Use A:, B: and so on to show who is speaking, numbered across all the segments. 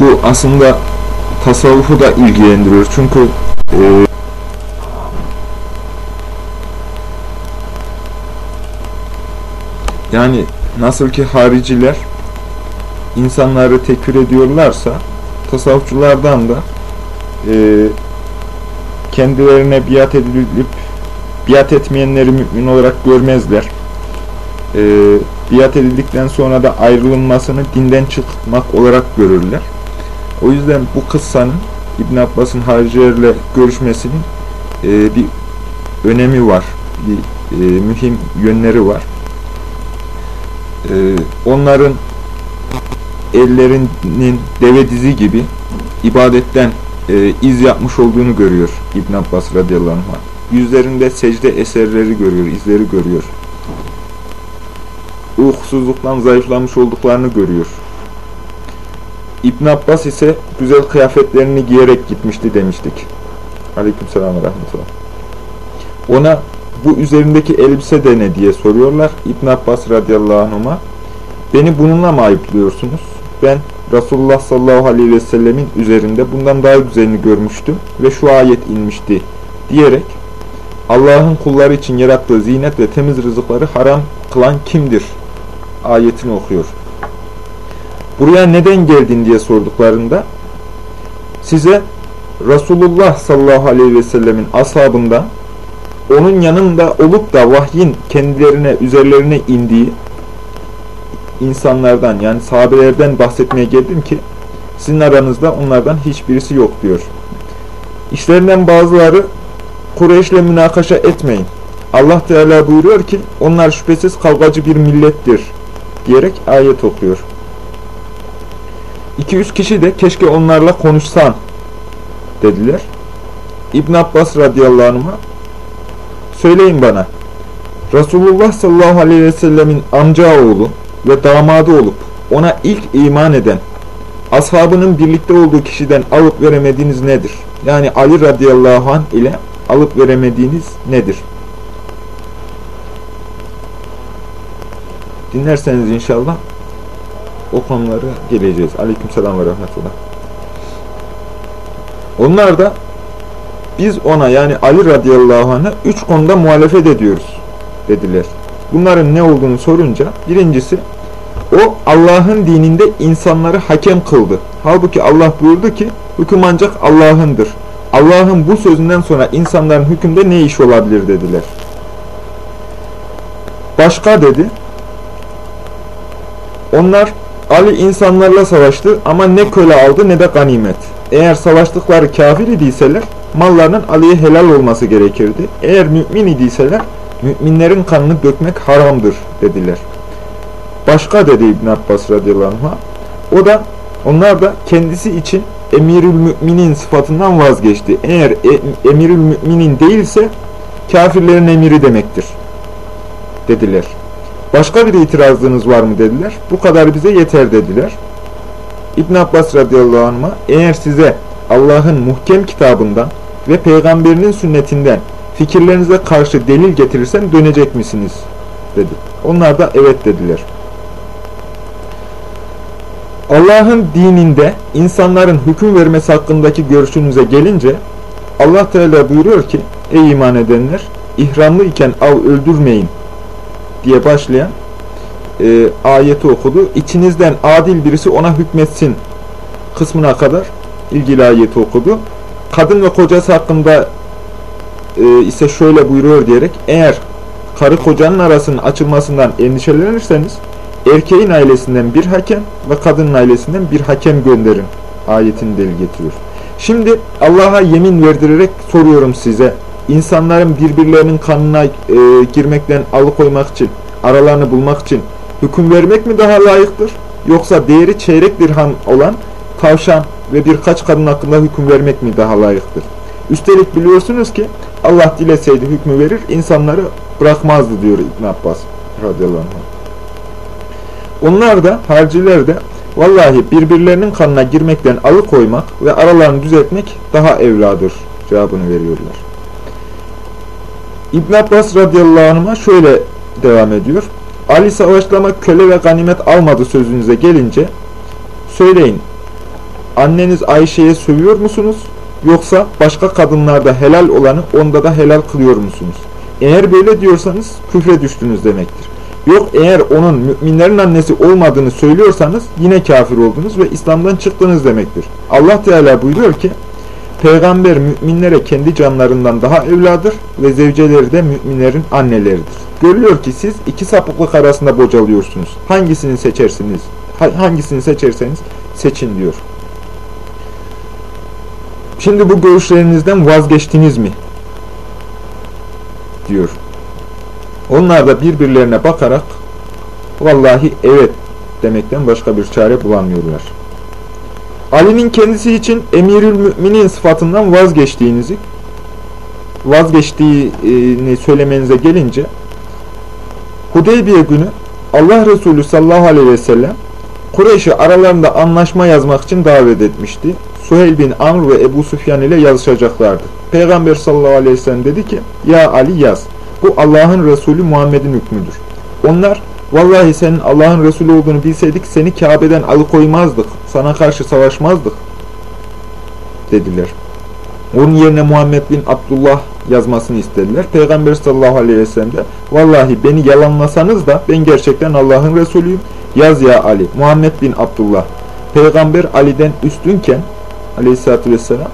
A: bu aslında tasavvufu da ilgilendiriyor. Çünkü e, yani nasıl ki hariciler insanları tekfir ediyorlarsa tasavvufçulardan da e, kendilerine biat edilip biat etmeyenleri mümin olarak görmezler. E, biat edildikten sonra da ayrılınmasını dinden çıkmak olarak görürler. O yüzden bu kıssanın İbn Abbas'ın haricilerle görüşmesinin e, bir önemi var. Bir e, mühim yönleri var. E, onların ellerinin deve dizi gibi ibadetten e, iz yapmış olduğunu görüyor İbn Abbas radıyallahu anh. Yüzlerinde secde eserleri görüyor, izleri görüyor. Uykusuzluktan zayıflamış olduklarını görüyor. İbn Abbas ise güzel kıyafetlerini giyerek gitmişti demiştik. Aleykümselam ve rahmetullah. Ona bu üzerindeki elbise de ne diye soruyorlar. İbn Abbas radıyallahu anh'a beni bununla mı ayıplıyorsunuz? Ben Resulullah sallallahu aleyhi ve sellemin üzerinde bundan daha güzelini görmüştüm ve şu ayet inmişti diyerek Allah'ın kulları için yarattığı zinet ve temiz rızıkları haram kılan kimdir? Ayetini okuyor. Buraya neden geldin diye sorduklarında size Resulullah sallallahu aleyhi ve sellemin ashabından onun yanında olup da vahyin kendilerine, üzerlerine indiği insanlardan yani sahabelerden bahsetmeye geldim ki sizin aranızda onlardan hiçbirisi yok diyor. İşlerinden bazıları Kureyş'le münakaşa etmeyin. Allah Teala buyuruyor ki onlar şüphesiz kavgacı bir millettir diyerek ayet okuyor. 200 kişi de keşke onlarla konuşsan dediler. İbn Abbas radıyallahu anh'a söyleyin bana Resulullah sallallahu aleyhi ve sellemin amca oğlu ve damadı olup ona ilk iman eden ashabının birlikte olduğu kişiden alıp veremediğiniz nedir? Yani Ali radıyallahu anh ile alıp veremediğiniz nedir? Dinlerseniz inşallah o konuları geleceğiz. Aleykümselam ve rahmetullah. Onlar da biz ona yani Ali radıyallahu anh'a üç konuda muhalefet ediyoruz dediler. Bunların ne olduğunu sorunca birincisi o Allah'ın dininde insanları hakem kıldı. Halbuki Allah buyurdu ki hüküm ancak Allah'ındır. Allah'ın bu sözünden sonra insanların hükümde ne iş olabilir dediler. Başka dedi. Onlar Ali insanlarla savaştı ama ne köle aldı ne de ganimet. Eğer savaştıkları kafir idiyseler mallarının Ali'ye helal olması gerekirdi. Eğer mümin idiyseler müminlerin kanını dökmek haramdır dediler. Başka dedi İbn Abbas radıyallahu anh'a. O da onlar da kendisi için emirül müminin sıfatından vazgeçti. Eğer e, emirül müminin değilse kafirlerin emiri demektir. Dediler. Başka bir itirazınız var mı dediler. Bu kadar bize yeter dediler. İbn Abbas radıyallahu anh'a eğer size Allah'ın muhkem kitabından ve peygamberinin sünnetinden fikirlerinize karşı delil getirirsen dönecek misiniz? dedi. Onlar da evet dediler. Allah'ın dininde insanların hüküm vermesi hakkındaki görüşünüze gelince Allah Teala buyuruyor ki ey iman edenler ihramlı iken av öldürmeyin diye başlayan e, ayeti okudu. İçinizden adil birisi ona hükmetsin kısmına kadar ilgili ayeti okudu. Kadın ve kocası hakkında e, ise şöyle buyuruyor diyerek eğer karı kocanın arasının açılmasından endişelenirseniz erkeğin ailesinden bir hakem ve kadının ailesinden bir hakem gönderin ayetini delil getiriyor. Şimdi Allah'a yemin verdirerek soruyorum size insanların birbirlerinin kanına e, girmekten alıkoymak için aralarını bulmak için hüküm vermek mi daha layıktır? Yoksa değeri çeyrek dirham olan tavşan ve birkaç kadın hakkında hüküm vermek mi daha layıktır? Üstelik biliyorsunuz ki Allah dileseydi hükmü verir, insanları bırakmazdı diyor İbn Abbas radıyallahu anh. Onlar da, harciler de vallahi birbirlerinin kanına girmekten alıkoymak ve aralarını düzeltmek daha evladır cevabını veriyorlar. İbn Abbas radıyallahu anh'a şöyle devam ediyor. Ali savaşlama köle ve ganimet almadı sözünüze gelince söyleyin anneniz Ayşe'ye sövüyor musunuz? Yoksa başka kadınlarda helal olanı onda da helal kılıyor musunuz? Eğer böyle diyorsanız küfre düştünüz demektir. Yok eğer onun müminlerin annesi olmadığını söylüyorsanız yine kafir oldunuz ve İslam'dan çıktınız demektir. Allah Teala buyuruyor ki Peygamber müminlere kendi canlarından daha evladır ve zevceleri de müminlerin anneleridir. Görülüyor ki siz iki sapıklık arasında bocalıyorsunuz. Hangisini seçersiniz? Hangisini seçerseniz seçin diyor. Şimdi bu görüşlerinizden vazgeçtiniz mi? diyor. Onlar da birbirlerine bakarak vallahi evet demekten başka bir çare bulamıyorlar. Ali'nin kendisi için emirül müminin sıfatından vazgeçtiğinizi vazgeçtiğini söylemenize gelince Hudeybiye günü Allah Resulü sallallahu aleyhi ve sellem Kureyş'i aralarında anlaşma yazmak için davet etmişti. Suheyl bin Amr ve Ebu Süfyan ile yazışacaklardı. Peygamber sallallahu aleyhi ve sellem dedi ki, Ya Ali yaz, bu Allah'ın Resulü Muhammed'in hükmüdür. Onlar, vallahi senin Allah'ın Resulü olduğunu bilseydik seni Kabe'den alıkoymazdık, sana karşı savaşmazdık dediler. Onun yerine Muhammed bin Abdullah yazmasını istediler. Peygamber sallallahu aleyhi ve sellem de vallahi beni yalanlasanız da ben gerçekten Allah'ın Resulüyüm. Yaz ya Ali, Muhammed bin Abdullah. Peygamber Ali'den üstünken aleyhissalatü vesselam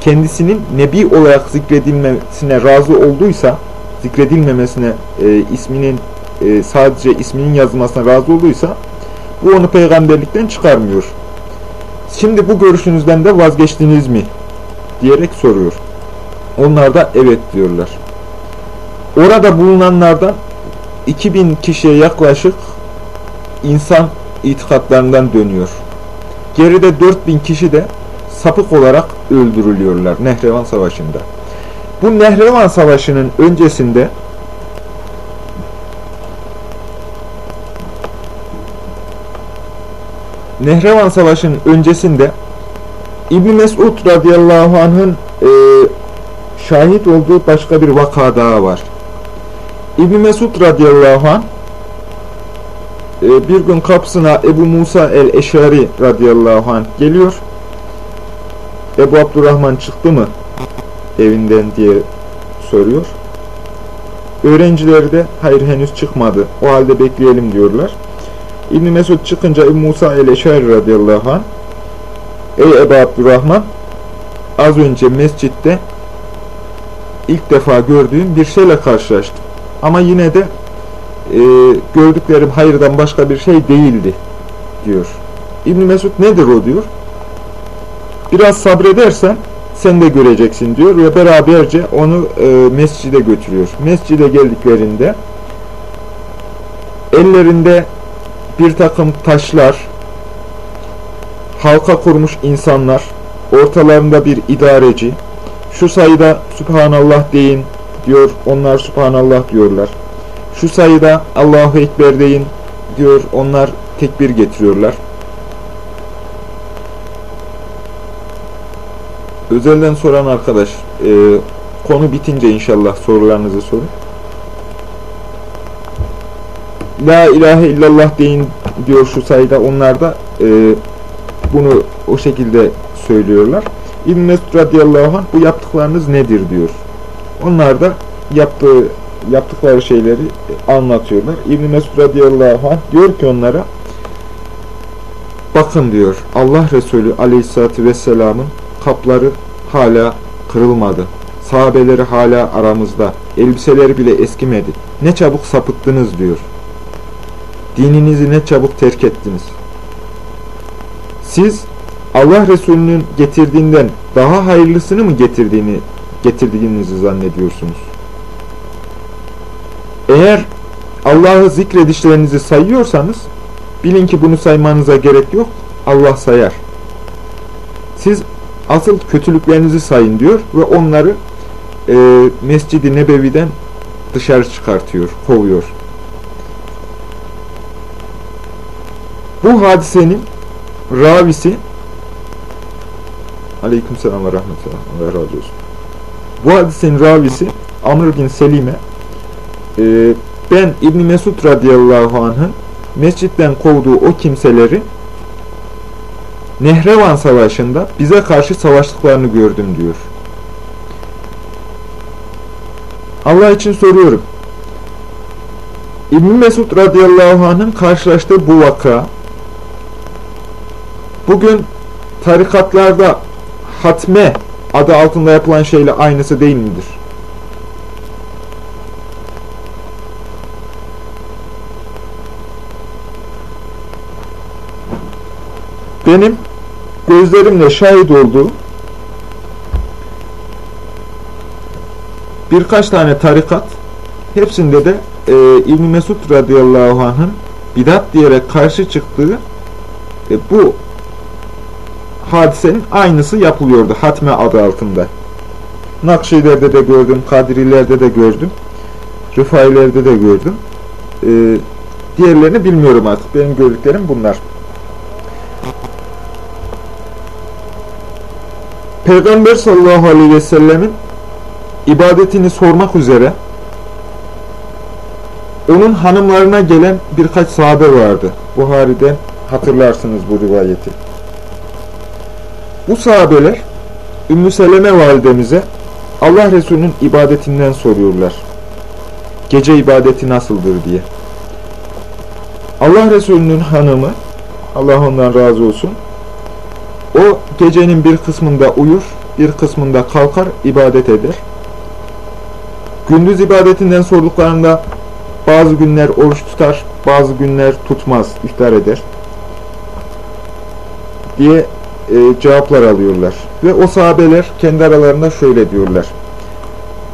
A: kendisinin nebi olarak zikredilmesine razı olduysa zikredilmemesine e, isminin e, sadece isminin yazılmasına razı olduysa bu onu peygamberlikten çıkarmıyor. Şimdi bu görüşünüzden de vazgeçtiniz mi? diyerek soruyor. Onlar da evet diyorlar. Orada bulunanlardan 2000 kişiye yaklaşık insan itikatlarından dönüyor. Geride 4000 kişi de sapık olarak öldürülüyorlar Nehrevan Savaşı'nda. Bu Nehrevan Savaşı'nın öncesinde Nehrevan Savaşı'nın öncesinde İbn Mesud radıyallahu anh'ın e, şahit olduğu başka bir vaka daha var. İbn Mesud radıyallahu anh e, bir gün kapısına Ebu Musa el-Eşari radıyallahu anh geliyor. Ebu Abdurrahman çıktı mı evinden diye soruyor. Öğrencileri de hayır henüz çıkmadı. O halde bekleyelim diyorlar. İbn Mesud çıkınca İbn Musa el-Eşari radıyallahu anh Ey Ebu Abdurrahman az önce mescitte ilk defa gördüğüm bir şeyle karşılaştım. Ama yine de e, gördüklerim hayırdan başka bir şey değildi diyor. İbn Mesud nedir o diyor. Biraz sabredersen sen de göreceksin diyor ve beraberce onu e, mescide götürüyor. Mescide geldiklerinde ellerinde bir takım taşlar, halka kurmuş insanlar, ortalarında bir idareci, şu sayıda Subhanallah deyin diyor, onlar Subhanallah diyorlar. Şu sayıda Allahu Ekber deyin diyor, onlar tekbir getiriyorlar. Özelden soran arkadaş, e, konu bitince inşallah sorularınızı sorun. La ilahe illallah deyin diyor şu sayıda, onlar da e, bunu o şekilde söylüyorlar. İbn Mesud radıyallahu anh bu yaptıklarınız nedir diyor. Onlar da yaptığı yaptıkları şeyleri anlatıyorlar. İbn Mesud radıyallahu anh diyor ki onlara bakın diyor Allah Resulü aleyhissalatü vesselamın kapları hala kırılmadı. Sahabeleri hala aramızda. Elbiseleri bile eskimedi. Ne çabuk sapıttınız diyor. Dininizi ne çabuk terk ettiniz. Siz Allah Resulü'nün getirdiğinden daha hayırlısını mı getirdiğini getirdiğinizi zannediyorsunuz? Eğer Allah'ı zikredişlerinizi sayıyorsanız bilin ki bunu saymanıza gerek yok. Allah sayar. Siz asıl kötülüklerinizi sayın diyor ve onları e, Mescid-i Nebevi'den dışarı çıkartıyor, kovuyor. Bu hadisenin ravisi Aleykümselam ve rahmetullah. Allah razı olsun. Bu hadisenin ravisi Amr bin Selime e, ben İbn Mesud radıyallahu anh'ın mescitten kovduğu o kimseleri Nehrevan Savaşı'nda bize karşı savaştıklarını gördüm diyor. Allah için soruyorum. İbn Mesud radıyallahu anh'ın karşılaştığı bu vaka bugün tarikatlarda hatme adı altında yapılan şeyle aynısı değil midir? Benim gözlerimle şahit olduğum birkaç tane tarikat hepsinde de e, İbn Mesud radıyallahu anh'ın bidat diyerek karşı çıktığı e, bu hadisenin aynısı yapılıyordu hatme adı altında. Nakşilerde de gördüm, Kadrilerde de gördüm, Rıfailerde de gördüm. E, diğerlerini bilmiyorum artık. Benim gördüklerim bunlar. Peygamber sallallahu aleyhi ve sellemin ibadetini sormak üzere onun hanımlarına gelen birkaç sahabe vardı. Buhari'den hatırlarsınız bu rivayeti. Bu sahabeler Ümmü Seleme validemize Allah Resulü'nün ibadetinden soruyorlar. Gece ibadeti nasıldır diye. Allah Resulü'nün hanımı Allah ondan razı olsun o gecenin bir kısmında uyur, bir kısmında kalkar, ibadet eder. Gündüz ibadetinden sorduklarında bazı günler oruç tutar, bazı günler tutmaz, iftar eder diye e, cevaplar alıyorlar. Ve o sahabeler kendi aralarında şöyle diyorlar.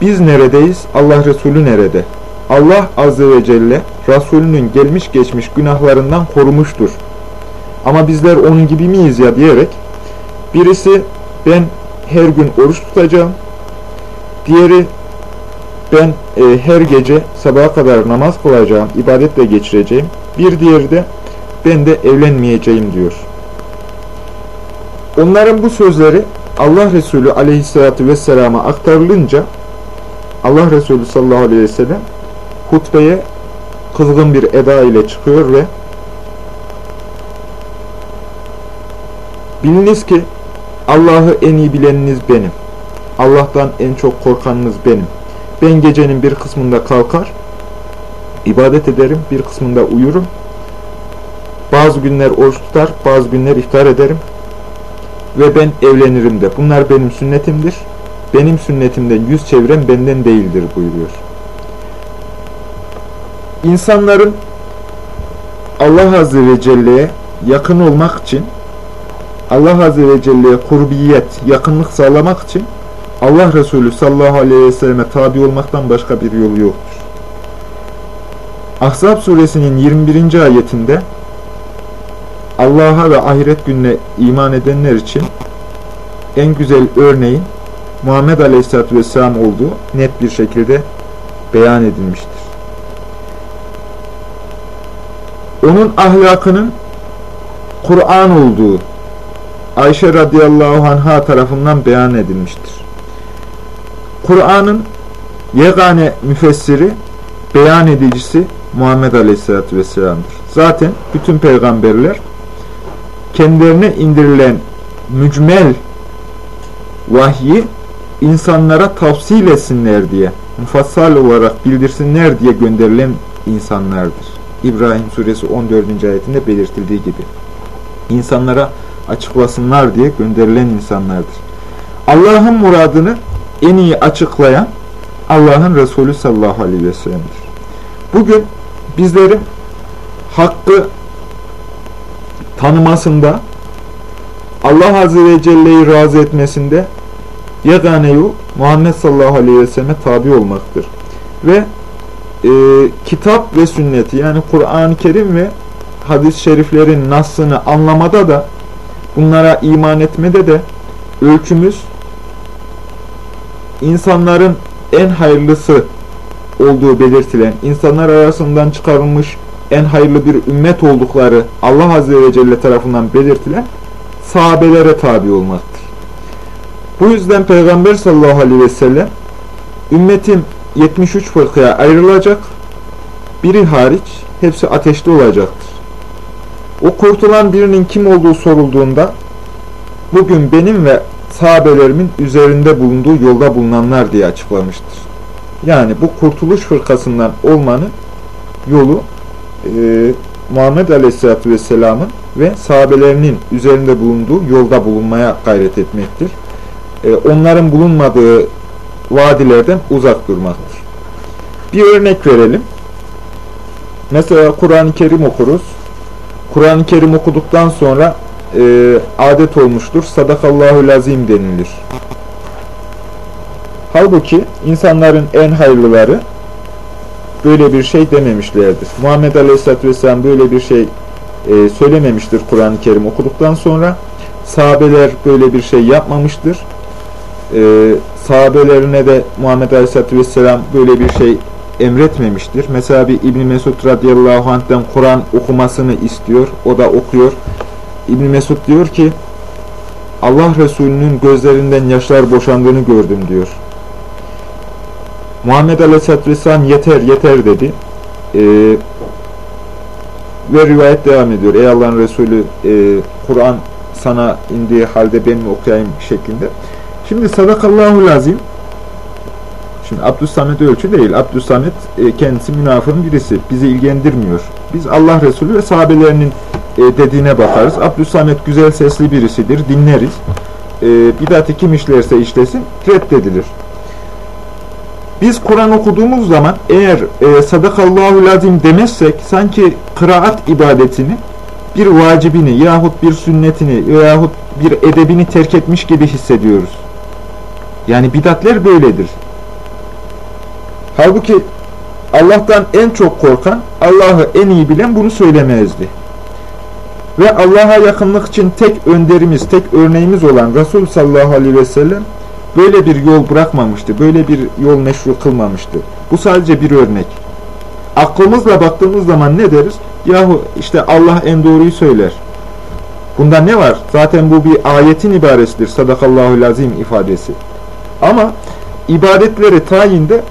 A: Biz neredeyiz? Allah Resulü nerede? Allah Azze ve Celle Resulünün gelmiş geçmiş günahlarından korumuştur. Ama bizler onun gibi miyiz ya diyerek birisi ben her gün oruç tutacağım. Diğeri ben e, her gece sabaha kadar namaz kılacağım, ibadetle geçireceğim. Bir diğeri de ben de evlenmeyeceğim diyor. Onların bu sözleri Allah Resulü aleyhissalatü vesselama aktarılınca Allah Resulü sallallahu aleyhi ve sellem hutbeye kızgın bir eda ile çıkıyor ve biliniz ki Allah'ı en iyi bileniniz benim. Allah'tan en çok korkanınız benim. Ben gecenin bir kısmında kalkar, ibadet ederim, bir kısmında uyurum. Bazı günler oruç tutar, bazı günler iftar ederim. Ve ben evlenirim de. Bunlar benim sünnetimdir. Benim sünnetimden yüz çeviren benden değildir buyuruyor. İnsanların Allah Azze ve Celle'ye yakın olmak için Allah Azze ve Celle'ye kurbiyet, yakınlık sağlamak için Allah Resulü sallallahu aleyhi ve selleme tabi olmaktan başka bir yolu yoktur. Ahzab suresinin 21. ayetinde Allah'a ve ahiret gününe iman edenler için en güzel örneğin Muhammed Aleyhisselatü Vesselam olduğu net bir şekilde beyan edilmiştir. Onun ahlakının Kur'an olduğu Ayşe radıyallahu anha tarafından beyan edilmiştir. Kur'an'ın yegane müfessiri, beyan edicisi Muhammed Aleyhisselatü Vesselam'dır. Zaten bütün peygamberler kendilerine indirilen mücmel vahyi insanlara tavsil etsinler diye, mufassal olarak bildirsinler diye gönderilen insanlardır. İbrahim suresi 14. ayetinde belirtildiği gibi. İnsanlara açıklasınlar diye gönderilen insanlardır. Allah'ın muradını en iyi açıklayan Allah'ın Resulü sallallahu aleyhi ve sellem'dir. Bugün bizlerin hakkı tanımasında Allah Azze ve Celle'yi razı etmesinde yegane yol Muhammed sallallahu aleyhi ve selleme tabi olmaktır. Ve e, kitap ve sünneti yani Kur'an-ı Kerim ve hadis-i şeriflerin nasını anlamada da bunlara iman etmede de ölçümüz insanların en hayırlısı olduğu belirtilen, insanlar arasından çıkarılmış en hayırlı bir ümmet oldukları Allah Azze ve Celle tarafından belirtilen sahabelere tabi olmaktır. Bu yüzden Peygamber sallallahu aleyhi ve sellem ümmetim 73 fırkaya ayrılacak, biri hariç hepsi ateşte olacaktır. O kurtulan birinin kim olduğu sorulduğunda bugün benim ve sahabelerimin üzerinde bulunduğu yolda bulunanlar diye açıklamıştır. Yani bu kurtuluş fırkasından olmanın yolu e, Muhammed Aleyhisselatü Vesselam'ın ve sahabelerinin üzerinde bulunduğu yolda bulunmaya gayret etmektir. E, onların bulunmadığı vadilerden uzak durmaktır. Bir örnek verelim. Mesela Kur'an-ı Kerim okuruz. Kur'an-ı Kerim okuduktan sonra e, adet olmuştur. Sadakallahu lazim denilir. Halbuki insanların en hayırlıları böyle bir şey dememişlerdir. Muhammed Aleyhisselatü Vesselam böyle bir şey e, söylememiştir Kur'an-ı Kerim okuduktan sonra. Sahabeler böyle bir şey yapmamıştır. E, sahabelerine de Muhammed Aleyhisselatü Vesselam böyle bir şey emretmemiştir. Mesela bir İbn Mesud radıyallahu anh'ten Kur'an okumasını istiyor. O da okuyor. İbn Mesud diyor ki Allah Resulü'nün gözlerinden yaşlar boşandığını gördüm diyor. Muhammed Aleyhisselatü Vesselam yeter yeter dedi. Ee, ve rivayet devam ediyor. Ey Allah'ın Resulü e, Kur'an sana indiği halde ben mi okuyayım şeklinde. Şimdi sadakallahu lazim Şimdi Abdüssamet ölçü değil. Abdüssamet e, kendisi münafığın birisi. Bizi ilgilendirmiyor. Biz Allah Resulü ve sahabelerinin e, dediğine bakarız. Abdüssamet güzel sesli birisidir. Dinleriz. E, bidatı kim işlerse işlesin reddedilir. Biz Kur'an okuduğumuz zaman eğer e, sadakallahu lazim demezsek sanki kıraat ibadetini bir vacibini yahut bir sünnetini yahut bir edebini terk etmiş gibi hissediyoruz. Yani bidatler böyledir. Halbuki Allah'tan en çok korkan, Allah'ı en iyi bilen bunu söylemezdi. Ve Allah'a yakınlık için tek önderimiz, tek örneğimiz olan Resul sallallahu aleyhi ve sellem böyle bir yol bırakmamıştı, böyle bir yol meşru kılmamıştı. Bu sadece bir örnek. Aklımızla baktığımız zaman ne deriz? Yahu işte Allah en doğruyu söyler. Bunda ne var? Zaten bu bir ayetin ibaresidir. Sadakallahu lazim ifadesi. Ama ibadetleri tayinde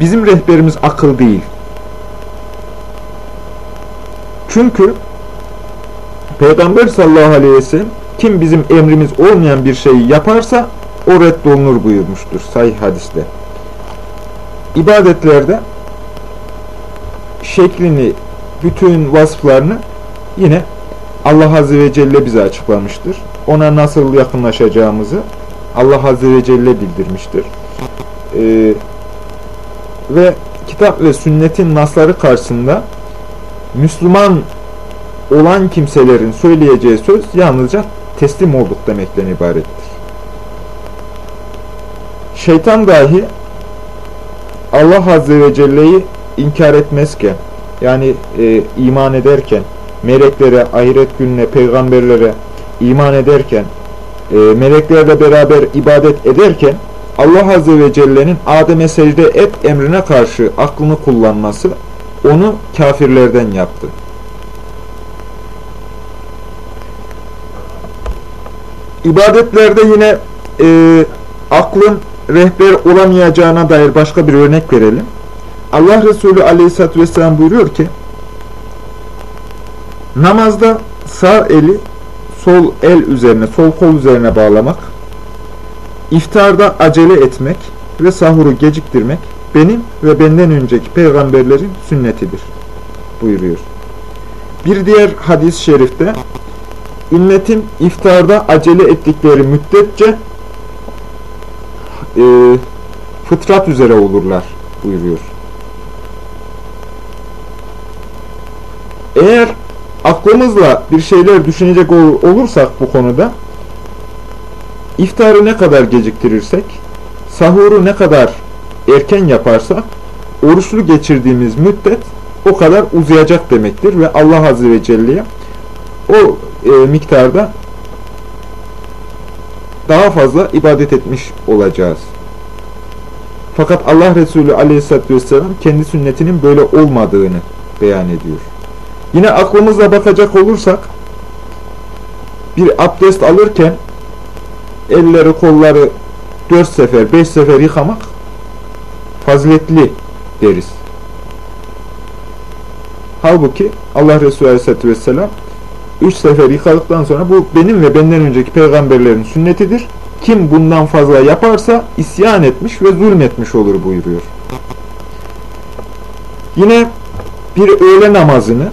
A: bizim rehberimiz akıl değil. Çünkü Peygamber sallallahu aleyhi ve sellem kim bizim emrimiz olmayan bir şeyi yaparsa o reddolunur buyurmuştur sahih hadiste. İbadetlerde şeklini, bütün vasıflarını yine Allah Azze ve Celle bize açıklamıştır. Ona nasıl yakınlaşacağımızı Allah Azze ve Celle bildirmiştir. Ee, ve kitap ve sünnetin nasları karşısında Müslüman olan kimselerin söyleyeceği söz yalnızca teslim olduk demekten ibarettir. Şeytan dahi Allah Azze ve Celle'yi inkar etmezken, yani e, iman ederken, meleklere, ahiret gününe, peygamberlere iman ederken, e, meleklerle beraber ibadet ederken, Allah Azze ve Celle'nin Adem'e secde et emrine karşı aklını kullanması onu kafirlerden yaptı. İbadetlerde yine e, aklın rehber olamayacağına dair başka bir örnek verelim. Allah Resulü Aleyhisselatü Vesselam buyuruyor ki namazda sağ eli sol el üzerine, sol kol üzerine bağlamak İftarda acele etmek ve sahuru geciktirmek benim ve benden önceki peygamberlerin sünnetidir buyuruyor. Bir diğer hadis-i şerifte ümmetim iftarda acele ettikleri müddetçe e, fıtrat üzere olurlar buyuruyor. Eğer aklımızla bir şeyler düşünecek olursak bu konuda İftarı ne kadar geciktirirsek, sahuru ne kadar erken yaparsak, oruçlu geçirdiğimiz müddet o kadar uzayacak demektir ve Allah Azze ve Celle'ye o e, miktarda daha fazla ibadet etmiş olacağız. Fakat Allah Resulü Aleyhisselatü Vesselam kendi sünnetinin böyle olmadığını beyan ediyor. Yine aklımızla bakacak olursak bir abdest alırken elleri kolları dört sefer, beş sefer yıkamak faziletli deriz. Halbuki Allah Resulü Aleyhisselatü Vesselam üç sefer yıkadıktan sonra bu benim ve benden önceki peygamberlerin sünnetidir. Kim bundan fazla yaparsa isyan etmiş ve zulmetmiş olur buyuruyor. Yine bir öğle namazını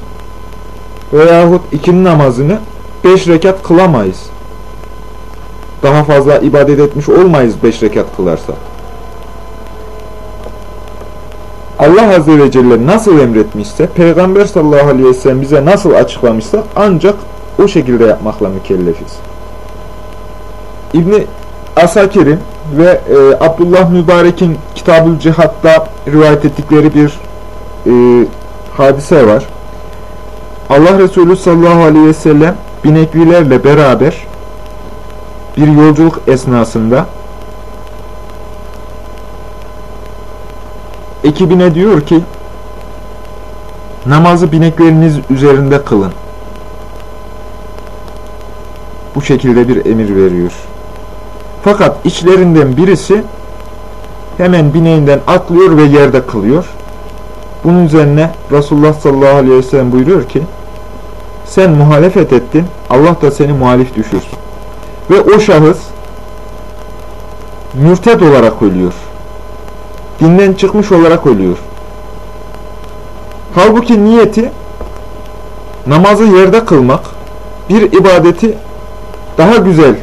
A: veyahut ikindi namazını beş rekat kılamayız. Daha fazla ibadet etmiş olmayız beş rekat kılarsa. Allah Azze ve Celle nasıl emretmişse, Peygamber sallallahu aleyhi ve sellem bize nasıl açıklamışsa ancak o şekilde yapmakla mükellefiz. İbni Asakir'in ve e, Abdullah Mübarek'in Kitab-ül Cihat'ta rivayet ettikleri bir e, hadise var. Allah Resulü sallallahu aleyhi ve sellem bineklilerle beraber bir yolculuk esnasında ekibine diyor ki namazı binekleriniz üzerinde kılın. Bu şekilde bir emir veriyor. Fakat içlerinden birisi hemen bineğinden atlıyor ve yerde kılıyor. Bunun üzerine Resulullah sallallahu aleyhi ve sellem buyuruyor ki sen muhalefet ettin Allah da seni muhalif düşürsün. Ve o şahıs mürted olarak ölüyor. Dinden çıkmış olarak ölüyor. Halbuki niyeti namazı yerde kılmak, bir ibadeti daha güzel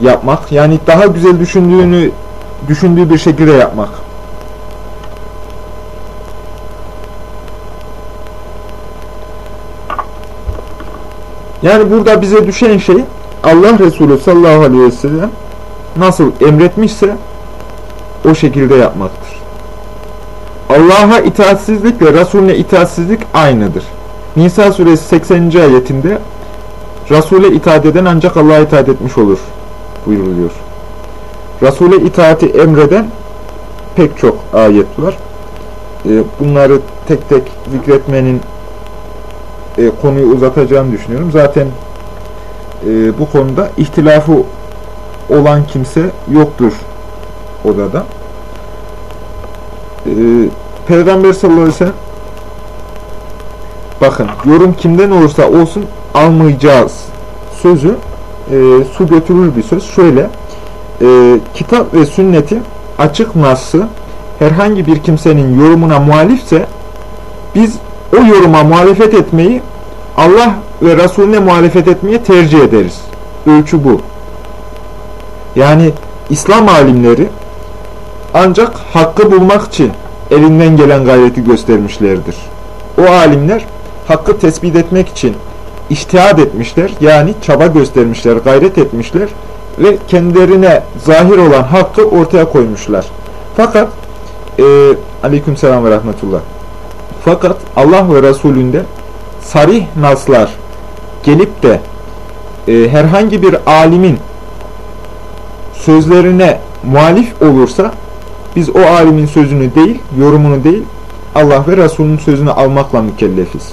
A: yapmak, yani daha güzel düşündüğünü düşündüğü bir şekilde yapmak. Yani burada bize düşen şey Allah Resulü sallallahu aleyhi ve sellem nasıl emretmişse o şekilde yapmaktır. Allah'a itaatsizlik ve Resulüne itaatsizlik aynıdır. Nisa suresi 80. ayetinde Resul'e itaat eden ancak Allah'a itaat etmiş olur buyuruluyor. Resul'e itaati emreden pek çok ayet var. Ee, bunları tek tek zikretmenin e, konuyu uzatacağını düşünüyorum. Zaten e, bu konuda ihtilafı olan kimse yoktur odada. Ee, Peygamber sallallahu aleyhi ve sellem bakın yorum kimden olursa olsun almayacağız sözü e, su götürür bir söz. Şöyle e, kitap ve sünnetin açık nasıl herhangi bir kimsenin yorumuna muhalifse biz o yoruma muhalefet etmeyi Allah ve Resulüne muhalefet etmeye tercih ederiz. Ölçü bu. Yani İslam alimleri ancak hakkı bulmak için elinden gelen gayreti göstermişlerdir. O alimler hakkı tespit etmek için iştihad etmişler. Yani çaba göstermişler, gayret etmişler ve kendilerine zahir olan hakkı ortaya koymuşlar. Fakat e, aleyküm selam ve rahmetullah. Fakat Allah ve Resulünde sarih naslar gelip de e, herhangi bir alimin sözlerine muhalif olursa biz o alimin sözünü değil, yorumunu değil, Allah ve Resulünün sözünü almakla mükellefiz.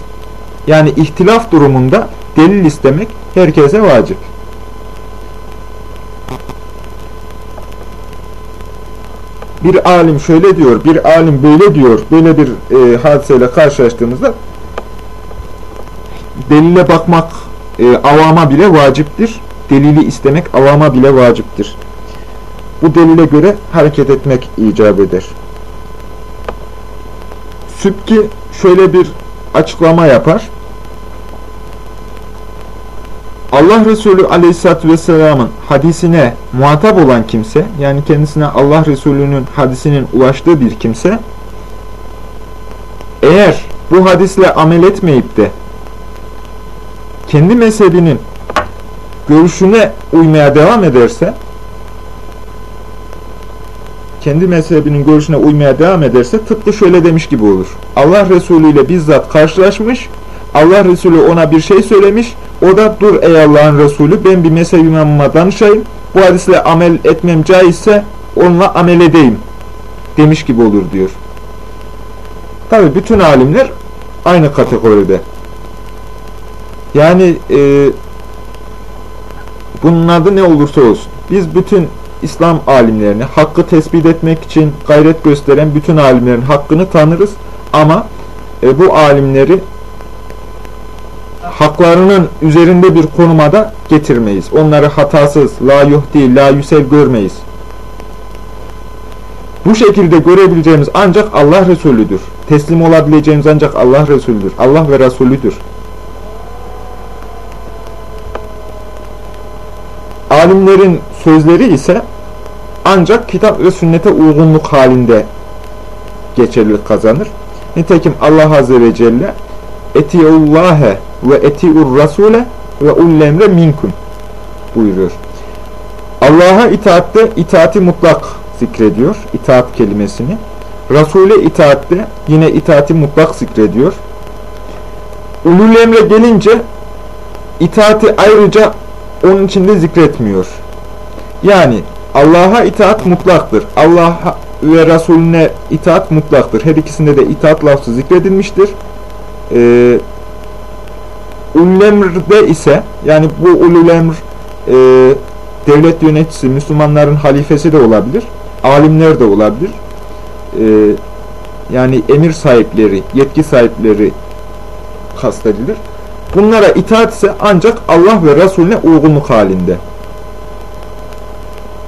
A: Yani ihtilaf durumunda delil istemek herkese vacip. Bir alim şöyle diyor, bir alim böyle diyor, böyle bir e, hadiseyle karşılaştığımızda delile bakmak e, avama bile vaciptir. Delili istemek avama bile vaciptir bu delile göre hareket etmek icap. Sübki şöyle bir açıklama yapar. Allah Resulü Aleyhisselatü Vesselam'ın hadisine muhatap olan kimse, yani kendisine Allah Resulü'nün hadisinin ulaştığı bir kimse, eğer bu hadisle amel etmeyip de kendi mezhebinin görüşüne uymaya devam ederse, kendi mezhebinin görüşüne uymaya devam ederse tıpkı şöyle demiş gibi olur. Allah Resulü ile bizzat karşılaşmış, Allah Resulü ona bir şey söylemiş, o da dur ey Allah'ın Resulü ben bir mezhep imamıma danışayım, bu hadisle amel etmem caizse onunla amel edeyim demiş gibi olur diyor. Tabi bütün alimler aynı kategoride. Yani e, bunun adı ne olursa olsun. Biz bütün İslam alimlerini hakkı tespit etmek için gayret gösteren bütün alimlerin hakkını tanırız ama e, bu alimleri haklarının üzerinde bir konumada getirmeyiz. Onları hatasız, la yuhdi, la yüsel görmeyiz. Bu şekilde görebileceğimiz ancak Allah Resulüdür. Teslim olabileceğimiz ancak Allah Resulüdür. Allah ve Resulüdür. Alimlerin sözleri ise ancak kitap ve sünnete uygunluk halinde geçerlilik kazanır. Nitekim Allah Azze ve Celle Etiullâhe ve etiur rasule ve ullemre minkum buyuruyor. Allah'a itaatte itaati mutlak zikrediyor. itaat kelimesini. Resul'e itaatte yine itaati mutlak zikrediyor. Ulul emre gelince itaati ayrıca onun içinde zikretmiyor. Yani Allah'a itaat mutlaktır. Allah ve Resulüne itaat mutlaktır. Her ikisinde de itaat lafzı zikredilmiştir. Ee, Ulul ise yani bu ulul emr e, devlet yöneticisi, Müslümanların halifesi de olabilir. Alimler de olabilir. E, yani emir sahipleri, yetki sahipleri kastedilir. Bunlara itaat ise ancak Allah ve Resulüne uygunluk halinde.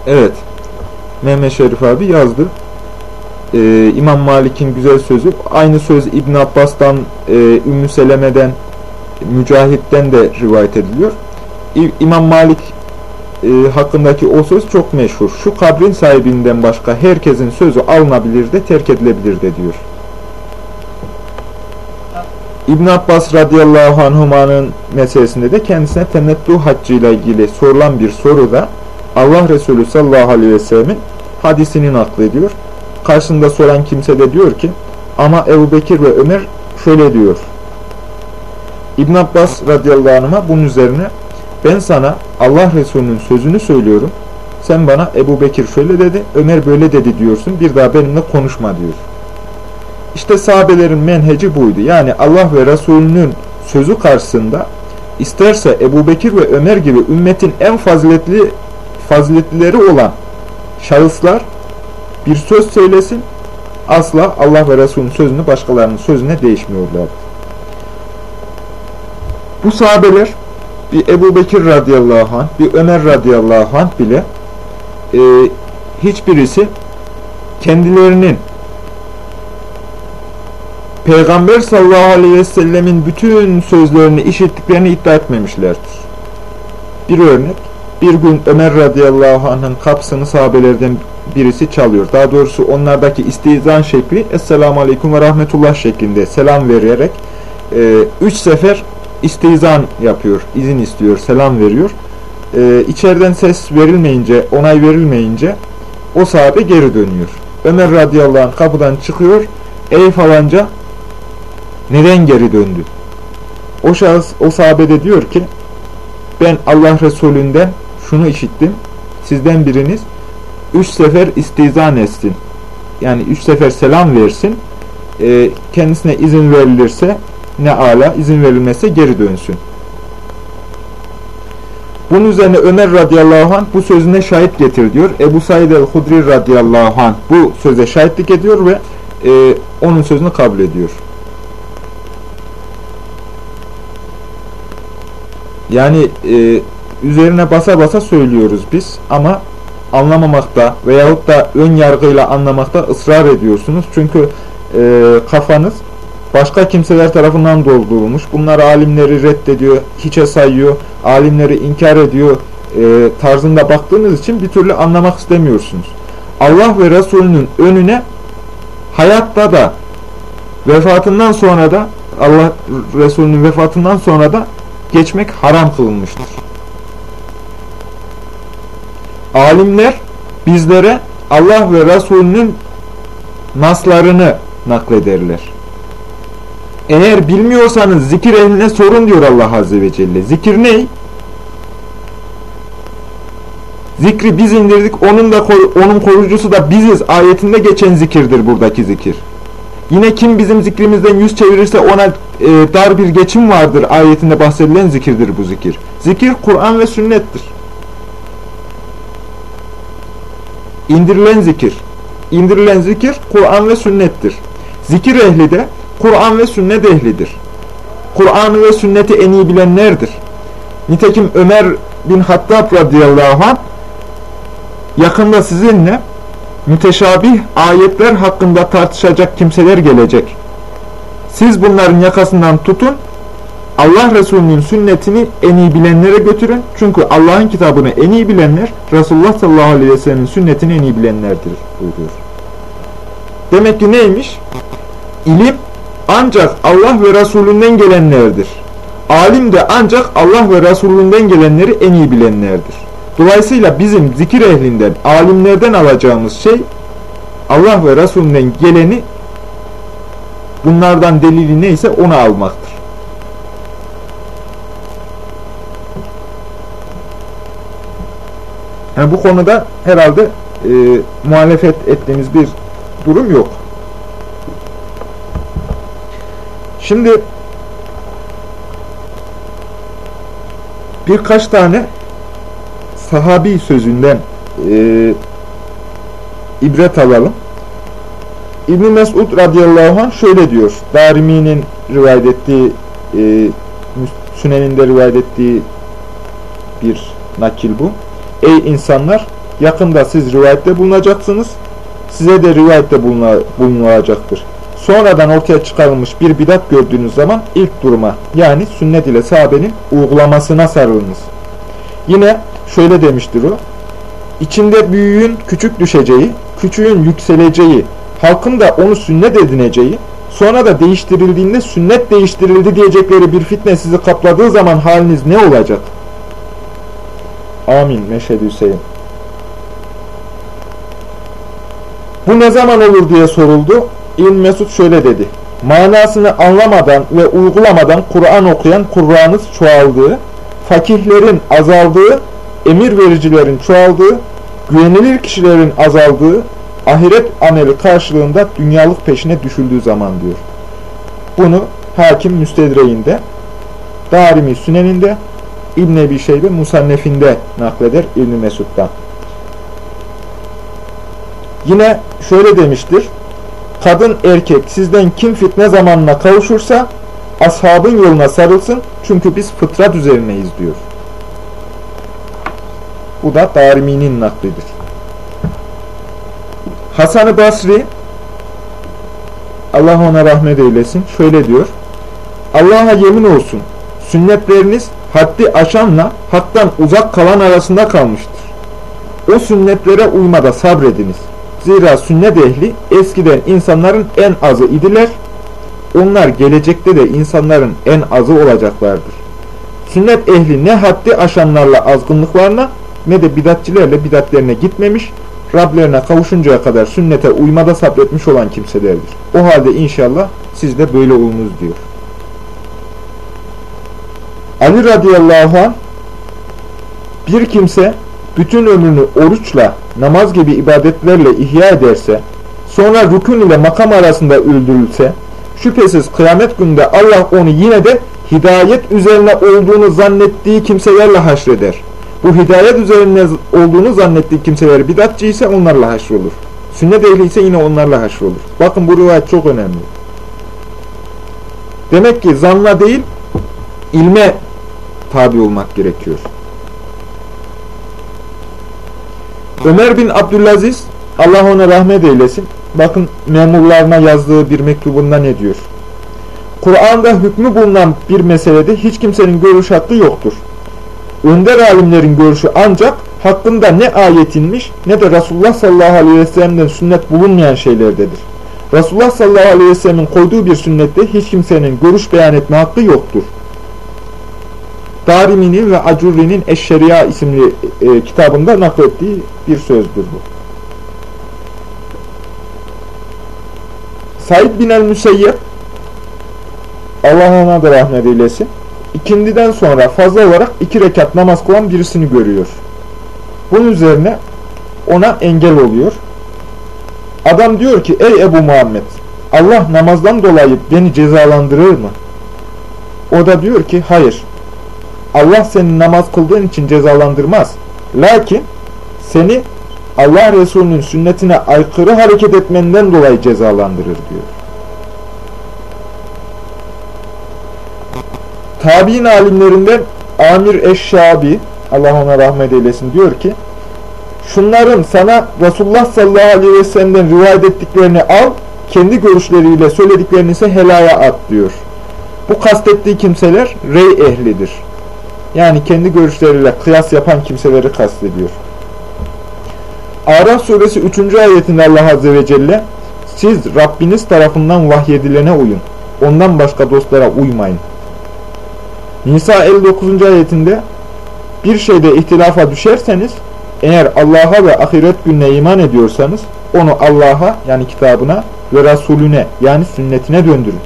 A: Evet. Mehmet Şerif abi yazdı. Ee, İmam Malik'in güzel sözü. Aynı söz İbn Abbas'tan, e, Ümmü Seleme'den, Mücahit'ten de rivayet ediliyor. İmam Malik e, hakkındaki o söz çok meşhur. Şu kabrin sahibinden başka herkesin sözü alınabilir de terk edilebilir de diyor. İbn Abbas radıyallahu anhumanın meselesinde de kendisine temettü haccıyla ilgili sorulan bir soruda Allah Resulü sallallahu aleyhi ve sellemin hadisini naklediyor. Karşında soran kimse de diyor ki ama Ebu Bekir ve Ömer şöyle diyor. İbn Abbas radıyallahu anh'a bunun üzerine ben sana Allah Resulü'nün sözünü söylüyorum. Sen bana Ebu Bekir şöyle dedi, Ömer böyle dedi diyorsun. Bir daha benimle konuşma diyor. İşte sahabelerin menheci buydu. Yani Allah ve Resulünün sözü karşısında isterse Ebu Bekir ve Ömer gibi ümmetin en faziletli faziletlileri olan şahıslar bir söz söylesin asla Allah ve Resulünün sözünü başkalarının sözüne değişmiyorlar. Bu sahabeler bir Ebu Bekir radıyallahu anh, bir Ömer radıyallahu anh bile e, hiçbirisi kendilerinin Peygamber sallallahu aleyhi ve sellemin bütün sözlerini işittiklerini iddia etmemişlerdir. Bir örnek, bir gün Ömer radıyallahu anh'ın kapısını sahabelerden birisi çalıyor. Daha doğrusu onlardaki istizan şekli Esselamu Aleyküm ve Rahmetullah şeklinde selam vererek e, üç sefer istizan yapıyor, izin istiyor, selam veriyor. E, içeriden ses verilmeyince, onay verilmeyince o sahabe geri dönüyor. Ömer radıyallahu anh kapıdan çıkıyor. Ey falanca neden geri döndü? O şahıs, o sahabe de diyor ki ben Allah Resulünden şunu işittim. Sizden biriniz üç sefer istizan etsin. Yani üç sefer selam versin. E, kendisine izin verilirse ne ala, izin verilmezse geri dönsün. Bunun üzerine Ömer radıyallahu anh bu sözüne şahit getir diyor. Ebu Said el-Hudri radıyallahu anh bu söze şahitlik ediyor ve e, onun sözünü kabul ediyor. Yani e, üzerine basa basa söylüyoruz biz ama anlamamakta veyahut da ön yargıyla anlamakta ısrar ediyorsunuz. Çünkü e, kafanız başka kimseler tarafından doldurulmuş. Bunlar alimleri reddediyor, hiçe sayıyor, alimleri inkar ediyor e, tarzında baktığınız için bir türlü anlamak istemiyorsunuz. Allah ve Resulünün önüne hayatta da vefatından sonra da Allah Resulünün vefatından sonra da geçmek haram kılınmıştır. Alimler bizlere Allah ve Resulünün naslarını naklederler. Eğer bilmiyorsanız zikir ehline sorun diyor Allah Azze ve Celle. Zikir ne? Zikri biz indirdik, onun da onun koruyucusu da biziz. Ayetinde geçen zikirdir buradaki zikir. Yine kim bizim zikrimizden yüz çevirirse ona e, dar bir geçim vardır ayetinde bahsedilen zikirdir bu zikir. Zikir Kur'an ve sünnettir. İndirilen zikir. İndirilen zikir Kur'an ve sünnettir. Zikir ehli de Kur'an ve sünnet ehlidir. Kur'an'ı ve sünneti en iyi bilenlerdir. Nitekim Ömer bin Hattab radıyallahu anh yakında sizinle müteşabih ayetler hakkında tartışacak kimseler gelecek. Siz bunların yakasından tutun, Allah Resulü'nün sünnetini en iyi bilenlere götürün. Çünkü Allah'ın kitabını en iyi bilenler, Resulullah sallallahu aleyhi ve sellem'in sünnetini en iyi bilenlerdir buyuruyor. Demek ki neymiş? İlim ancak Allah ve Resulünden gelenlerdir. Alim de ancak Allah ve Resulünden gelenleri en iyi bilenlerdir. Dolayısıyla bizim zikir ehlinden, alimlerden alacağımız şey Allah ve Resulünden geleni bunlardan delili neyse onu almaktır. Yani bu konuda herhalde e, muhalefet ettiğimiz bir durum yok. Şimdi birkaç tane sahabi sözünden e, ibret alalım. İbn Mesud radıyallahu anh şöyle diyor. Darimi'nin rivayet ettiği e, Sünen'inde rivayet ettiği bir nakil bu. Ey insanlar yakında siz rivayette bulunacaksınız. Size de rivayette bulunulacaktır. Sonradan ortaya çıkarılmış bir bidat gördüğünüz zaman ilk duruma yani sünnet ile sahabenin uygulamasına sarılınız. Yine şöyle demiştir o. İçinde büyüğün küçük düşeceği, küçüğün yükseleceği, halkın da onu sünnet edineceği, sonra da değiştirildiğinde sünnet değiştirildi diyecekleri bir fitne sizi kapladığı zaman haliniz ne olacak? Amin. Meşhedü Hüseyin. Bu ne zaman olur diye soruldu. İbn Mesud şöyle dedi. Manasını anlamadan ve uygulamadan Kur'an okuyan Kur'an'ız çoğaldığı, fakihlerin azaldığı, emir vericilerin çoğaldığı, güvenilir kişilerin azaldığı, ahiret ameli karşılığında dünyalık peşine düşüldüğü zaman diyor. Bunu Hakim Müstedreğinde, Darimi Süneninde, İbn Ebi Şeybe Musannefinde nakleder İbn Mesud'dan. Yine şöyle demiştir. Kadın erkek sizden kim fitne zamanına kavuşursa ashabın yoluna sarılsın çünkü biz fıtrat üzerineyiz diyor. Bu da Darimi'nin naklidir. Hasan-ı Basri Allah ona rahmet eylesin. Şöyle diyor. Allah'a yemin olsun. Sünnetleriniz haddi aşanla haktan uzak kalan arasında kalmıştır. O sünnetlere uymada sabrediniz. Zira sünnet ehli eskiden insanların en azı idiler. Onlar gelecekte de insanların en azı olacaklardır. Sünnet ehli ne haddi aşanlarla azgınlıklarına ne de bidatçilerle bidatlerine gitmemiş, Rablerine kavuşuncaya kadar sünnete uymada sabretmiş olan kimselerdir. O halde inşallah siz de böyle olunuz diyor. Ali radıyallahu anh bir kimse bütün ömrünü oruçla, namaz gibi ibadetlerle ihya ederse, sonra rükün ile makam arasında öldürülse, şüphesiz kıyamet gününde Allah onu yine de hidayet üzerine olduğunu zannettiği kimselerle haşreder. Bu hidayet üzerine olduğunu zannettiği kimseler bidatçı ise onlarla haşrolur. Sünnet ehli ise yine onlarla haşrolur. Bakın bu rivayet çok önemli. Demek ki zanla değil, ilme tabi olmak gerekiyor. Ömer bin Abdülaziz, Allah ona rahmet eylesin, bakın memurlarına yazdığı bir mektubunda ne diyor? Kur'an'da hükmü bulunan bir meselede hiç kimsenin görüş hakkı yoktur. Önder alimlerin görüşü ancak hakkında ne ayet inmiş ne de Resulullah sallallahu aleyhi ve sellem'den sünnet bulunmayan şeylerdedir. Resulullah sallallahu aleyhi ve sellemin koyduğu bir sünnette hiç kimsenin görüş beyan etme hakkı yoktur. Darimi'nin ve Acurri'nin Eşşeriya isimli e, kitabında naklettiği bir sözdür bu. Said bin el-Müseyyep Allah ona da rahmet eylesin. İkindiden sonra fazla olarak iki rekat namaz kılan birisini görüyor. Bunun üzerine ona engel oluyor. Adam diyor ki ey Ebu Muhammed Allah namazdan dolayı beni cezalandırır mı? O da diyor ki hayır Allah seni namaz kıldığın için cezalandırmaz. Lakin seni Allah Resulü'nün sünnetine aykırı hareket etmenden dolayı cezalandırır diyor. Tabi'in alimlerinden Amir Eşşabi, Allah ona rahmet eylesin diyor ki, şunların sana Resulullah sallallahu aleyhi ve sellem'den rivayet ettiklerini al, kendi görüşleriyle söylediklerini ise helaya at diyor. Bu kastettiği kimseler rey ehlidir. Yani kendi görüşleriyle kıyas yapan kimseleri kastediyor. Araf suresi 3. ayetinde Allah Azze ve Celle siz Rabbiniz tarafından vahyedilene uyun. Ondan başka dostlara uymayın. Nisa 59. ayetinde bir şeyde ihtilafa düşerseniz eğer Allah'a ve ahiret gününe iman ediyorsanız onu Allah'a yani kitabına ve Resulüne yani sünnetine döndürün.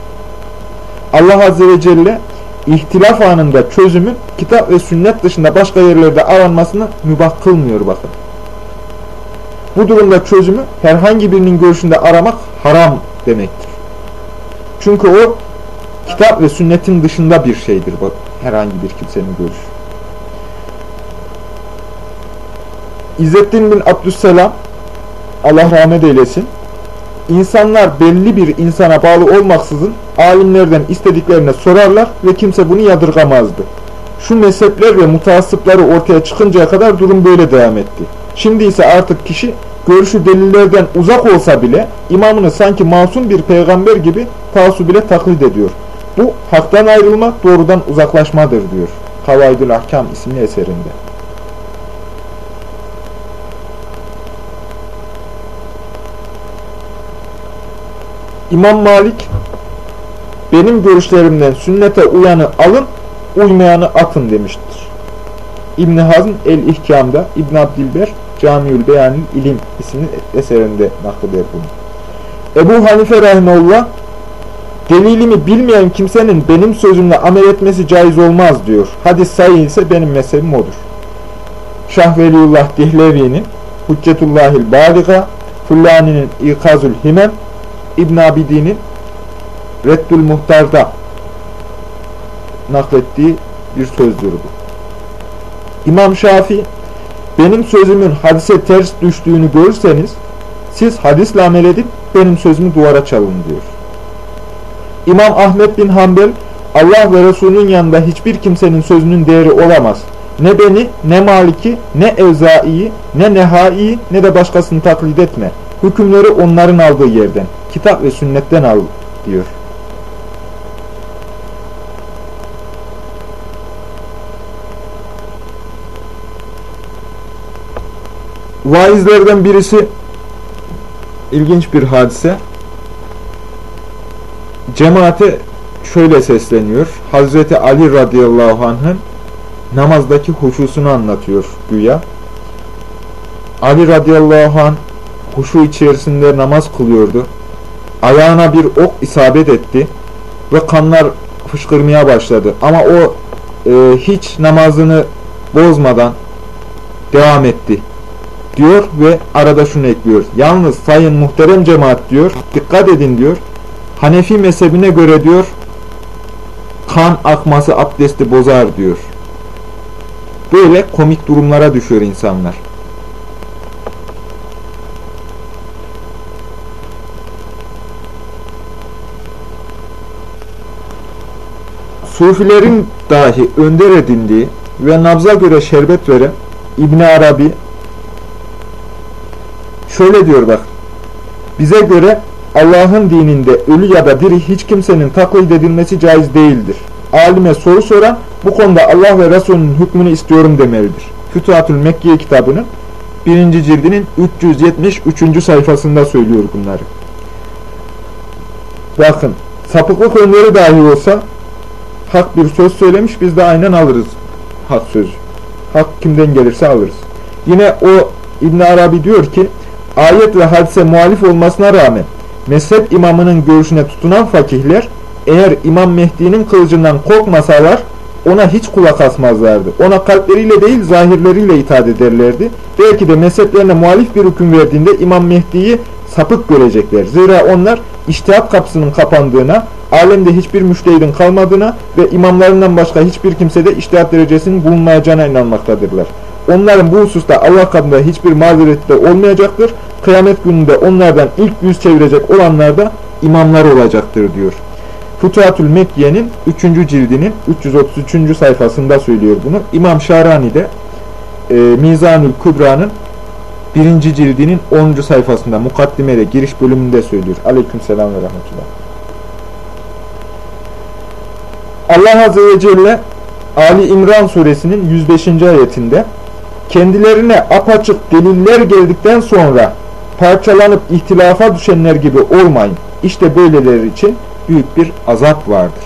A: Allah Azze ve Celle ihtilaf anında çözümün kitap ve sünnet dışında başka yerlerde aranmasını mübah kılmıyor bakın. Bu durumda çözümü herhangi birinin görüşünde aramak haram demektir. Çünkü o kitap ve sünnetin dışında bir şeydir bak herhangi bir kimsenin görüşü. İzzettin bin Abdüsselam Allah rahmet eylesin. İnsanlar belli bir insana bağlı olmaksızın alimlerden istediklerine sorarlar ve kimse bunu yadırgamazdı. Şu mezhepler ve mutaassıpları ortaya çıkıncaya kadar durum böyle devam etti. Şimdi ise artık kişi görüşü delillerden uzak olsa bile imamını sanki masum bir peygamber gibi taassub bile taklit ediyor. Bu haktan ayrılma doğrudan uzaklaşmadır diyor. Kavaydül Ahkam isimli eserinde. İmam Malik benim görüşlerimden sünnete uyanı alın, uymayanı atın demiştir. İbn Hazm el-İhkam'da, İbn Abdilber Camiül Beyanil İlim isimli eserinde nakleder bunu. Ebu Hanife Rahimullah delilimi bilmeyen kimsenin benim sözümle amel etmesi caiz olmaz diyor. Hadis sayı ise benim mezhebim odur. Şah Veliullah Dihlevi'nin Hüccetullahil Baliga, Fullani'nin İkazül Himem, İbn Abidin'in Reddül Muhtar'da naklettiği bir sözdür bu. İmam Şafii benim sözümün hadise ters düştüğünü görürseniz siz hadisle amel edip benim sözümü duvara çalın diyor. İmam Ahmet bin Hanbel Allah ve Resulünün yanında hiçbir kimsenin sözünün değeri olamaz. Ne beni, ne Malik'i, ne Evzai'yi, ne Nehai'yi, ne de başkasını taklit etme. Hükümleri onların aldığı yerden, kitap ve sünnetten al diyor. Vaizlerden birisi ilginç bir hadise. Cemaate şöyle sesleniyor. Hazreti Ali radıyallahu anh'ın namazdaki huşusunu anlatıyor güya. Ali radıyallahu anh huşu içerisinde namaz kılıyordu. Ayağına bir ok isabet etti ve kanlar fışkırmaya başladı. Ama o e, hiç namazını bozmadan devam etti diyor ve arada şunu ekliyor. Yalnız sayın muhterem cemaat diyor, dikkat edin diyor. Hanefi mezhebine göre diyor, kan akması abdesti bozar diyor. Böyle komik durumlara düşüyor insanlar. Sufilerin dahi önder edindiği ve nabza göre şerbet veren İbn Arabi Şöyle diyor bak. Bize göre Allah'ın dininde ölü ya da diri hiç kimsenin taklit edilmesi caiz değildir. Alime soru soran bu konuda Allah ve Resulünün hükmünü istiyorum demelidir. Fütuhatül Mekkiye kitabının 1. cildinin 373. sayfasında söylüyor bunları. Bakın sapıklık önleri dahi olsa hak bir söz söylemiş biz de aynen alırız hak sözü. Hak kimden gelirse alırız. Yine o İbn Arabi diyor ki ayet ve hadise muhalif olmasına rağmen mezhep imamının görüşüne tutunan fakihler eğer İmam Mehdi'nin kılıcından korkmasalar ona hiç kulak asmazlardı. Ona kalpleriyle değil zahirleriyle itaat ederlerdi. Belki de mezheplerine muhalif bir hüküm verdiğinde İmam Mehdi'yi sapık görecekler. Zira onlar iştihat kapısının kapandığına, alemde hiçbir müştehidin kalmadığına ve imamlarından başka hiçbir kimsede iştihat derecesinin bulunmayacağına inanmaktadırlar. Onların bu hususta Allah katında hiçbir mazereti de olmayacaktır. Kıyamet gününde onlardan ilk yüz çevirecek olanlar da imamlar olacaktır diyor. Futuhatül Mekke'nin 3. cildinin 333. sayfasında söylüyor bunu. İmam Şarani de e, Mizanül Kubra'nın 1. cildinin 10. sayfasında mukaddimede giriş bölümünde söylüyor. Aleykümselam ve rahmetullah. Allah Azze ve Celle Ali İmran suresinin 105. ayetinde kendilerine apaçık deliller geldikten sonra parçalanıp ihtilafa düşenler gibi olmayın. İşte böyleleri için büyük bir azap vardır.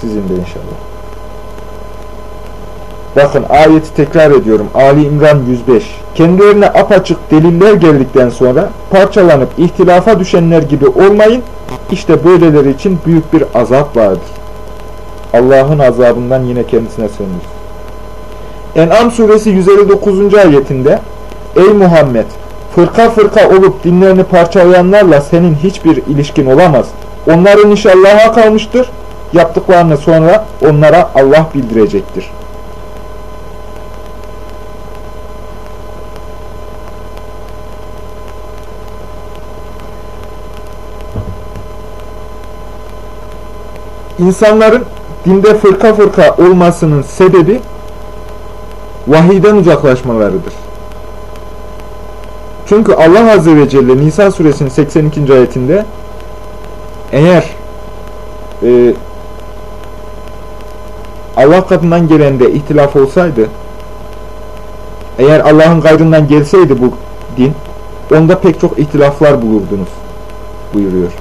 A: Sizin de inşallah. Bakın ayeti tekrar ediyorum. Ali İmran 105. Kendilerine apaçık deliller geldikten sonra parçalanıp ihtilafa düşenler gibi olmayın. İşte böyleleri için büyük bir azap vardır. Allah'ın azabından yine kendisine sığınır. En'am suresi 159. ayetinde Ey Muhammed! Fırka fırka olup dinlerini parçalayanlarla senin hiçbir ilişkin olamaz. Onların işi Allah'a kalmıştır. Yaptıklarını sonra onlara Allah bildirecektir. İnsanların dinde fırka fırka olmasının sebebi vahiyden uzaklaşmalarıdır. Çünkü Allah Azze ve Celle Nisa suresinin 82. ayetinde eğer e, Allah katından gelende ihtilaf olsaydı eğer Allah'ın gayrından gelseydi bu din onda pek çok ihtilaflar bulurdunuz buyuruyor.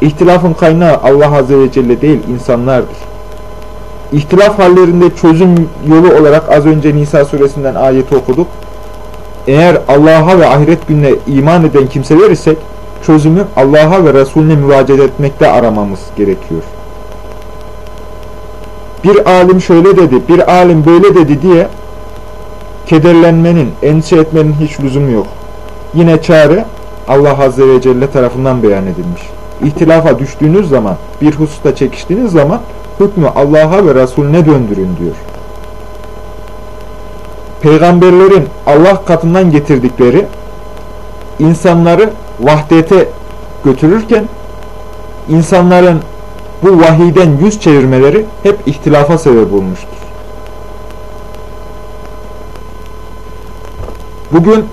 A: İhtilafın kaynağı Allah Azze ve Celle değil insanlardır. İhtilaf hallerinde çözüm yolu olarak az önce Nisa suresinden ayeti okuduk. Eğer Allah'a ve ahiret gününe iman eden kimseler isek çözümü Allah'a ve Resulüne müracaat etmekte aramamız gerekiyor. Bir alim şöyle dedi, bir alim böyle dedi diye kederlenmenin, endişe etmenin hiç lüzumu yok. Yine çare Allah Azze ve Celle tarafından beyan edilmiş. İhtilafa düştüğünüz zaman, bir hususta çekiştiğiniz zaman hükmü Allah'a ve Resulüne döndürün diyor. Peygamberlerin Allah katından getirdikleri insanları vahdete götürürken insanların bu vahiden yüz çevirmeleri hep ihtilafa sebep olmuştur. Bugün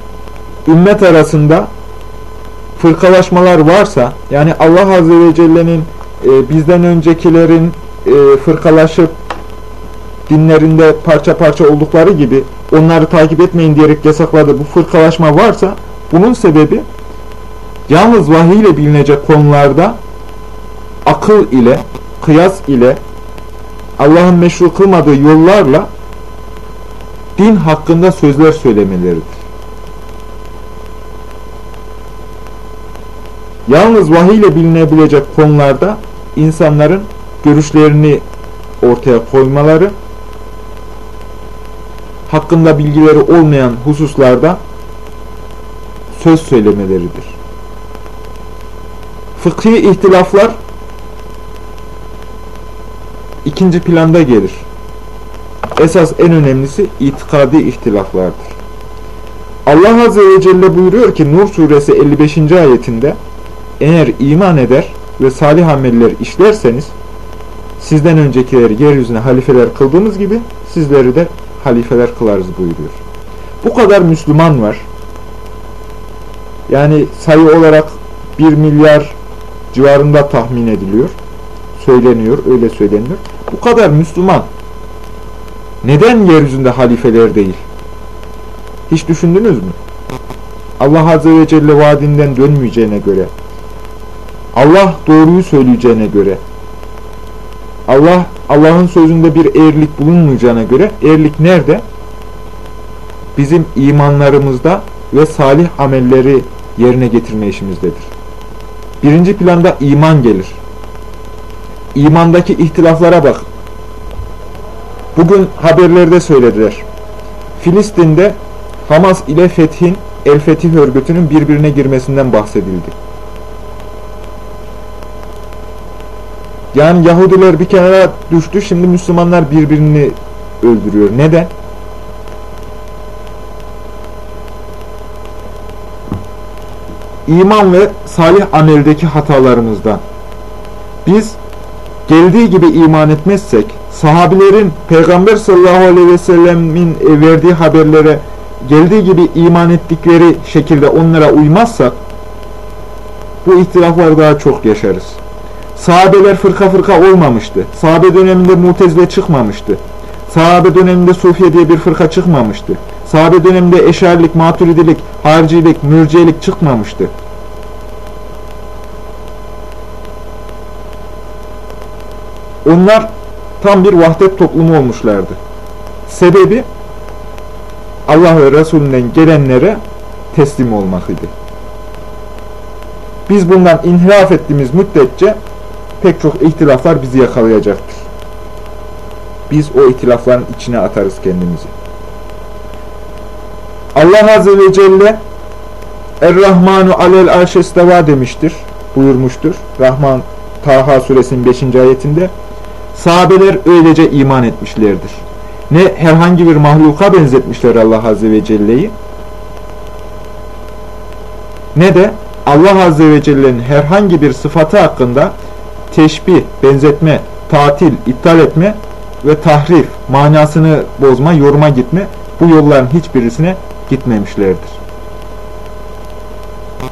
A: ümmet arasında fırkalaşmalar varsa yani Allah Azze ve Celle'nin e, bizden öncekilerin e, fırkalaşıp dinlerinde parça parça oldukları gibi onları takip etmeyin diyerek yasakladığı bu fırkalaşma varsa bunun sebebi yalnız vahiy ile bilinecek konularda akıl ile, kıyas ile Allah'ın meşru kılmadığı yollarla din hakkında sözler söylemeleridir. Yalnız vahiy ile bilinebilecek konularda insanların görüşlerini ortaya koymaları, hakkında bilgileri olmayan hususlarda söz söylemeleridir. Fıkhi ihtilaflar ikinci planda gelir. Esas en önemlisi itikadi ihtilaflardır. Allah Azze ve Celle buyuruyor ki Nur suresi 55. ayetinde eğer iman eder ve salih ameller işlerseniz sizden öncekileri yeryüzüne halifeler kıldığımız gibi sizleri de halifeler kılarız buyuruyor. Bu kadar Müslüman var. Yani sayı olarak 1 milyar civarında tahmin ediliyor. Söyleniyor, öyle söyleniyor. Bu kadar Müslüman neden yeryüzünde halifeler değil? Hiç düşündünüz mü? Allah Azze ve Celle vaadinden dönmeyeceğine göre, Allah doğruyu söyleyeceğine göre, Allah Allah'ın sözünde bir eğrilik bulunmayacağına göre eğrilik nerede? Bizim imanlarımızda ve salih amelleri yerine getirme işimizdedir. Birinci planda iman gelir. İmandaki ihtilaflara bak. Bugün haberlerde söylediler. Filistin'de Hamas ile Fethin, El Fetih örgütünün birbirine girmesinden bahsedildi. Yani Yahudiler bir kenara düştü, şimdi Müslümanlar birbirini öldürüyor. Neden? İman ve salih ameldeki hatalarımızdan. biz geldiği gibi iman etmezsek, sahabilerin Peygamber sallallahu aleyhi ve sellemin verdiği haberlere geldiği gibi iman ettikleri şekilde onlara uymazsak, bu ihtilaflar daha çok yaşarız. Sahabeler fırka fırka olmamıştı. Sahabe döneminde mutezile çıkmamıştı. Sahabe döneminde Sufiye diye bir fırka çıkmamıştı. Sahabe döneminde eşarilik, maturidilik, haricilik, mürciyelik çıkmamıştı. Onlar tam bir vahdet toplumu olmuşlardı. Sebebi Allah ve Resulünden gelenlere teslim olmak idi. Biz bundan inhiraf ettiğimiz müddetçe pek çok ihtilaflar bizi yakalayacaktır. Biz o ihtilafların içine atarız kendimizi. Allah Azze ve Celle Er-Rahmanu alel arşesteva demiştir, buyurmuştur. Rahman Taha suresinin 5. ayetinde. Sahabeler öylece iman etmişlerdir. Ne herhangi bir mahluka benzetmişler Allah Azze ve Celle'yi ne de Allah Azze ve Celle'nin herhangi bir sıfatı hakkında teşbih, benzetme, tatil, iptal etme ve tahrif, manasını bozma, yoruma gitme bu yolların hiçbirisine gitmemişlerdir.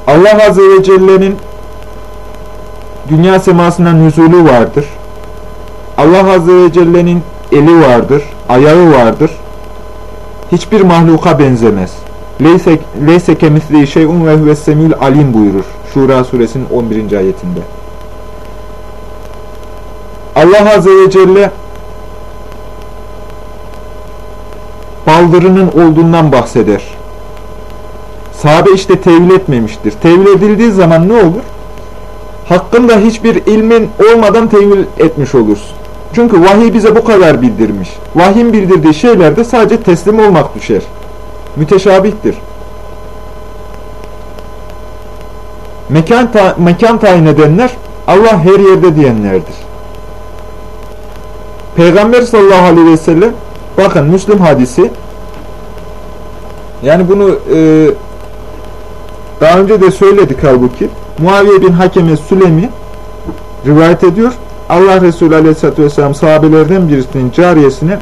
A: Allah Azze ve Celle'nin dünya semasından nüzulü vardır. Allah Azze ve Celle'nin eli vardır, ayağı vardır. Hiçbir mahluka benzemez. Leyse, leyse kemisliği şeyun ve huves alim buyurur. Şura suresinin 11. ayetinde. Allah Azze ve Celle baldırının olduğundan bahseder. Sahabe işte tevil etmemiştir. Tevil edildiği zaman ne olur? Hakkında hiçbir ilmin olmadan tevil etmiş olursun. Çünkü vahiy bize bu kadar bildirmiş. Vahyin bildirdiği şeylerde sadece teslim olmak düşer. Müteşabihtir. Mekan, ta mekan tayin edenler Allah her yerde diyenlerdir. Peygamber sallallahu aleyhi ve sellem bakın Müslim hadisi yani bunu e, daha önce de söyledik halbuki Muaviye bin Hakeme Sülemi rivayet ediyor. Allah Resulü Aleyhisselatü Vesselam sahabelerden birisinin cariyesine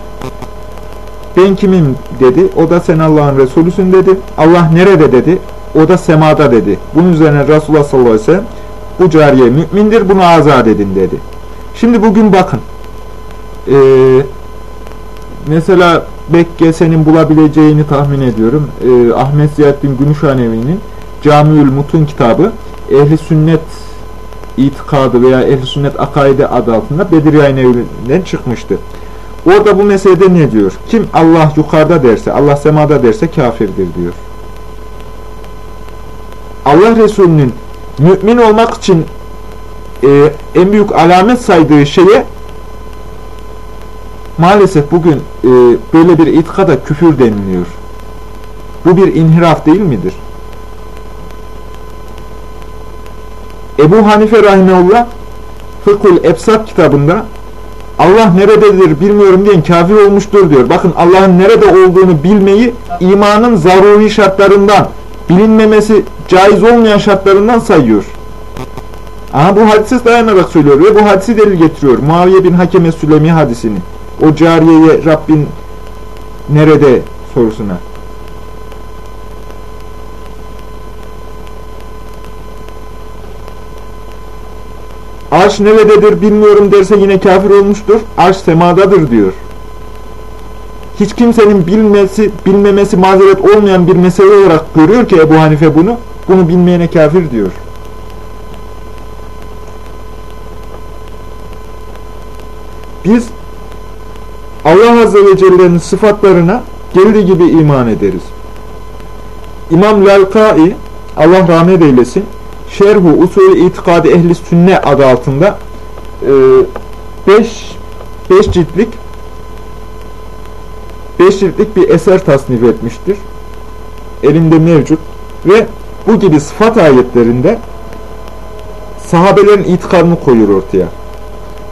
A: ben kimim dedi. O da sen Allah'ın Resulüsün dedi. Allah nerede dedi. O da semada dedi. Bunun üzerine Resulullah sallallahu aleyhi ve sellem bu cariye mümindir bunu azat edin dedi. Şimdi bugün bakın. Ee, mesela Bekke senin bulabileceğini tahmin ediyorum. Ee, Ahmet Ziyaddin Gümüşhanevi'nin Camiül Mutun kitabı Ehli Sünnet itikadı veya ehl sünnet akaide adı altında Bedir Yayın Evi'nden çıkmıştı. Orada bu meselede ne diyor? Kim Allah yukarıda derse, Allah semada derse kafirdir diyor. Allah Resulü'nün mümin olmak için e, en büyük alamet saydığı şeye maalesef bugün e, böyle bir itikada küfür deniliyor. Bu bir inhiraf değil midir? Ebu Hanife Rahimeullah Fıkhul Ebsat kitabında Allah nerededir bilmiyorum diyen kafir olmuştur diyor. Bakın Allah'ın nerede olduğunu bilmeyi imanın zaruri şartlarından, bilinmemesi caiz olmayan şartlarından sayıyor. Aha bu hadise dayanarak söylüyor ve bu hadisi delil getiriyor. Muaviye bin Hakeme Sülemi hadisini. O cariyeye Rabbin nerede sorusuna. Arş nerededir bilmiyorum derse yine kafir olmuştur. Arş semadadır diyor. Hiç kimsenin bilmesi, bilmemesi mazeret olmayan bir mesele olarak görüyor ki Ebu Hanife bunu. Bunu bilmeyene kafir diyor. Biz Allah Azze ve Celle'nin sıfatlarına geldiği gibi iman ederiz. İmam Lalkai, Allah rahmet eylesin, Şerhu Usul İtikadi Ehli Sünne adı altında 5 e, 5 ciltlik 5 ciltlik bir eser tasnif etmiştir. Elinde mevcut ve bu gibi sıfat ayetlerinde sahabelerin itikadını koyuyor ortaya.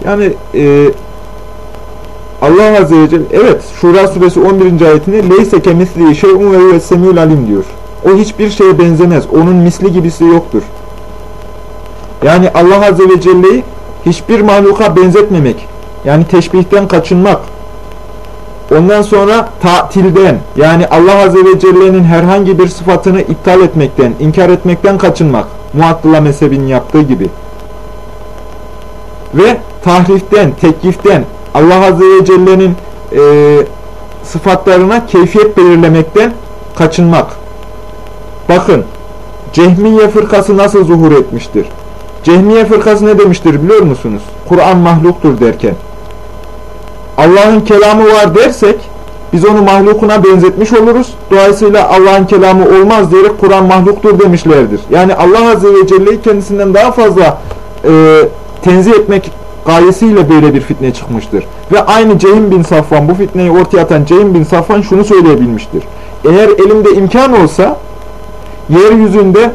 A: Yani e, Allah Azze ve Celle evet Şura suresi 11. ayetinde leyse kemisliği şey'un ve huves alim diyor. O hiçbir şeye benzemez. Onun misli gibisi yoktur. Yani Allah Azze ve Celle'yi hiçbir mahluka benzetmemek, yani teşbihten kaçınmak, ondan sonra tatilden, yani Allah Azze ve Celle'nin herhangi bir sıfatını iptal etmekten, inkar etmekten kaçınmak, Muattıla mezhebinin yaptığı gibi. Ve tahriften, tekliften, Allah Azze ve Celle'nin e, sıfatlarına keyfiyet belirlemekten kaçınmak. Bakın, Cehmiye fırkası nasıl zuhur etmiştir? Cehmiye fırkası ne demiştir biliyor musunuz? Kur'an mahluktur derken. Allah'ın kelamı var dersek, biz onu mahlukuna benzetmiş oluruz. Dolayısıyla Allah'ın kelamı olmaz diyerek Kur'an mahluktur demişlerdir. Yani Allah Azze ve Celle'yi kendisinden daha fazla e, tenzih etmek gayesiyle böyle bir fitne çıkmıştır. Ve aynı Cehim bin Safvan, bu fitneyi ortaya atan Cehim bin Safvan şunu söyleyebilmiştir. Eğer elimde imkan olsa, yeryüzünde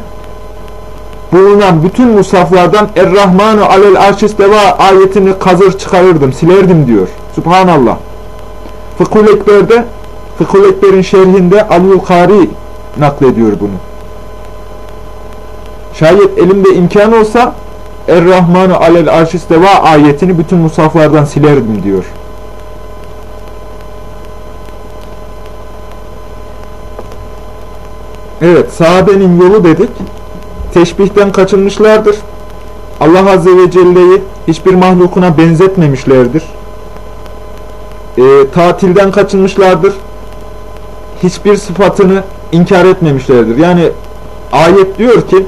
A: bulunan bütün musaflardan Er-Rahmanu alel arşisteva ayetini kazır çıkarırdım, silerdim diyor. Subhanallah. Fıkhul Ekber'de, Fıkhul Ekber'in şerhinde Aliül Kari naklediyor bunu. Şayet elimde imkan olsa Er-Rahmanu alel arşisteva ayetini bütün musaflardan silerdim diyor. Evet, sahabenin yolu dedik. Teşbihten kaçınmışlardır. Allah Azze ve Celle'yi hiçbir mahlukuna benzetmemişlerdir. E, tatilden kaçınmışlardır. Hiçbir sıfatını inkar etmemişlerdir. Yani ayet diyor ki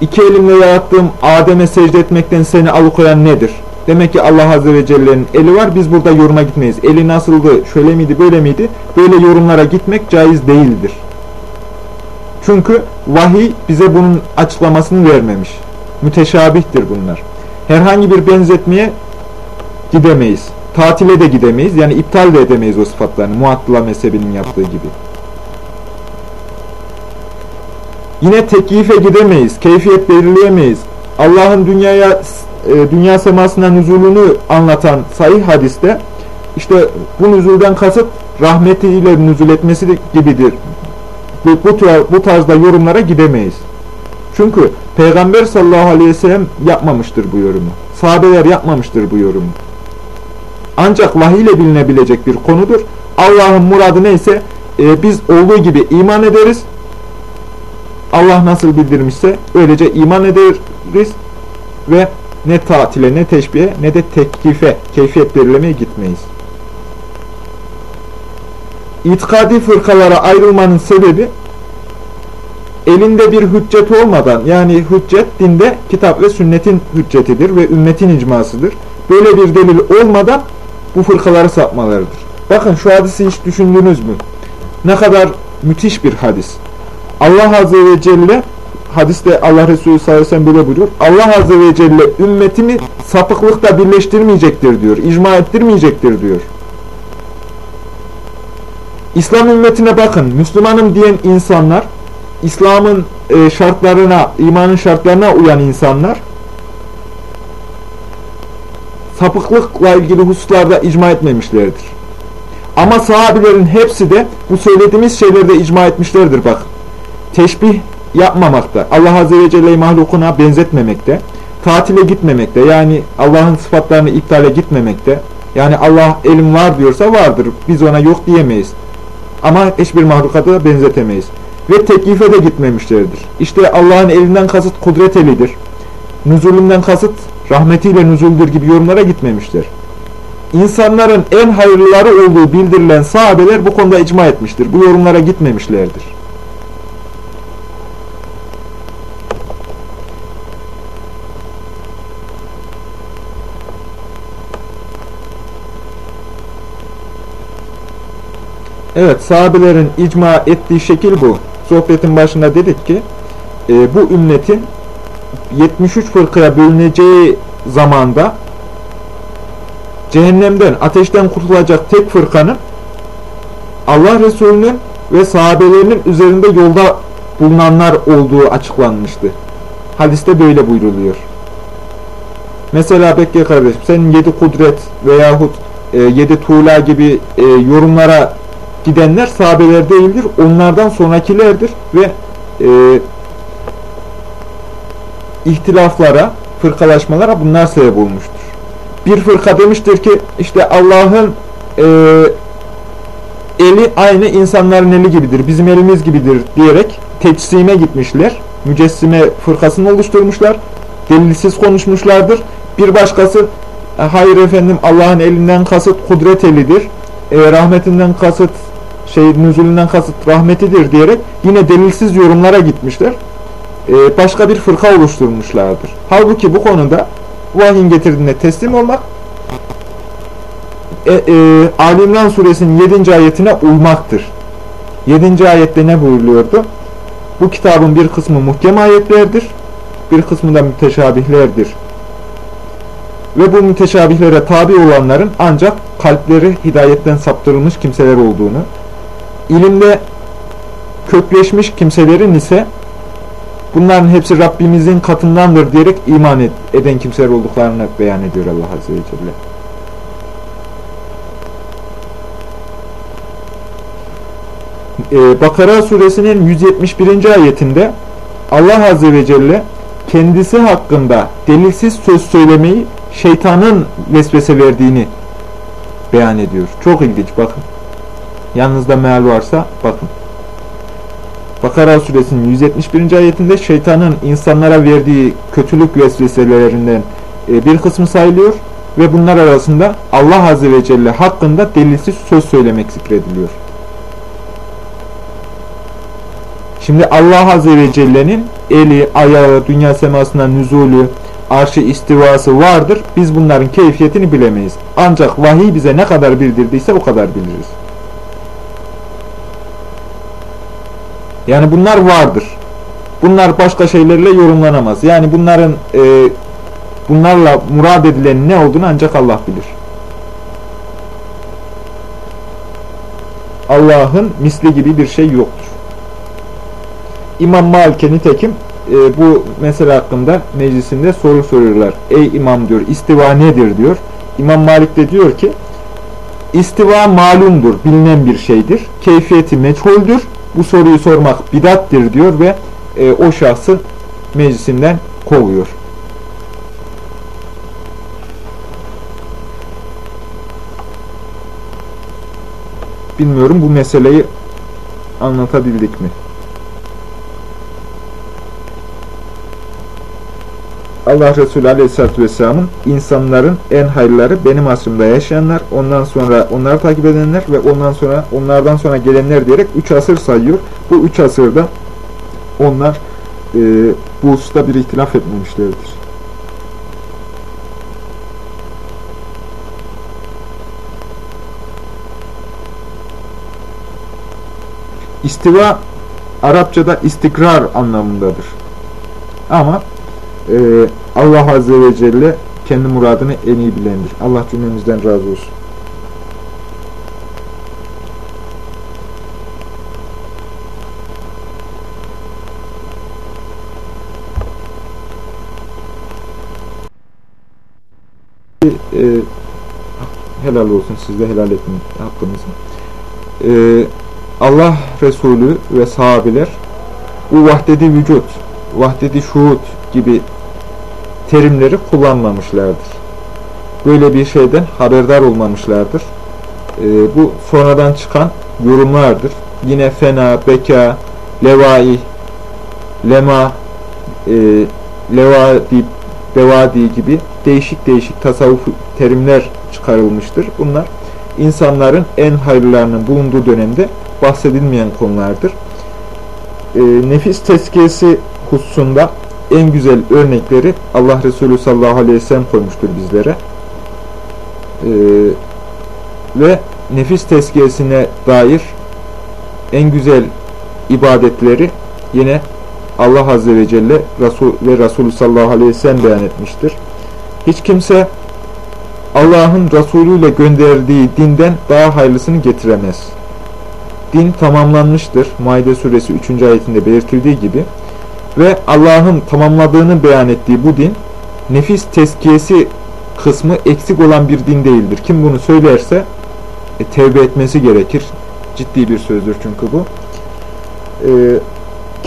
A: iki elimle yarattığım Adem'e secde etmekten seni alıkoyan nedir? Demek ki Allah Azze ve Celle'nin eli var. Biz burada yoruma gitmeyiz. Eli nasıldı, şöyle miydi, böyle miydi? Böyle yorumlara gitmek caiz değildir. Çünkü vahiy bize bunun açıklamasını vermemiş. Müteşabihtir bunlar. Herhangi bir benzetmeye gidemeyiz. Tatile de gidemeyiz. Yani iptal de edemeyiz o sıfatlarını. Muattıla mezhebinin yaptığı gibi. Yine tekyife gidemeyiz. Keyfiyet belirleyemeyiz. Allah'ın dünyaya e, dünya semasına nüzulünü anlatan sahih hadiste işte bu nüzulden kasıt rahmetiyle nüzul etmesi gibidir. Bu, bu, bu tarzda yorumlara gidemeyiz. Çünkü Peygamber sallallahu aleyhi ve sellem yapmamıştır bu yorumu. Sahabeler yapmamıştır bu yorumu. Ancak vahiy ile bilinebilecek bir konudur. Allah'ın muradı neyse e, biz olduğu gibi iman ederiz. Allah nasıl bildirmişse öylece iman ederiz ve ne tatile, ne teşbihe, ne de teklife, keyfiyet belirlemeye gitmeyiz. İtikadi fırkalara ayrılmanın sebebi elinde bir hüccet olmadan yani hüccet dinde kitap ve sünnetin hüccetidir ve ümmetin icmasıdır. Böyle bir delil olmadan bu fırkaları sapmalarıdır. Bakın şu hadisi hiç düşündünüz mü? Ne kadar müthiş bir hadis. Allah Azze ve Celle hadiste Allah Resulü sallallahu böyle buyuruyor. Allah Azze ve Celle ümmetimi sapıklıkta birleştirmeyecektir diyor. İcma ettirmeyecektir diyor. İslam ümmetine bakın. Müslümanım diyen insanlar, İslam'ın e, şartlarına, imanın şartlarına uyan insanlar sapıklıkla ilgili hususlarda icma etmemişlerdir. Ama sahabilerin hepsi de bu söylediğimiz şeylerde icma etmişlerdir bak. Teşbih yapmamakta, Allah Azze ve Celle'yi mahlukuna benzetmemekte, tatile gitmemekte, yani Allah'ın sıfatlarını iptale gitmemekte, yani Allah elim var diyorsa vardır, biz ona yok diyemeyiz. Ama hiçbir mahlukata da benzetemeyiz. Ve teklife de gitmemişlerdir. İşte Allah'ın elinden kasıt kudret elidir. Nüzulünden kasıt rahmetiyle nüzuldür gibi yorumlara gitmemişler. İnsanların en hayırlıları olduğu bildirilen sahabeler bu konuda icma etmiştir. Bu yorumlara gitmemişlerdir. Evet, sahabelerin icma ettiği şekil bu. Sohbetin başında dedik ki, e, bu ümmetin 73 fırkaya bölüneceği zamanda cehennemden, ateşten kurtulacak tek fırkanın Allah Resulü'nün ve sahabelerinin üzerinde yolda bulunanlar olduğu açıklanmıştı. Hadiste böyle buyruluyor. Mesela Bekke kardeşim, senin yedi kudret veyahut e, yedi tuğla gibi e, yorumlara gidenler sahabeler değildir. Onlardan sonrakilerdir ve e, ihtilaflara fırkalaşmalara bunlar sebep olmuştur. Bir fırka demiştir ki işte Allah'ın e, eli aynı insanların eli gibidir, bizim elimiz gibidir diyerek teçsime gitmişler. Mücessime fırkasını oluşturmuşlar. Delilsiz konuşmuşlardır. Bir başkası hayır efendim Allah'ın elinden kasıt kudret elidir. E, rahmetinden kasıt şey nüzulünden kasıt rahmetidir diyerek yine delilsiz yorumlara gitmişler. E, başka bir fırka oluşturmuşlardır. Halbuki bu konuda vahyin getirdiğine teslim olmak e, e, Ali suresinin 7. ayetine uymaktır. 7. ayette ne buyuruyordu? Bu kitabın bir kısmı muhkem ayetlerdir, bir kısmı da müteşabihlerdir. Ve bu müteşabihlere tabi olanların ancak kalpleri hidayetten saptırılmış kimseler olduğunu, ilimde kökleşmiş kimselerin ise bunların hepsi Rabbimizin katındandır diyerek iman eden kimseler olduklarını beyan ediyor Allah Azze ve Celle. Ee, Bakara suresinin 171. ayetinde Allah Azze ve Celle kendisi hakkında delilsiz söz söylemeyi şeytanın vesvese verdiğini beyan ediyor. Çok ilginç bakın. Yanınızda meal varsa bakın. Bakara suresinin 171. ayetinde şeytanın insanlara verdiği kötülük vesveselerinden e, bir kısmı sayılıyor ve bunlar arasında Allah Azze ve Celle hakkında delilsiz söz söylemek zikrediliyor. Şimdi Allah Azze ve Celle'nin eli, ayağı, dünya semasına nüzulü, arşı istivası vardır. Biz bunların keyfiyetini bilemeyiz. Ancak vahiy bize ne kadar bildirdiyse o kadar biliriz. Yani bunlar vardır. Bunlar başka şeylerle yorumlanamaz. Yani bunların e, bunlarla murad edilen ne olduğunu ancak Allah bilir. Allah'ın misli gibi bir şey yoktur. İmam Malik'e nitekim e, bu mesele hakkında meclisinde soru soruyorlar. Ey imam diyor istiva nedir diyor. İmam Malik de diyor ki istiva malumdur, bilinen bir şeydir. Keyfiyeti meçhuldür. Bu soruyu sormak bidattir diyor ve e, o şahsı meclisinden kovuyor. Bilmiyorum bu meseleyi anlatabildik mi? Allah Resulü Aleyhisselatü Vesselam'ın insanların en hayırları benim asrımda yaşayanlar, ondan sonra onları takip edenler ve ondan sonra onlardan sonra gelenler diyerek üç asır sayıyor. Bu üç asırda onlar e, bu hususta bir ihtilaf etmemişlerdir. İstiva Arapçada istikrar anlamındadır. Ama e, Allah Azze ve Celle kendi muradını en iyi bilendir. Allah cümlemizden razı olsun. E, helal olsun siz de helal etmeyin hakkınızı. E, Allah Resulü ve sahabiler bu vahdedi vücut, vahdedi şuhud gibi terimleri kullanmamışlardır. Böyle bir şeyden haberdar olmamışlardır. E, bu sonradan çıkan yorumlardır. Yine fena, beka, levai, lema, e, levadi, bevadi gibi değişik değişik tasavvuf terimler çıkarılmıştır. Bunlar insanların en hayırlarının bulunduğu dönemde bahsedilmeyen konulardır. E, nefis tezkiyesi hususunda en güzel örnekleri Allah Resulü sallallahu aleyhi ve sellem koymuştur bizlere. Ee, ve nefis tezkiyesine dair en güzel ibadetleri yine Allah Azze ve Celle Resul ve Resulü sallallahu aleyhi ve sellem beyan etmiştir. Hiç kimse Allah'ın Resulü ile gönderdiği dinden daha hayırlısını getiremez. Din tamamlanmıştır. Maide suresi 3. ayetinde belirtildiği gibi ve Allah'ın tamamladığını beyan ettiği bu din nefis tezkiyesi kısmı eksik olan bir din değildir. Kim bunu söylerse e, tevbe etmesi gerekir. Ciddi bir sözdür çünkü bu. E,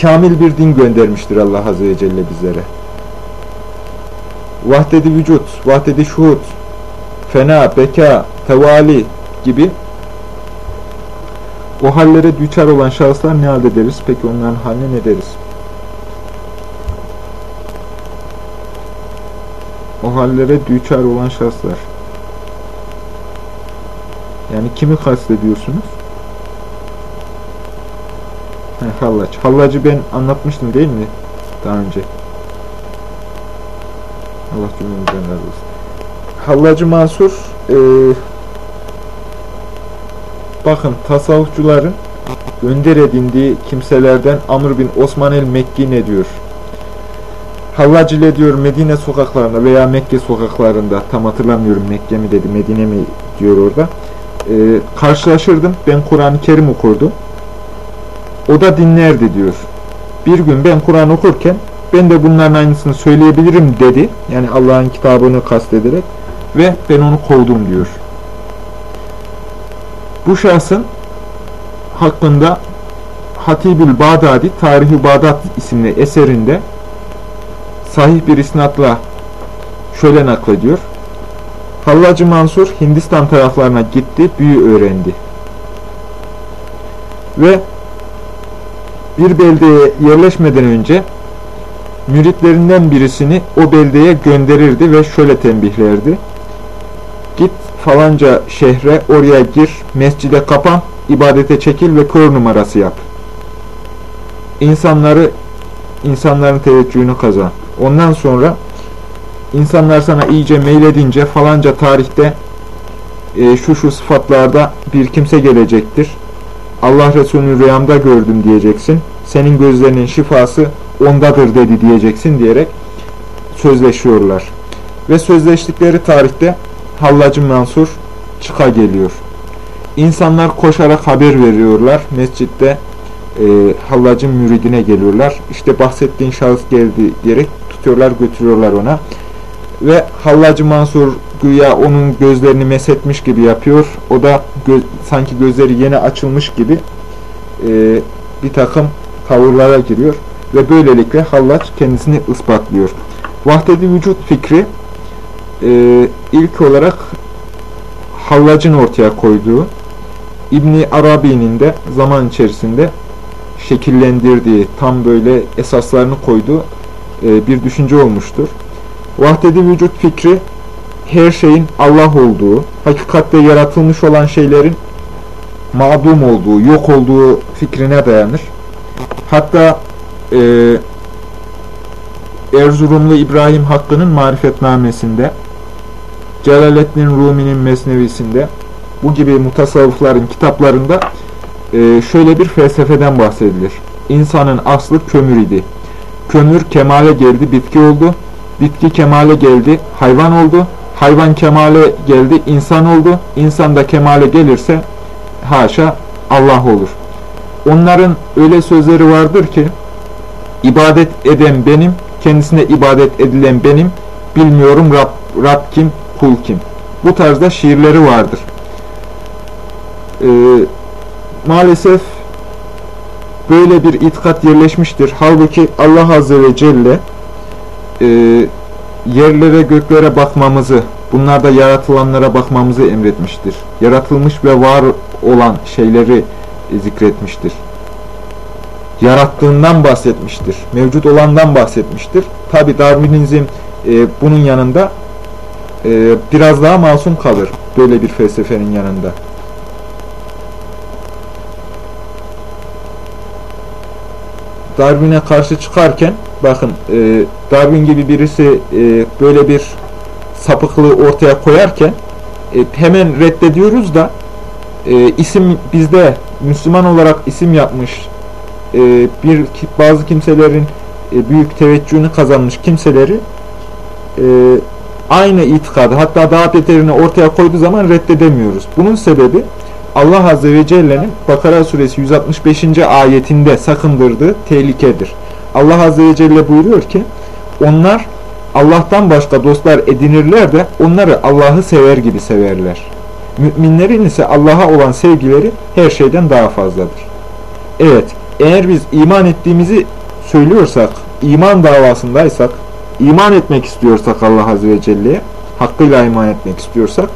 A: kamil bir din göndermiştir Allah Azze ve Celle bizlere. vahdedi vücut, vahdedi şuhud, fena, beka, tevali gibi o hallere düçar olan şahıslar ne halde deriz? Peki onların haline ne deriz? O hallere düçar olan şahıslar. Yani kimi kastediyorsunuz? He, hallaç. Hallacı ben anlatmıştım değil mi? Daha önce. Allah cümlemizden razı olsun. Hallacı Mansur e, bakın tasavvufçuların önder edindiği kimselerden Amr bin Osman el-Mekki ne diyor? Hallacı ile diyor Medine sokaklarında veya Mekke sokaklarında tam hatırlamıyorum Mekke mi dedi Medine mi diyor orada. E, karşılaşırdım. Ben Kur'an-ı Kerim okurdum. O da dinlerdi diyor. Bir gün ben Kur'an okurken ben de bunların aynısını söyleyebilirim dedi. Yani Allah'ın kitabını kastederek ve ben onu kovdum diyor. Bu şahsın hakkında Hatibül Bağdadi Tarihi Bağdat isimli eserinde sahih bir isnatla şöyle naklediyor. Hallacı Mansur Hindistan taraflarına gitti, büyü öğrendi. Ve bir beldeye yerleşmeden önce müritlerinden birisini o beldeye gönderirdi ve şöyle tembihlerdi. Git falanca şehre oraya gir, mescide kapan, ibadete çekil ve kör numarası yap. İnsanları, insanların teveccühünü kazan. Ondan sonra insanlar sana iyice meyledince falanca tarihte e, şu şu sıfatlarda bir kimse gelecektir. Allah Resulü'nü rüyamda gördüm diyeceksin. Senin gözlerinin şifası ondadır dedi diyeceksin diyerek sözleşiyorlar. Ve sözleştikleri tarihte Hallacı Mansur çıka geliyor. İnsanlar koşarak haber veriyorlar. Mescitte e, Hallac'ın müridine geliyorlar. İşte bahsettiğin şahıs geldi diyerek tutuyorlar götürüyorlar ona. Ve Hallacı Mansur güya onun gözlerini mesetmiş gibi yapıyor. O da gö sanki gözleri yeni açılmış gibi e, bir takım tavırlara giriyor. Ve böylelikle Hallaç kendisini ispatlıyor. Vahdedi vücut fikri e, ilk olarak Hallac'ın ortaya koyduğu İbni Arabi'nin de zaman içerisinde şekillendirdiği, tam böyle esaslarını koyduğu e, bir düşünce olmuştur. Vahdedi vücut fikri her şeyin Allah olduğu, hakikatte yaratılmış olan şeylerin mağdum olduğu, yok olduğu fikrine dayanır. Hatta e, Erzurumlu İbrahim Hakkı'nın marifetnamesinde, Celaleddin Rumi'nin mesnevisinde, bu gibi mutasavvıfların kitaplarında e, şöyle bir felsefeden bahsedilir. İnsanın aslı kömür idi. Kömür kemale geldi, bitki oldu. Bitki kemale geldi, hayvan oldu. Hayvan kemale geldi, insan oldu. İnsan da kemale gelirse haşa Allah olur. Onların öyle sözleri vardır ki ibadet eden benim, kendisine ibadet edilen benim, bilmiyorum Rab, Rab kim, kul kim. Bu tarzda şiirleri vardır. Ee, maalesef böyle bir itikat yerleşmiştir. Halbuki Allah Azze ve Celle e, yerlere göklere bakmamızı, bunlarda yaratılanlara bakmamızı emretmiştir. Yaratılmış ve var olan şeyleri zikretmiştir. Yarattığından bahsetmiştir. Mevcut olandan bahsetmiştir. Tabi Darwinizm e, bunun yanında e, biraz daha masum kalır. Böyle bir felsefenin yanında. Darwin'e karşı çıkarken bakın e, Darwin gibi birisi e, böyle bir sapıklığı ortaya koyarken e, hemen reddediyoruz da e, isim bizde Müslüman olarak isim yapmış e, bir bazı kimselerin e, büyük teveccühünü kazanmış kimseleri e, aynı itikadı hatta daha beterini ortaya koyduğu zaman reddedemiyoruz. Bunun sebebi Allah Azze ve Celle'nin Bakara suresi 165. ayetinde sakındırdığı tehlikedir. Allah Azze ve Celle buyuruyor ki onlar Allah'tan başka dostlar edinirler de onları Allah'ı sever gibi severler. Müminlerin ise Allah'a olan sevgileri her şeyden daha fazladır. Evet, eğer biz iman ettiğimizi söylüyorsak, iman davasındaysak, iman etmek istiyorsak Allah Azze ve Celle'ye, hakkıyla iman etmek istiyorsak,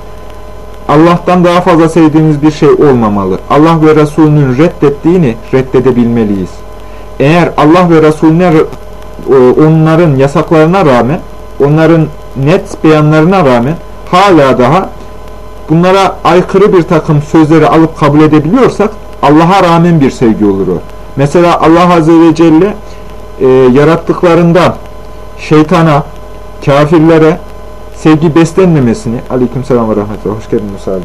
A: Allah'tan daha fazla sevdiğimiz bir şey olmamalı. Allah ve Resulünün reddettiğini reddedebilmeliyiz. Eğer Allah ve Resulüne onların yasaklarına rağmen, onların net beyanlarına rağmen hala daha bunlara aykırı bir takım sözleri alıp kabul edebiliyorsak Allah'a rağmen bir sevgi olur o. Mesela Allah Azze ve Celle e, yarattıklarından şeytana, kafirlere sevgi beslenmemesini aleykümselam ve rahmetullah hoş geldin Musa abi.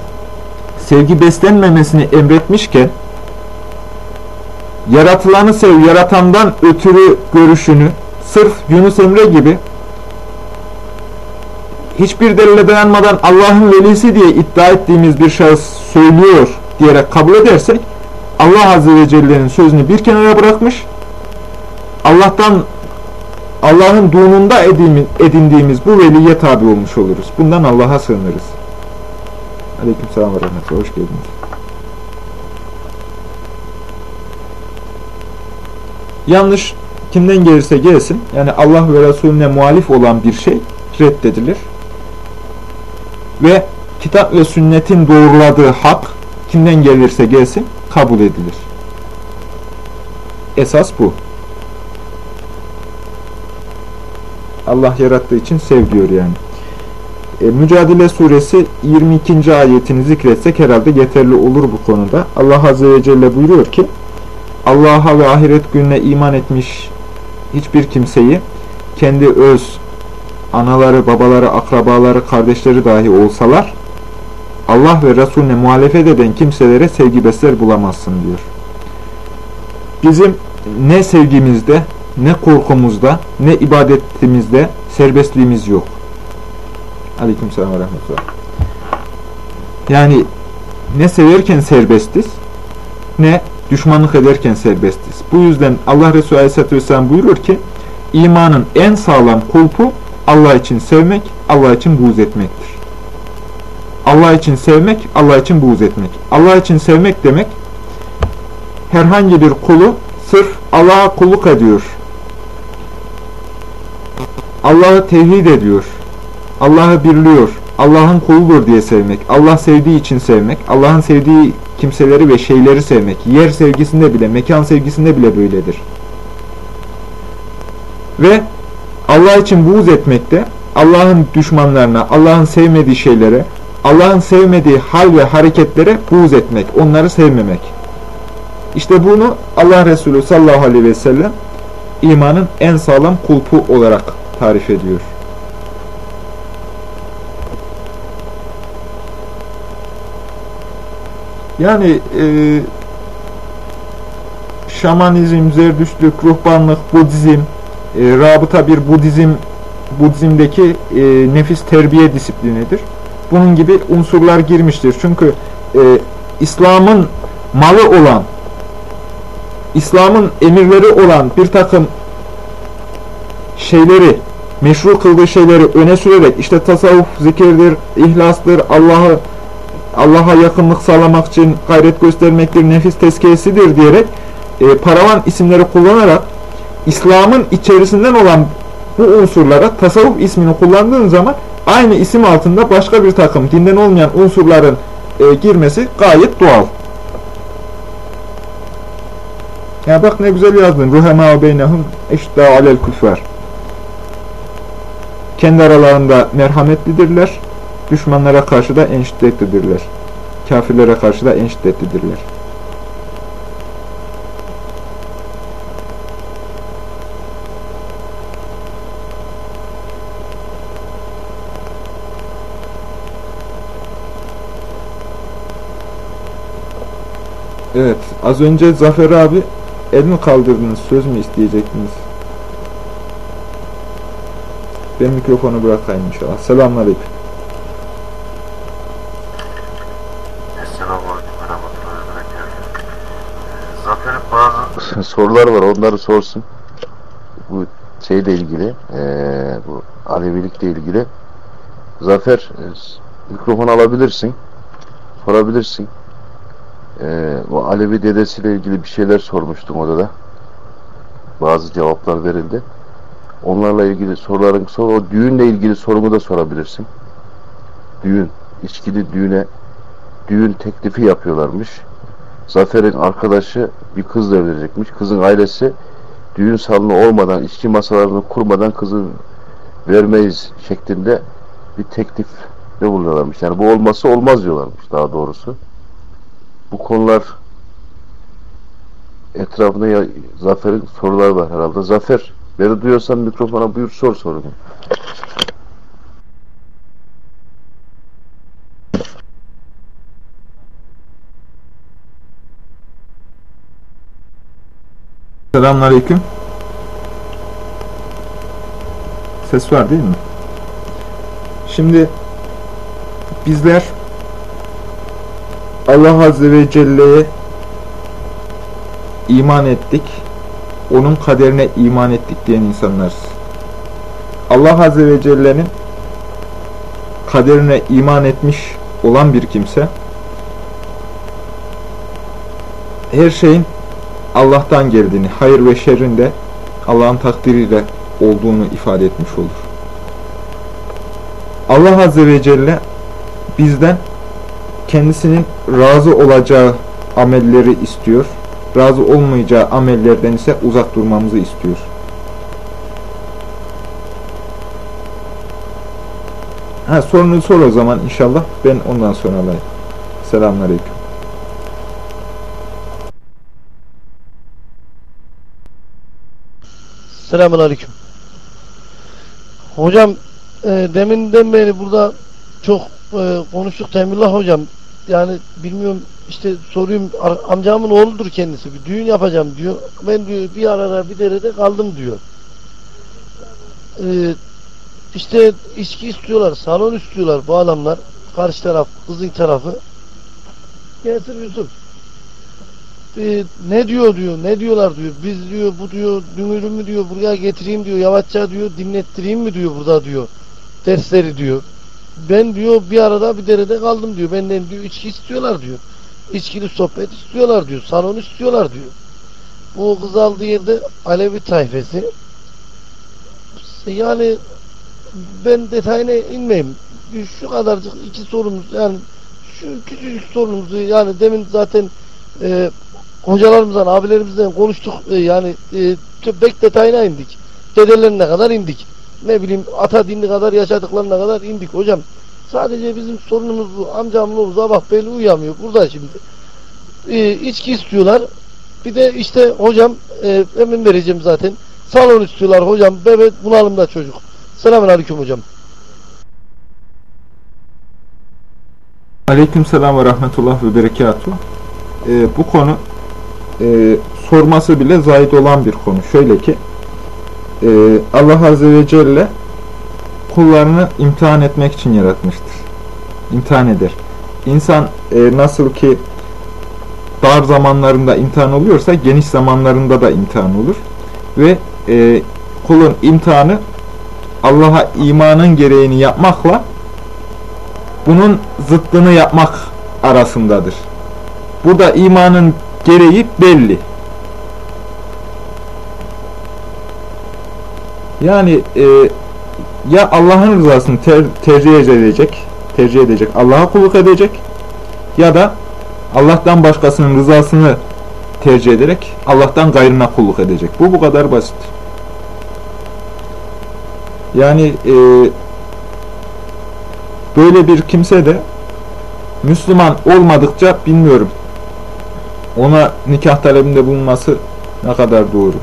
A: Sevgi beslenmemesini emretmişken yaratılanı sev, yaratandan ötürü görüşünü sırf Yunus Emre gibi hiçbir delile dayanmadan Allah'ın velisi diye iddia ettiğimiz bir şahıs söylüyor diyerek kabul edersek Allah Azze ve Celle'nin sözünü bir kenara bırakmış Allah'tan Allah'ın dununda edindiğimiz bu veliye tabi olmuş oluruz. Bundan Allah'a sığınırız. Aleyküm selam ve rahmetullah. Hoş geldiniz. Yanlış kimden gelirse gelsin, yani Allah ve Resulüne muhalif olan bir şey reddedilir. Ve kitap ve sünnetin doğruladığı hak kimden gelirse gelsin kabul edilir. Esas bu. Allah yarattığı için sev diyor yani. E, Mücadele suresi 22. ayetini zikretsek herhalde yeterli olur bu konuda. Allah Azze ve Celle buyuruyor ki Allah'a ve ahiret gününe iman etmiş hiçbir kimseyi kendi öz anaları, babaları, akrabaları, kardeşleri dahi olsalar Allah ve Resulüne muhalefet eden kimselere sevgi besler bulamazsın diyor. Bizim ne sevgimizde, ne korkumuzda, ne ibadetimizde serbestliğimiz yok. Aleykümselam ve rahmetullah. Yani ne severken serbestiz, ne düşmanlık ederken serbestiz. Bu yüzden Allah Resulü Aleyhisselatü Vesselam buyurur ki, imanın en sağlam kulpu Allah için sevmek, Allah için buğz etmektir. Allah için sevmek, Allah için buğz etmek. Allah için sevmek demek, herhangi bir kulu sırf Allah'a kulluk ediyor, Allah'ı tevhid ediyor, Allah'ı birliyor, Allah'ın kuludur diye sevmek, Allah sevdiği için sevmek, Allah'ın sevdiği kimseleri ve şeyleri sevmek, yer sevgisinde bile, mekan sevgisinde bile böyledir. Ve Allah için buğz etmekte, Allah'ın düşmanlarına, Allah'ın sevmediği şeylere, Allah'ın sevmediği hal ve hareketlere buğz etmek, onları sevmemek. İşte bunu Allah Resulü sallallahu aleyhi ve sellem imanın en sağlam kulpu olarak tarif ediyor. Yani e, şamanizm, zerdüştlük, ruhbanlık, budizm, e, rabıta bir budizm, budizmdeki e, nefis terbiye disiplinidir. Bunun gibi unsurlar girmiştir. Çünkü e, İslam'ın malı olan, İslam'ın emirleri olan bir takım şeyleri meşru kıldığı şeyleri öne sürerek işte tasavvuf zikirdir, ihlastır, Allah'ı Allah'a yakınlık sağlamak için gayret göstermektir, nefis tezkiyesidir diyerek e, paravan isimleri kullanarak İslam'ın içerisinden olan bu unsurlara tasavvuf ismini kullandığın zaman aynı isim altında başka bir takım dinden olmayan unsurların e, girmesi gayet doğal. Ya bak ne güzel yazdın. Ruhema beynehum eşda alel küffer. Kendi aralarında merhametlidirler. Düşmanlara karşı da en şiddetlidirler. Kafirlere karşı da en şiddetlidirler. Evet, az önce Zafer abi elini kaldırdınız, söz mü isteyecektiniz? Ben mikrofonu bırakayım inşallah. Selamünaleyküm.
B: Zafer'in bazı sorular var. Onları sorsun. Bu şeyle ilgili, ee, bu Alevilikle ilgili. Zafer, e, mikrofon alabilirsin. Sorabilirsin. E, o Alevi dedesiyle ilgili bir şeyler sormuştum odada. Bazı cevaplar verildi. Onlarla ilgili soruların sor. O düğünle ilgili sorunu da sorabilirsin. Düğün. içkili düğüne düğün teklifi yapıyorlarmış. Zafer'in arkadaşı bir kızla evlenecekmiş. Kızın ailesi düğün salonu olmadan, içki masalarını kurmadan kızı vermeyiz şeklinde bir teklif ne bulunuyorlarmış. Yani bu olması olmaz diyorlarmış daha doğrusu. Bu konular etrafında Zafer'in sorular var herhalde. Zafer, beni duyuyorsan mikrofona buyur sor sorunu.
A: Selamünaleyküm. Ses var değil mi? Şimdi bizler Allah Azze ve Celle'ye iman ettik. Onun kaderine iman ettik diyen insanlarız. Allah Azze ve Celle'nin kaderine iman etmiş olan bir kimse her şeyin Allah'tan geldiğini, hayır ve şerrin de Allah'ın takdiriyle olduğunu ifade etmiş olur. Allah Azze ve Celle bizden kendisinin razı olacağı amelleri istiyor. Razı olmayacağı amellerden ise uzak durmamızı istiyor. Ha, sorunu sor o zaman inşallah. Ben ondan sonra alayım. Selamünaleyküm.
C: Selamun Aleyküm. Hocam e, deminden beri burada çok e, konuştuk Temillah hocam. Yani bilmiyorum işte sorayım amcamın oğludur kendisi. Bir düğün yapacağım diyor. Ben diyor bir arada bir derede kaldım diyor. E, işte içki istiyorlar, salon istiyorlar bu adamlar. Karşı taraf, kızın tarafı. Yasir Yusuf. E, ne diyor diyor, ne diyorlar diyor. Biz diyor bu diyor dünürümü diyor buraya getireyim diyor. Yavaşça diyor dinlettireyim mi diyor burada diyor. Dersleri diyor. Ben diyor bir arada bir derede kaldım diyor. Benden diyor içki istiyorlar diyor. İçkili sohbet istiyorlar diyor. Salon istiyorlar diyor. Bu kız aldığı yerde Alevi tayfesi. Yani ben detayına inmeyeyim. Şu kadarcık iki sorumuz yani şu küçücük sorunumuzu yani demin zaten e, hocalarımızdan, abilerimizden konuştuk. E, yani e, bek detayına indik. Dedelerine kadar indik. Ne bileyim ata dinli kadar yaşadıklarına kadar indik hocam. Sadece bizim sorunumuz bu. Amcamın oğlu sabah belli uyuyamıyor. Burada şimdi. E, içki istiyorlar. Bir de işte hocam e, emin vereceğim zaten. Salon istiyorlar hocam. Bebek bunalımda çocuk. Selamun aleyküm hocam.
A: Aleyküm selam ve rahmetullah ve berekatuhu. Ee, bu konu e, sorması bile zahid olan bir konu. Şöyle ki e, Allah Azze ve Celle kullarını imtihan etmek için yaratmıştır. İmtihan eder. İnsan e, nasıl ki dar zamanlarında imtihan oluyorsa geniş zamanlarında da imtihan olur. Ve e, kulun imtihanı Allah'a imanın gereğini yapmakla bunun zıttını yapmak arasındadır. Burada imanın gereği belli. Yani e, ya Allah'ın rızasını ter, tercih edecek, tercih edecek, Allah'a kulluk edecek ya da Allah'tan başkasının rızasını tercih ederek Allah'tan gayrına kulluk edecek. Bu bu kadar basit. Yani e, böyle bir kimse de Müslüman olmadıkça bilmiyorum ona nikah talebinde bulunması ne kadar doğru.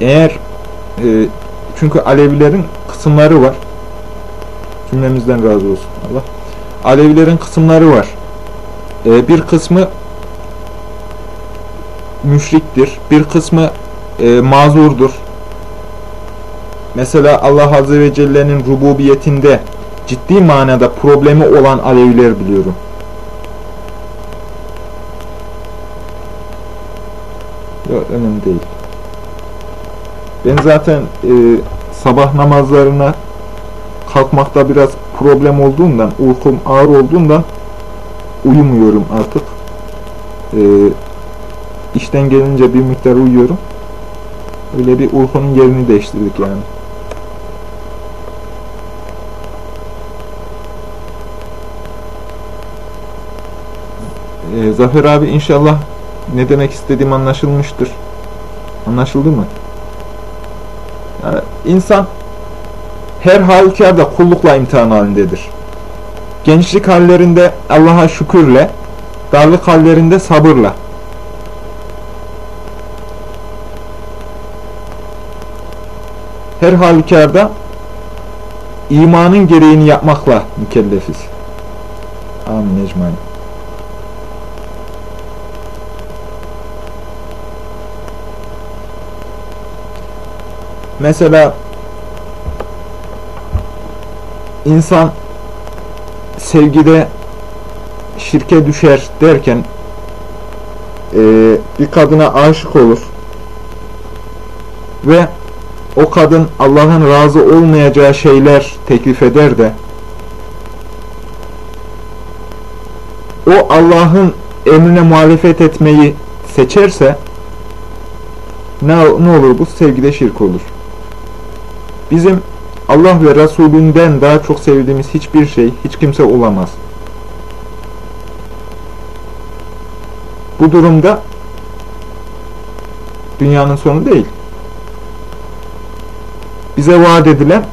A: Eğer e, çünkü Alevilerin kısımları var. Cümlemizden razı olsun Allah. Alevilerin kısımları var. E, bir kısmı müşriktir. Bir kısmı e, mazurdur. Mesela Allah Azze ve Celle'nin rububiyetinde ciddi manada problemi olan Aleviler biliyorum. Yok önemli değil. Ben zaten e, sabah namazlarına kalkmakta biraz problem olduğundan, uykum ağır olduğundan uyumuyorum artık. E, işten gelince bir miktar uyuyorum. Öyle bir uykunun yerini değiştirdik yani. Ee, Zafer abi inşallah ne demek istediğim anlaşılmıştır. Anlaşıldı mı? İnsan her halükarda kullukla imtihan halindedir. Gençlik hallerinde Allah'a şükürle, darlık hallerinde sabırla. Her halükarda imanın gereğini yapmakla mükellefiz. Amin ecmaîn. Mesela insan sevgide şirke düşer derken e, bir kadına aşık olur ve o kadın Allah'ın razı olmayacağı şeyler teklif eder de o Allah'ın emrine muhalefet etmeyi seçerse ne, ne olur bu? Sevgide şirk olur. Bizim Allah ve Resulünden daha çok sevdiğimiz hiçbir şey, hiç kimse olamaz. Bu durumda dünyanın sonu değil. Bize vaat edilen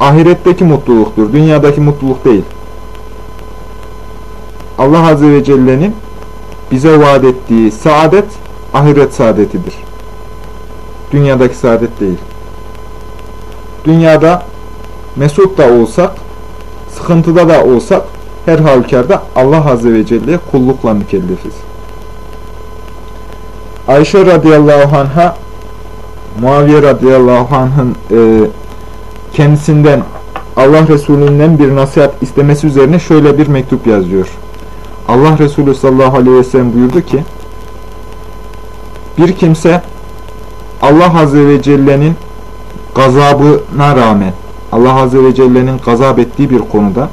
A: ahiretteki mutluluktur, dünyadaki mutluluk değil. Allah Azze ve Celle'nin bize vaat ettiği saadet ahiret saadetidir. Dünyadaki saadet değil. Dünyada mesut da olsak, sıkıntıda da olsak her halükarda Allah Azze ve Celle'ye kullukla mükellefiz. Ayşe radıyallahu anh'a Muaviye radıyallahu anh'ın e, kendisinden Allah Resulü'nden bir nasihat istemesi üzerine şöyle bir mektup yazıyor. Allah Resulü sallallahu aleyhi ve sellem buyurdu ki bir kimse Allah Azze ve Celle'nin gazabına rağmen Allah Azze ve Celle'nin gazap ettiği bir konuda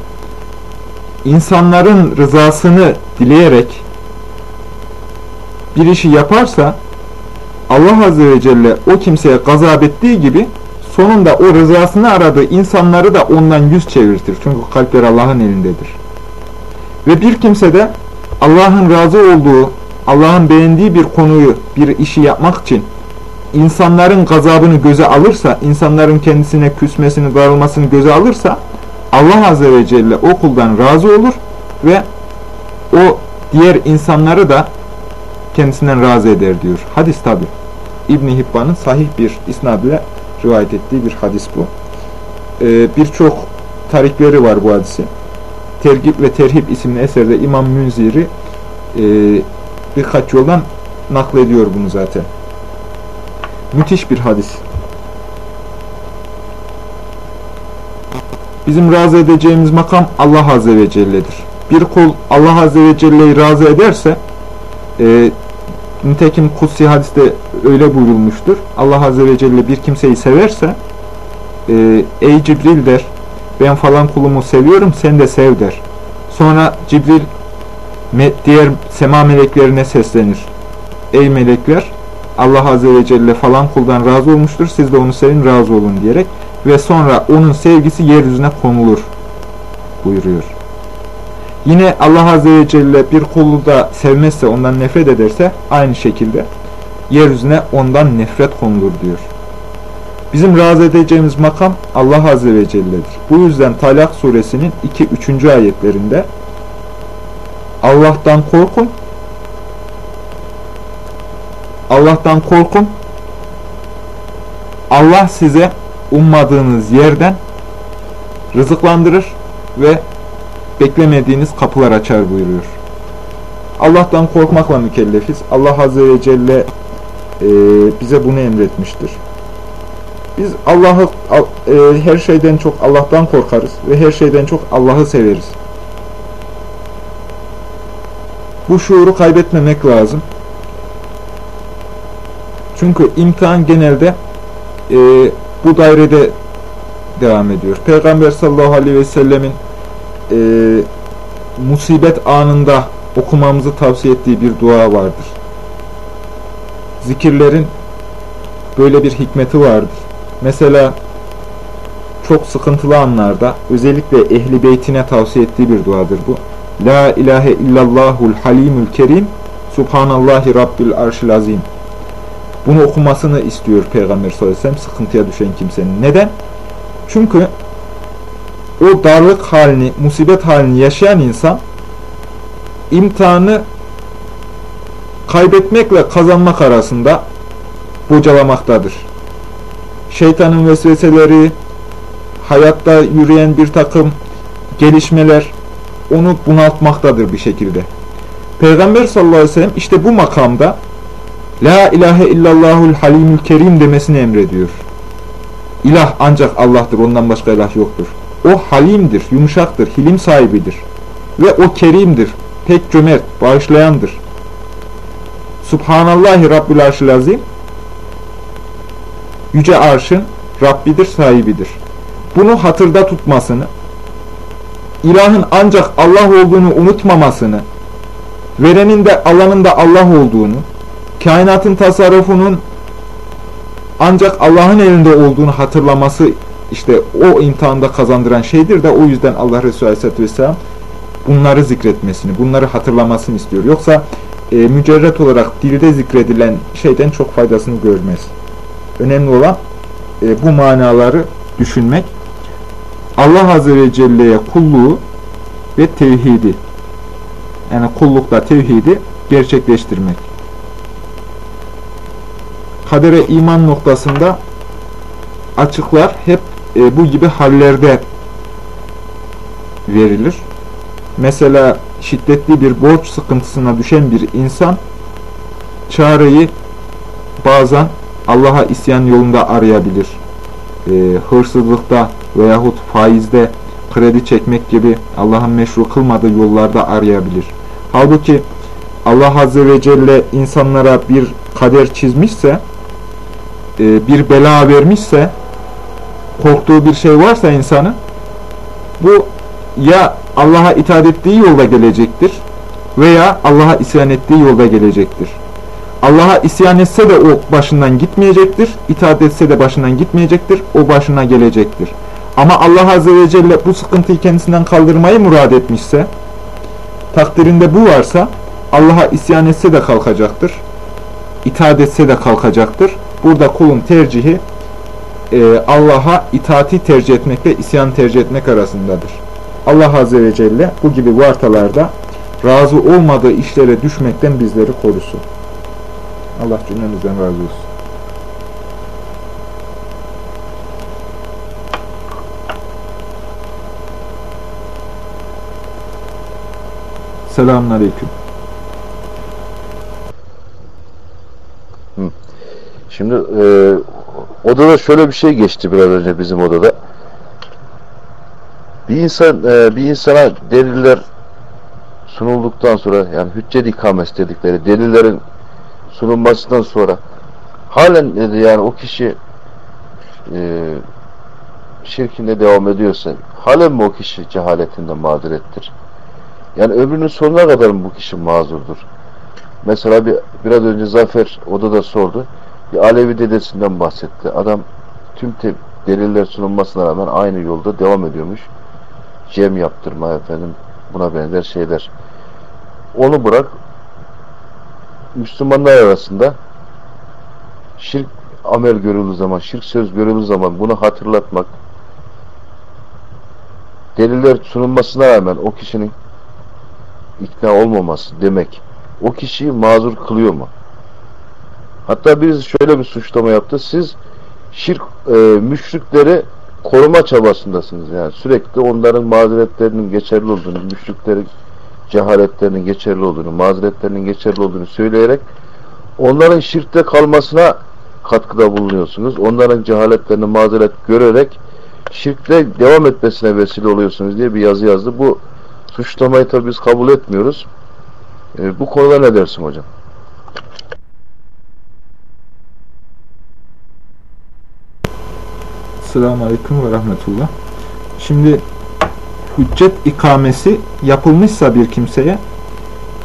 A: insanların rızasını dileyerek bir işi yaparsa Allah Azze ve Celle o kimseye gazap ettiği gibi sonunda o rızasını aradığı insanları da ondan yüz çevirtir. Çünkü kalpler Allah'ın elindedir. Ve bir kimse de Allah'ın razı olduğu, Allah'ın beğendiği bir konuyu, bir işi yapmak için insanların gazabını göze alırsa, insanların kendisine küsmesini, darılmasını göze alırsa Allah Azze ve Celle o kuldan razı olur ve o diğer insanları da kendisinden razı eder diyor. Hadis tabi. İbni Hibban'ın sahih bir isnadıyla rivayet ettiği bir hadis bu. Ee, Birçok tarikleri var bu hadisi. Tergip ve Terhip isimli eserde İmam Münziri e, birkaç yoldan naklediyor bunu zaten. Müthiş bir hadis. Bizim razı edeceğimiz makam Allah Azze ve Celle'dir. Bir kul Allah Azze ve Celle'yi razı ederse e, nitekim kutsi hadiste öyle buyurulmuştur. Allah Azze ve Celle bir kimseyi severse e, ey Cibril der ben falan kulumu seviyorum sen de sev der. Sonra Cibril diğer sema meleklerine seslenir. Ey melekler Allah Azze ve Celle falan kuldan razı olmuştur. Siz de onu sevin razı olun diyerek ve sonra onun sevgisi yeryüzüne konulur buyuruyor. Yine Allah Azze ve Celle bir kulu da sevmezse, ondan nefret ederse aynı şekilde yeryüzüne ondan nefret konulur diyor. Bizim razı edeceğimiz makam Allah Azze ve Celle'dir. Bu yüzden Talak suresinin 2-3. ayetlerinde Allah'tan korkun Allah'tan korkun Allah size ummadığınız yerden rızıklandırır ve beklemediğiniz kapılar açar buyuruyor. Allah'tan korkmakla mükellefiz. Allah Azze ve Celle e, bize bunu emretmiştir. Biz Allah'ı e, her şeyden çok Allah'tan korkarız ve her şeyden çok Allah'ı severiz. Bu şuuru kaybetmemek lazım. Çünkü imtihan genelde e, bu dairede devam ediyor. Peygamber sallallahu aleyhi ve sellemin e, musibet anında okumamızı tavsiye ettiği bir dua vardır. zikirlerin böyle bir hikmeti vardır. Mesela çok sıkıntılı anlarda özellikle ehli beytine tavsiye ettiği bir duadır bu. La ilahe illallahul halimul kerim Subhanallahi Rabbil arşil azim. Bunu okumasını istiyor Peygamber sallallahu aleyhi ve sellem sıkıntıya düşen kimsenin. Neden? Çünkü o darlık halini, musibet halini yaşayan insan imtihanı kaybetmekle kazanmak arasında bocalamaktadır. Şeytanın vesveseleri, hayatta yürüyen bir takım gelişmeler onu bunaltmaktadır bir şekilde. Peygamber sallallahu aleyhi ve sellem işte bu makamda La ilahe illallahul halimül kerim demesini emrediyor. İlah ancak Allah'tır, ondan başka ilah yoktur. O halimdir, yumuşaktır, hilim sahibidir. Ve o kerimdir, pek cömert, bağışlayandır. Subhanallahi Rabbil Arşil Azim Yüce Arş'ın Rabbidir, sahibidir. Bunu hatırda tutmasını, ilahın ancak Allah olduğunu unutmamasını, verenin de alanın da Allah olduğunu, kainatın tasarrufunun ancak Allah'ın elinde olduğunu hatırlaması işte o imtihanda kazandıran şeydir de o yüzden Allah Resulü Aleyhisselatü Vesselam bunları zikretmesini, bunları hatırlamasını istiyor. Yoksa e, mücerret olarak dilde zikredilen şeyden çok faydasını görmez. Önemli olan e, bu manaları düşünmek. Allah Azze ve Celle'ye kulluğu ve tevhidi yani kullukta tevhidi gerçekleştirmek. Kadere iman noktasında açıklar hep e, bu gibi hallerde verilir. Mesela şiddetli bir borç sıkıntısına düşen bir insan çareyi bazen Allah'a isyan yolunda arayabilir. E, hırsızlıkta veyahut faizde kredi çekmek gibi Allah'ın meşru kılmadığı yollarda arayabilir. Halbuki Allah Azze ve Celle insanlara bir kader çizmişse, e, bir bela vermişse, korktuğu bir şey varsa insanın, bu ya Allah'a itaat ettiği yolda gelecektir veya Allah'a isyan ettiği yolda gelecektir. Allah'a isyan etse de o başından gitmeyecektir, itaat etse de başından gitmeyecektir, o başına gelecektir. Ama Allah Azze ve Celle bu sıkıntıyı kendisinden kaldırmayı murad etmişse, takdirinde bu varsa, Allah'a isyan etse de kalkacaktır, itaat etse de kalkacaktır. Burada kulun tercihi e, Allah'a itaati tercih etmekle isyan tercih etmek arasındadır. Allah Azze ve Celle bu gibi vartalarda razı olmadığı işlere düşmekten bizleri korusun. Allah cümlemizden razı olsun. Selamun Aleyküm.
B: Şimdi e, odada şöyle bir şey geçti biraz önce bizim odada. Bir insan e, bir insana deliller sunulduktan sonra yani hüccet ikamesi dedikleri delillerin sunulmasından sonra halen dedi yani o kişi e, şirkinde devam ediyorsa halen mi o kişi cehaletinde mağdurettir? Yani ömrünün sonuna kadar mı bu kişi mazurdur? Mesela bir, biraz önce Zafer odada sordu. Bir Alevi dedesinden bahsetti. Adam tüm deliller sunulmasına rağmen aynı yolda devam ediyormuş. Cem yaptırma efendim buna benzer şeyler. Onu bırak Müslümanlar arasında şirk amel görüldüğü zaman, şirk söz görüldüğü zaman bunu hatırlatmak deliller sunulmasına rağmen o kişinin ikna olmaması demek o kişiyi mazur kılıyor mu? Hatta birisi şöyle bir suçlama yaptı. Siz şirk e, müşrikleri koruma çabasındasınız. Yani sürekli onların mazeretlerinin geçerli olduğunu, müşriklerin cehaletlerinin geçerli olduğunu, mazeretlerinin geçerli olduğunu söyleyerek onların şirkte kalmasına katkıda bulunuyorsunuz. Onların cehaletlerini mazeret görerek şirkte devam etmesine vesile oluyorsunuz diye bir yazı yazdı. Bu suçlamayı tabi biz kabul etmiyoruz. E, bu konuda ne dersin hocam?
A: Selamun Aleyküm ve Rahmetullah. Şimdi hüccet ikamesi yapılmışsa bir kimseye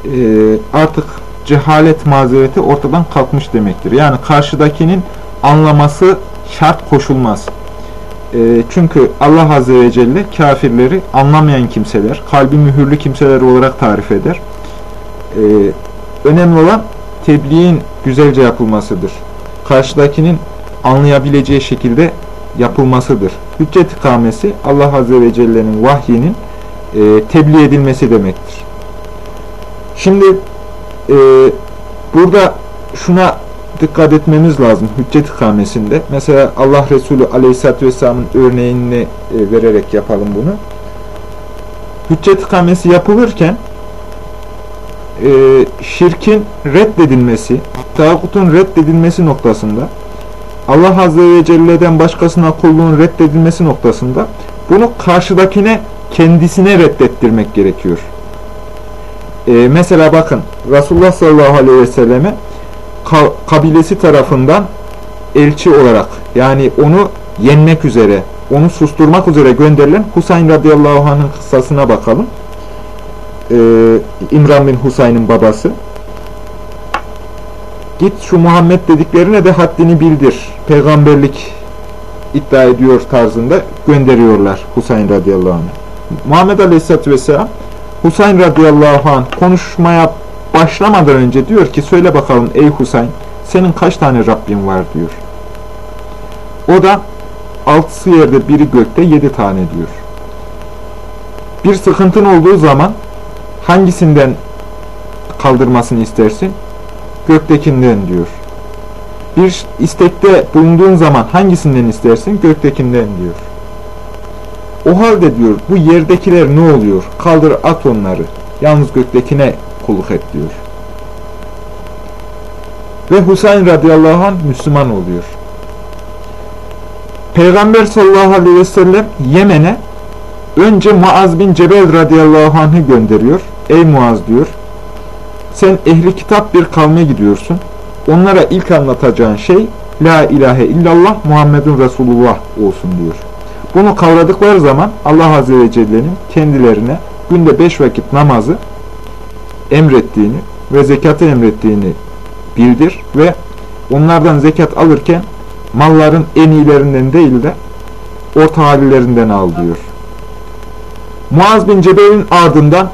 A: e, artık cehalet mazereti ortadan kalkmış demektir. Yani karşıdakinin anlaması şart koşulmaz. E, çünkü Allah Azze ve Celle kafirleri anlamayan kimseler, kalbi mühürlü kimseler olarak tarif eder. E, önemli olan tebliğin güzelce yapılmasıdır. Karşıdakinin anlayabileceği şekilde yapılmasıdır. Hüccet ikamesi Allah Azze ve Celle'nin vahyinin e, tebliğ edilmesi demektir. Şimdi e, burada şuna dikkat etmemiz lazım hüccet ikamesinde. Mesela Allah Resulü Aleyhisselatü Vesselam'ın örneğini e, vererek yapalım bunu. Hüccet ikamesi yapılırken e, şirkin reddedilmesi, tağutun reddedilmesi noktasında Allah Azze ve Celle'den başkasına kulluğun reddedilmesi noktasında bunu karşıdakine kendisine reddettirmek gerekiyor. Ee, mesela bakın Resulullah sallallahu aleyhi ve selleme kabilesi tarafından elçi olarak yani onu yenmek üzere, onu susturmak üzere gönderilen Husayn radıyallahu anh'ın kıssasına bakalım. Ee, İmran bin Husayn'ın babası. Git şu Muhammed dediklerine de haddini bildir. Peygamberlik iddia ediyor tarzında gönderiyorlar Husayn radıyallahu anh. Muhammed aleyhisselatü vesselam Husayn radıyallahu anh konuşmaya başlamadan önce diyor ki söyle bakalım ey Husayn senin kaç tane Rabbin var diyor. O da altısı yerde biri gökte yedi tane diyor. Bir sıkıntın olduğu zaman hangisinden kaldırmasını istersin? Göktekinden diyor. Bir istekte bulunduğun zaman hangisinden istersin? Göktekinden diyor. O halde diyor bu yerdekiler ne oluyor? Kaldır at onları. Yalnız göktekine kulluk et diyor. Ve Husayn radıyallahu anh Müslüman oluyor. Peygamber sallallahu aleyhi ve sellem Yemen'e önce Muaz bin Cebel radıyallahu anh'ı gönderiyor. Ey Muaz diyor. Sen ehli kitap bir kavme gidiyorsun. Onlara ilk anlatacağın şey La ilahe illallah Muhammedun Resulullah olsun diyor. Bunu kavradıkları zaman Allah Azze ve Celle'nin kendilerine günde beş vakit namazı emrettiğini ve zekatı emrettiğini bildir ve onlardan zekat alırken malların en iyilerinden değil de orta hallerinden al diyor. Muaz bin Cebel'in ardından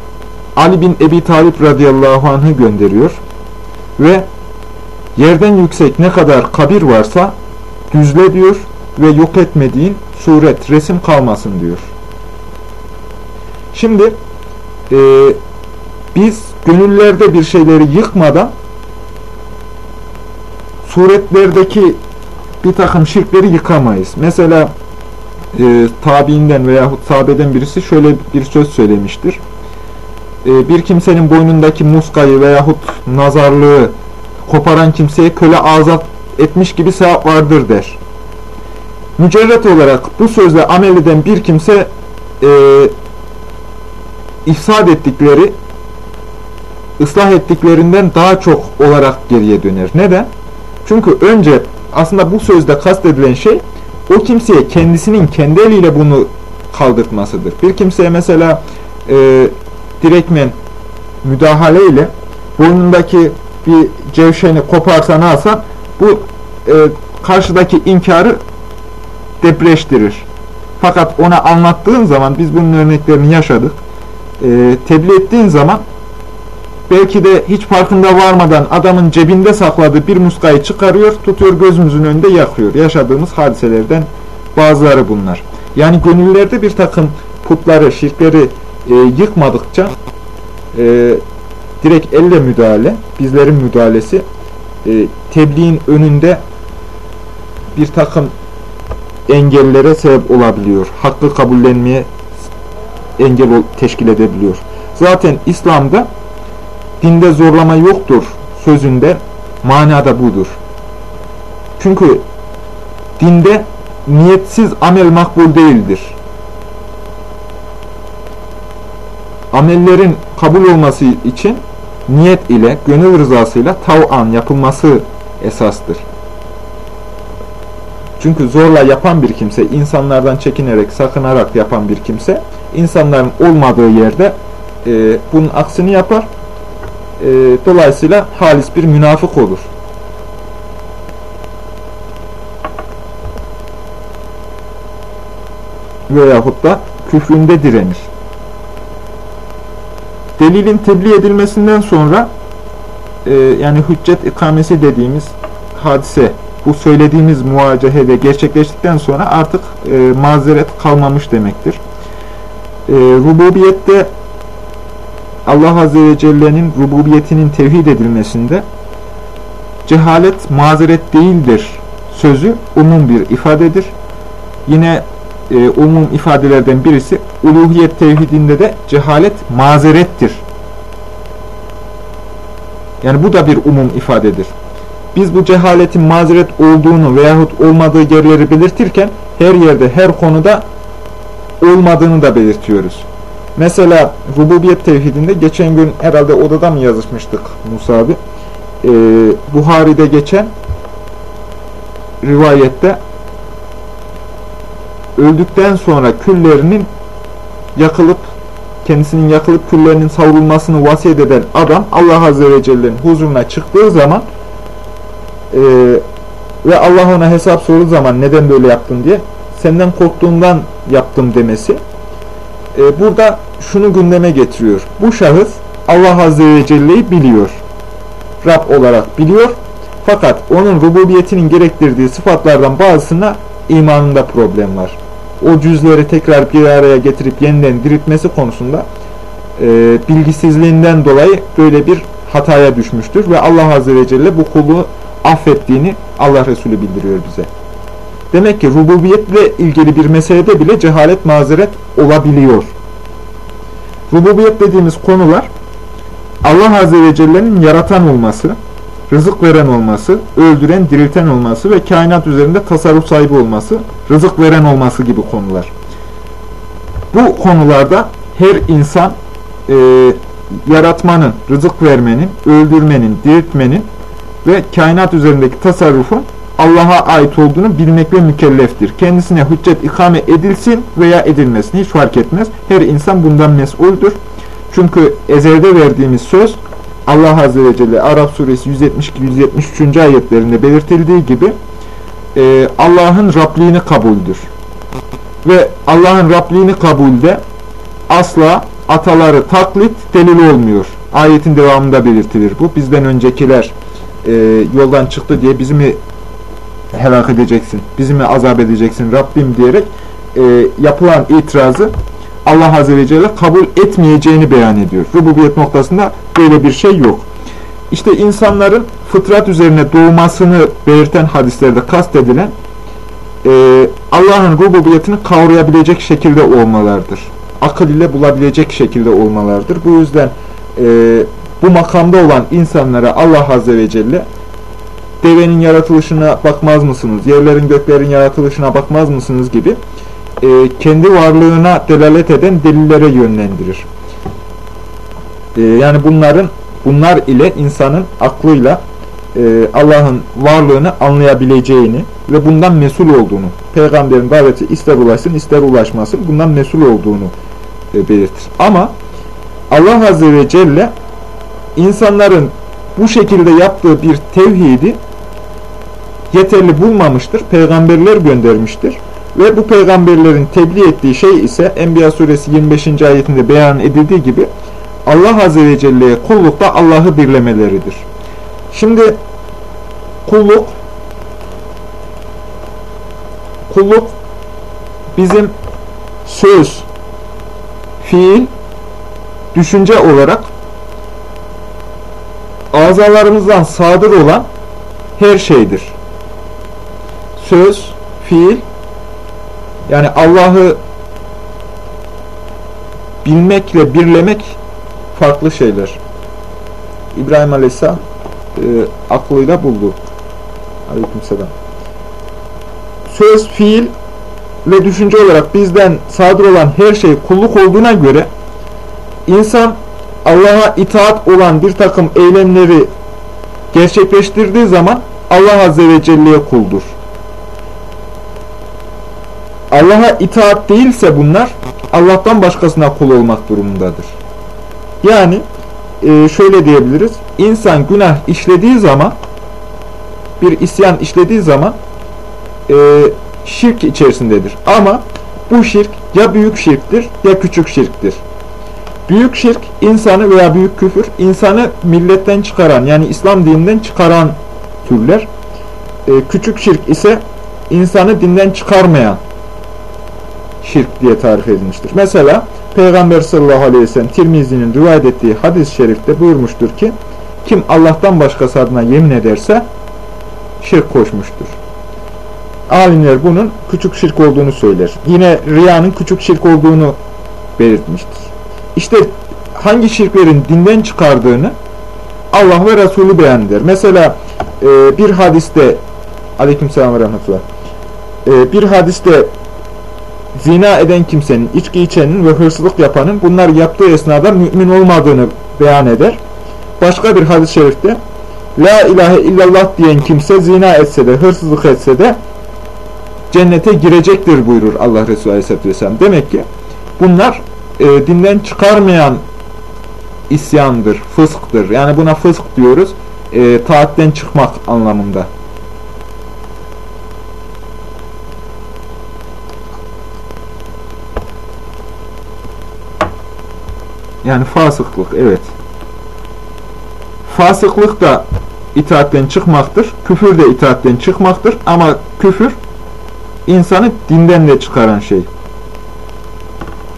A: Ali bin Ebi Talip radıyallahu anh'ı gönderiyor ve yerden yüksek ne kadar kabir varsa düzle diyor ve yok etmediğin suret, resim kalmasın diyor. Şimdi e, biz gönüllerde bir şeyleri yıkmadan suretlerdeki bir takım şirkleri yıkamayız. Mesela e, tabiinden veyahut sahabeden birisi şöyle bir söz söylemiştir. E, bir kimsenin boynundaki muskayı veyahut nazarlığı koparan kimseye köle azat etmiş gibi sevap vardır der. Mücerret olarak bu sözle amel eden bir kimse e, ifsad ettikleri ıslah ettiklerinden daha çok olarak geriye döner. Neden? Çünkü önce aslında bu sözde kastedilen şey o kimseye kendisinin kendi eliyle bunu kaldırtmasıdır. Bir kimseye mesela e, direktmen müdahale ile boynundaki bir cevşeni koparsa ne alsan bu e, karşıdaki inkarı depreştirir. Fakat ona anlattığın zaman biz bunun örneklerini yaşadık. E, tebliğ ettiğin zaman belki de hiç farkında varmadan adamın cebinde sakladığı bir muskayı çıkarıyor, tutuyor gözümüzün önünde yakıyor. Yaşadığımız hadiselerden bazıları bunlar. Yani gönüllerde bir takım putları, şirkleri e, yıkmadıkça e, direkt elle müdahale, bizlerin müdahalesi e, tebliğin önünde bir takım engellere sebep olabiliyor. Hakkı kabullenmeye engel teşkil edebiliyor. Zaten İslam'da dinde zorlama yoktur sözünde manada budur. Çünkü dinde niyetsiz amel makbul değildir. Amellerin kabul olması için niyet ile, gönül rızasıyla tav'an yapılması esastır. Çünkü zorla yapan bir kimse, insanlardan çekinerek, sakınarak yapan bir kimse, insanların olmadığı yerde e, bunun aksini yapar dolayısıyla halis bir münafık olur. Veyahut da küfründe direnir. Delilin tebliğ edilmesinden sonra e, yani hüccet ikamesi dediğimiz hadise bu söylediğimiz muacehede gerçekleştikten sonra artık e, mazeret kalmamış demektir. E, rububiyette Allah Azze ve Celle'nin rububiyetinin tevhid edilmesinde cehalet mazeret değildir sözü umum bir ifadedir. Yine e, umum ifadelerden birisi uluhiyet tevhidinde de cehalet mazerettir. Yani bu da bir umum ifadedir. Biz bu cehaletin mazeret olduğunu veyahut olmadığı yerleri belirtirken her yerde, her konuda olmadığını da belirtiyoruz. Mesela rububiyet tevhidinde geçen gün herhalde odada mı yazışmıştık Musa abi? Ee, Buhari'de geçen rivayette öldükten sonra küllerinin yakılıp kendisinin yakılıp küllerinin savrulmasını vasiyet eden adam Allah Azze ve Celle'nin huzuruna çıktığı zaman e, ve Allah ona hesap sorduğu zaman neden böyle yaptın diye senden korktuğundan yaptım demesi e, burada şunu gündeme getiriyor. Bu şahıs Allah Azze ve Celle'yi biliyor. Rab olarak biliyor. Fakat onun rububiyetinin gerektirdiği sıfatlardan bazısına imanında problem var. O cüzleri tekrar bir araya getirip yeniden diriltmesi konusunda e, bilgisizliğinden dolayı böyle bir hataya düşmüştür. Ve Allah Azze ve Celle bu kulu affettiğini Allah Resulü bildiriyor bize. Demek ki rububiyetle ilgili bir meselede bile cehalet mazeret olabiliyor. Rububiyet dediğimiz konular Allah Azze ve Celle'nin yaratan olması, rızık veren olması, öldüren, dirilten olması ve kainat üzerinde tasarruf sahibi olması, rızık veren olması gibi konular. Bu konularda her insan e, yaratmanın, rızık vermenin, öldürmenin, diriltmenin ve kainat üzerindeki tasarrufun Allah'a ait olduğunu bilmekle mükelleftir. Kendisine hüccet ikame edilsin veya edilmesin hiç fark etmez. Her insan bundan mesuldür. Çünkü ezelde verdiğimiz söz Allah Azze ve Celle Arap suresi 172-173. ayetlerinde belirtildiği gibi e, Allah'ın Rabliğini kabuldür. Ve Allah'ın Rabliğini kabulde asla ataları taklit delil olmuyor. Ayetin devamında belirtilir bu. Bizden öncekiler e, yoldan çıktı diye bizi mi helak edeceksin, bizi mi azap edeceksin Rabbim diyerek e, yapılan itirazı Allah Azze ve Celle kabul etmeyeceğini beyan ediyor. Rububiyet noktasında böyle bir şey yok. İşte insanların fıtrat üzerine doğmasını belirten hadislerde kastedilen e, Allah'ın rububiyetini kavrayabilecek şekilde olmalardır. Akıl ile bulabilecek şekilde olmalardır. Bu yüzden e, bu makamda olan insanlara Allah Azze ve Celle devenin yaratılışına bakmaz mısınız, yerlerin göklerin yaratılışına bakmaz mısınız gibi e, kendi varlığına delalet eden delillere yönlendirir. E, yani bunların bunlar ile insanın aklıyla e, Allah'ın varlığını anlayabileceğini ve bundan mesul olduğunu, peygamberin daveti ister ulaşsın ister ulaşmasın bundan mesul olduğunu e, belirtir. Ama Allah Azze ve Celle insanların bu şekilde yaptığı bir tevhidi yeterli bulmamıştır. Peygamberler göndermiştir. Ve bu peygamberlerin tebliğ ettiği şey ise Enbiya suresi 25. ayetinde beyan edildiği gibi Allah Azze ve Celle'ye kullukta Allah'ı birlemeleridir. Şimdi kulluk kulluk bizim söz, fiil, düşünce olarak azalarımızdan sadır olan her şeydir. Söz, fiil, yani Allah'ı bilmekle birlemek farklı şeyler. İbrahim Aleyhisselam e, aklıyla buldu. Aleykümselam. Söz, fiil ve düşünce olarak bizden sadır olan her şey kulluk olduğuna göre insan Allah'a itaat olan bir takım eylemleri gerçekleştirdiği zaman Allah Azze ve Celle'ye kuldur. Allah'a itaat değilse bunlar Allah'tan başkasına kul olmak durumundadır. Yani e, şöyle diyebiliriz. İnsan günah işlediği zaman bir isyan işlediği zaman e, şirk içerisindedir. Ama bu şirk ya büyük şirktir ya küçük şirktir. Büyük şirk insanı veya büyük küfür insanı milletten çıkaran yani İslam dininden çıkaran türler. E, küçük şirk ise insanı dinden çıkarmayan şirk diye tarif edilmiştir. Mesela Peygamber sallallahu aleyhi ve sellem Tirmizi'nin rivayet ettiği hadis-i şerifte buyurmuştur ki kim Allah'tan başkası adına yemin ederse şirk koşmuştur. Alimler bunun küçük şirk olduğunu söyler. Yine riyanın küçük şirk olduğunu belirtmiştir. İşte hangi şirklerin dinden çıkardığını Allah ve Resulü beyan eder. Mesela e, bir hadiste aleykümselam ve rahmetullah e, bir hadiste zina eden kimsenin, içki içenin ve hırsızlık yapanın bunlar yaptığı esnada mümin olmadığını beyan eder. Başka bir hadis-i şerifte La ilahe illallah diyen kimse zina etse de, hırsızlık etse de cennete girecektir buyurur Allah Resulü Aleyhisselatü Vesselam. Demek ki bunlar e, dinden çıkarmayan isyandır, fısktır. Yani buna fısk diyoruz. E, taatten çıkmak anlamında. Yani fasıklık, evet. Fasıklık da itaatten çıkmaktır. Küfür de itaatten çıkmaktır. Ama küfür insanı dinden de çıkaran şey.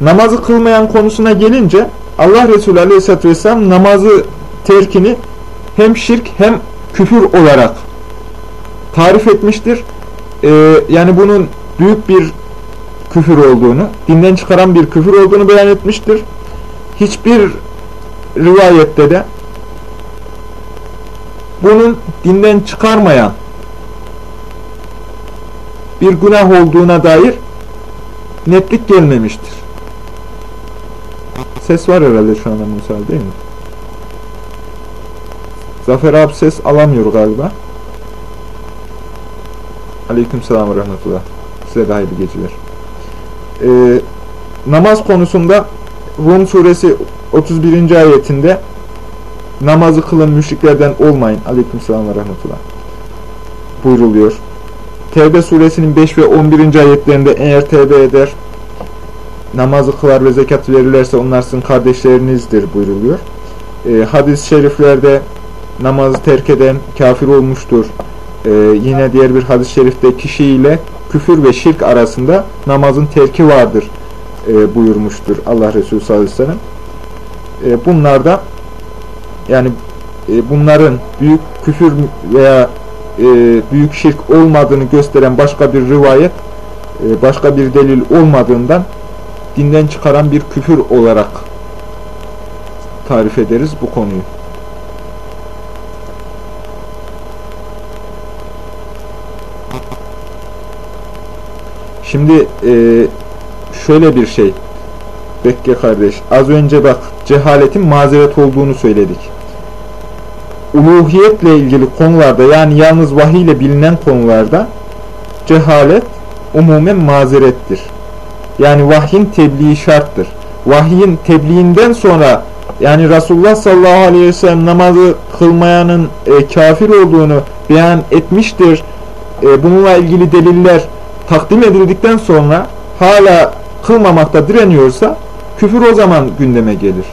A: Namazı kılmayan konusuna gelince Allah Resulü Aleyhisselatü Vesselam namazı terkini hem şirk hem küfür olarak tarif etmiştir. Ee, yani bunun büyük bir küfür olduğunu, dinden çıkaran bir küfür olduğunu beyan etmiştir. Hiçbir rivayette de bunun dinden çıkarmayan bir günah olduğuna dair netlik gelmemiştir. Ses var herhalde şu anda Musa değil mi? Zafer abi ses alamıyor galiba. Aleyküm selam ve rahmetullah. Size de hayırlı geceler. Ee, namaz konusunda Rum suresi 31. ayetinde namazı kılın müşriklerden olmayın. Aleyküm selam ve rahmetullah. Buyruluyor. Tevbe suresinin 5 ve 11. ayetlerinde eğer tevbe eder, namazı kılar ve zekatı verirlerse onlar sizin kardeşlerinizdir buyruluyor. E, Hadis-i şeriflerde namazı terk eden kafir olmuştur. E, yine diğer bir hadis-i şerifte kişiyle küfür ve şirk arasında namazın terki vardır e, buyurmuştur Allah Resulü sallallahu aleyhi ve sellem. E, bunlar yani e, bunların büyük küfür veya e, büyük şirk olmadığını gösteren başka bir rivayet, e, başka bir delil olmadığından dinden çıkaran bir küfür olarak tarif ederiz bu konuyu. Şimdi e, şöyle bir şey Bekke kardeş az önce bak cehaletin mazeret olduğunu söyledik. Uluhiyetle ilgili konularda yani yalnız vahiy ile bilinen konularda cehalet umumen mazerettir. Yani vahyin tebliği şarttır. Vahyin tebliğinden sonra yani Resulullah sallallahu aleyhi ve sellem namazı kılmayanın e, kafir olduğunu beyan etmiştir. E, bununla ilgili deliller takdim edildikten sonra hala kılmamakta direniyorsa küfür o zaman gündeme gelir.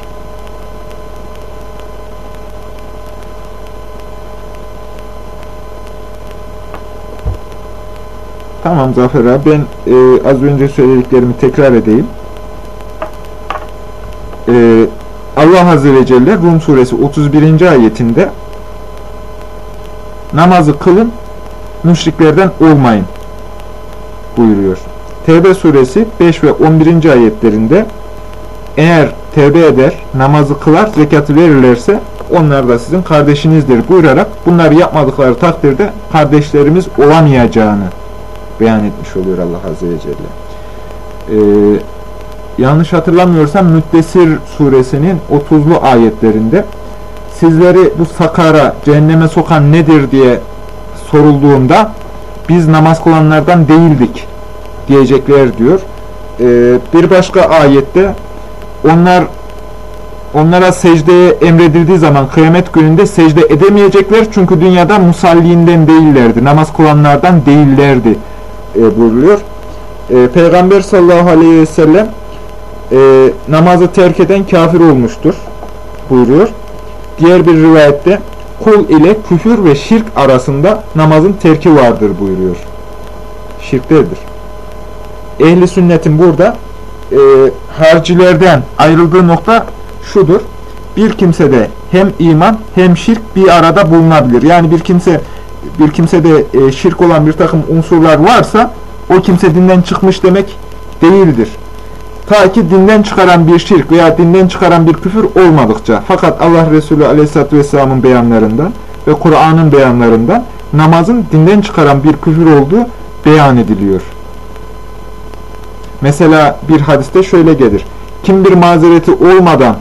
A: Tamam Zafer abi ben e, az önce söylediklerimi tekrar edeyim. E, Allah Azze ve Celle Rum suresi 31. ayetinde namazı kılın müşriklerden olmayın buyuruyor. Tevbe suresi 5 ve 11. ayetlerinde eğer tevbe eder, namazı kılar, zekatı verirlerse onlar da sizin kardeşinizdir buyurarak bunları yapmadıkları takdirde kardeşlerimiz olamayacağını beyan etmiş oluyor Allah Azze ve Celle. Ee, yanlış hatırlamıyorsam Müddessir suresinin 30'lu ayetlerinde sizleri bu sakara, cehenneme sokan nedir diye sorulduğunda biz namaz kılanlardan değildik diyecekler diyor. Ee, bir başka ayette onlar onlara secdeye emredildiği zaman kıyamet gününde secde edemeyecekler. Çünkü dünyada musalliğinden değillerdi. Namaz kılanlardan değillerdi e, buyuruluyor. E, Peygamber sallallahu aleyhi ve sellem e, namazı terk eden kafir olmuştur buyuruyor. Diğer bir rivayette kul ile küfür ve şirk arasında namazın terki vardır buyuruyor. Şirktedir. Ehli sünnetin burada e, harcilerden ayrıldığı nokta şudur. Bir kimsede hem iman hem şirk bir arada bulunabilir. Yani bir kimse bir kimsede e, şirk olan bir takım unsurlar varsa o kimse dinden çıkmış demek değildir. Ta ki dinden çıkaran bir şirk veya dinden çıkaran bir küfür olmadıkça. Fakat Allah Resulü Aleyhisselatü Vesselam'ın beyanlarından ve Kur'an'ın beyanlarından namazın dinden çıkaran bir küfür olduğu beyan ediliyor. Mesela bir hadiste şöyle gelir. Kim bir mazereti olmadan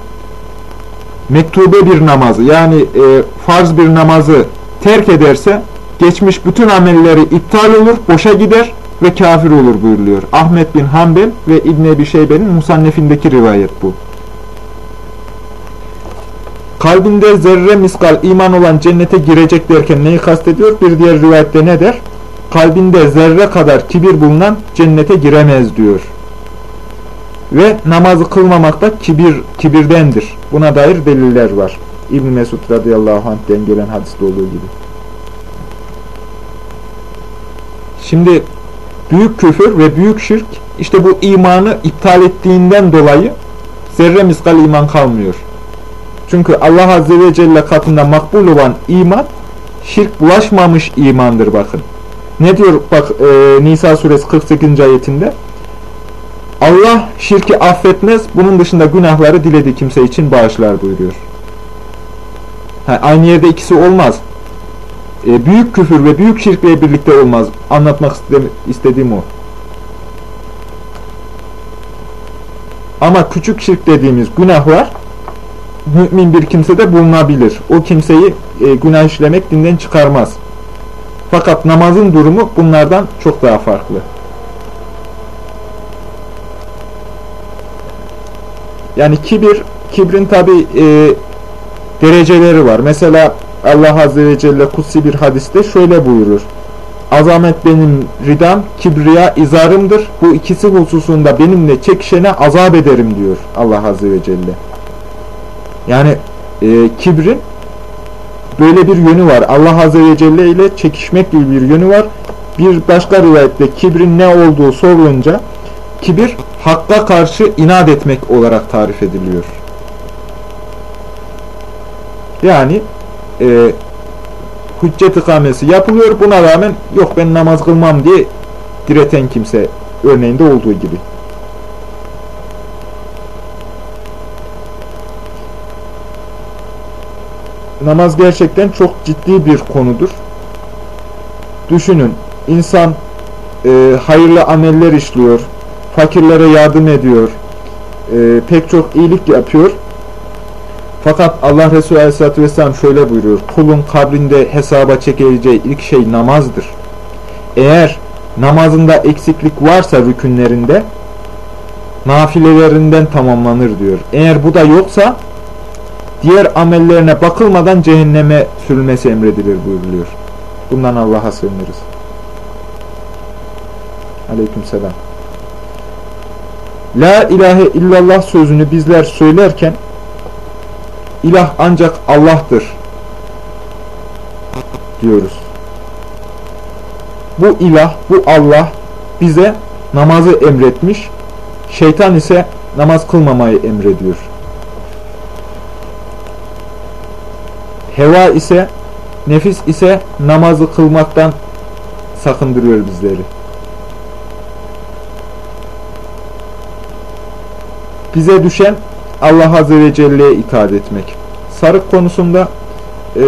A: mektube bir namazı yani e, farz bir namazı terk ederse geçmiş bütün amelleri iptal olur, boşa gider ve kafir olur buyuruluyor. Ahmet bin Hanbel ve İbn Ebi Şeybe'nin musannefindeki rivayet bu. Kalbinde zerre miskal iman olan cennete girecek derken neyi kastediyor? Bir diğer rivayette ne der? Kalbinde zerre kadar kibir bulunan cennete giremez diyor. Ve namazı kılmamak da kibir, kibirdendir. Buna dair deliller var. İbn Mesud radıyallahu anh'den gelen hadiste olduğu gibi. Şimdi büyük küfür ve büyük şirk işte bu imanı iptal ettiğinden dolayı zerre miskal iman kalmıyor. Çünkü Allah Azze ve Celle katında makbul olan iman şirk bulaşmamış imandır bakın. Ne diyor bak e, Nisa suresi 48. ayetinde? Allah şirki affetmez, bunun dışında günahları dilediği kimse için bağışlar buyuruyor. Ha, aynı yerde ikisi olmaz. E, büyük küfür ve büyük şirkle birlikte olmaz. Anlatmak istediğim o. Ama küçük şirk dediğimiz günahlar mümin bir kimsede bulunabilir. O kimseyi e, günah işlemek dinden çıkarmaz. Fakat namazın durumu bunlardan çok daha farklı. Yani kibir, kibrin tabi e, dereceleri var. Mesela Allah Azze ve Celle kutsi bir hadiste şöyle buyurur. Azamet benim ridam, kibriya izarımdır. Bu ikisi hususunda benimle çekişene azap ederim diyor Allah Azze ve Celle. Yani e, kibrin böyle bir yönü var. Allah Azze ve Celle ile çekişmek gibi bir yönü var. Bir başka rivayette kibrin ne olduğu sorulunca kibir hakka karşı inat etmek olarak tarif ediliyor. Yani e, hüccet ikamesi yapılıyor. Buna rağmen yok ben namaz kılmam diye direten kimse örneğinde olduğu gibi. Namaz gerçekten çok ciddi bir konudur. Düşünün, insan e, hayırlı ameller işliyor, fakirlere yardım ediyor, e, pek çok iyilik yapıyor. Fakat Allah Resulü Aleyhisselatü Vesselam şöyle buyuruyor. Kulun kabrinde hesaba çekileceği ilk şey namazdır. Eğer namazında eksiklik varsa rükünlerinde nafilelerinden tamamlanır diyor. Eğer bu da yoksa diğer amellerine bakılmadan cehenneme sürülmesi emredilir buyuruluyor. Bundan Allah'a sığınırız. Aleyküm selam. La ilahe illallah sözünü bizler söylerken ilah ancak Allah'tır diyoruz. Bu ilah, bu Allah bize namazı emretmiş, şeytan ise namaz kılmamayı emrediyor. Heva ise, nefis ise namazı kılmaktan sakındırıyor bizleri. Bize düşen Allah Azze ve Celle'ye itaat etmek. Sarık konusunda e,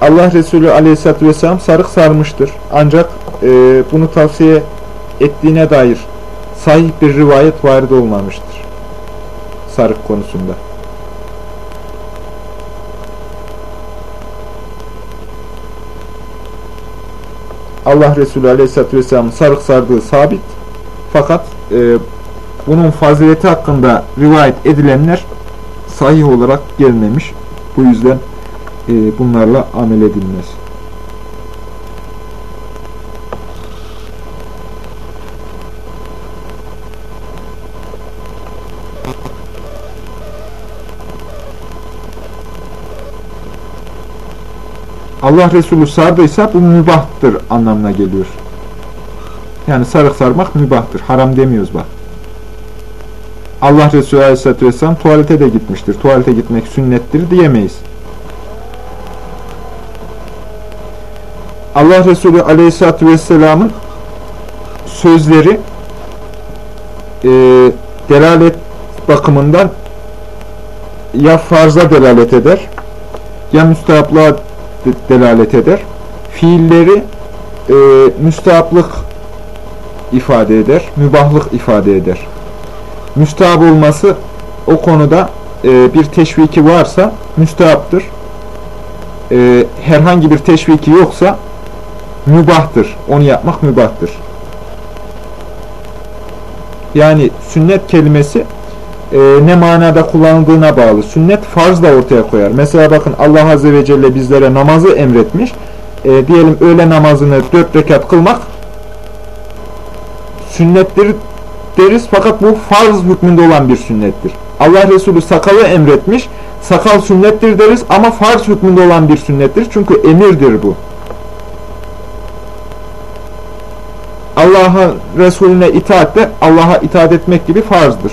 A: Allah Resulü Aleyhisselatü Vesselam sarık sarmıştır. Ancak e, bunu tavsiye ettiğine dair sahih bir rivayet varid olmamıştır. Sarık konusunda. Allah Resulü Aleyhisselatü Vesselam sarık sardığı sabit. Fakat e, bunun fazileti hakkında rivayet edilenler sahih olarak gelmemiş. Bu yüzden e, bunlarla amel edilmez. Allah Resulü sardıysa bu mübahtır anlamına geliyor. Yani sarık sarmak mübahtır. Haram demiyoruz bak. Allah Resulü Aleyhisselatü Vesselam tuvalete de gitmiştir. Tuvalete gitmek sünnettir diyemeyiz. Allah Resulü Aleyhisselatü Vesselam'ın sözleri e, delalet bakımından ya farza delalet eder ya müstehaplığa de- delalet eder. Fiilleri e, müstehaplık ifade eder, mübahlık ifade eder. Müstehap olması o konuda e, bir teşviki varsa müstehaptır. E, herhangi bir teşviki yoksa mübahtır. Onu yapmak mübahtır. Yani sünnet kelimesi e, ne manada kullanıldığına bağlı. Sünnet farz da ortaya koyar. Mesela bakın Allah Azze ve Celle bizlere namazı emretmiş. E, diyelim öğle namazını dört rekat kılmak sünnettir deriz fakat bu farz hükmünde olan bir sünnettir. Allah Resulü sakalı emretmiş. Sakal sünnettir deriz ama farz hükmünde olan bir sünnettir. Çünkü emirdir bu. Allah'a Resulüne itaat de Allah'a itaat etmek gibi farzdır.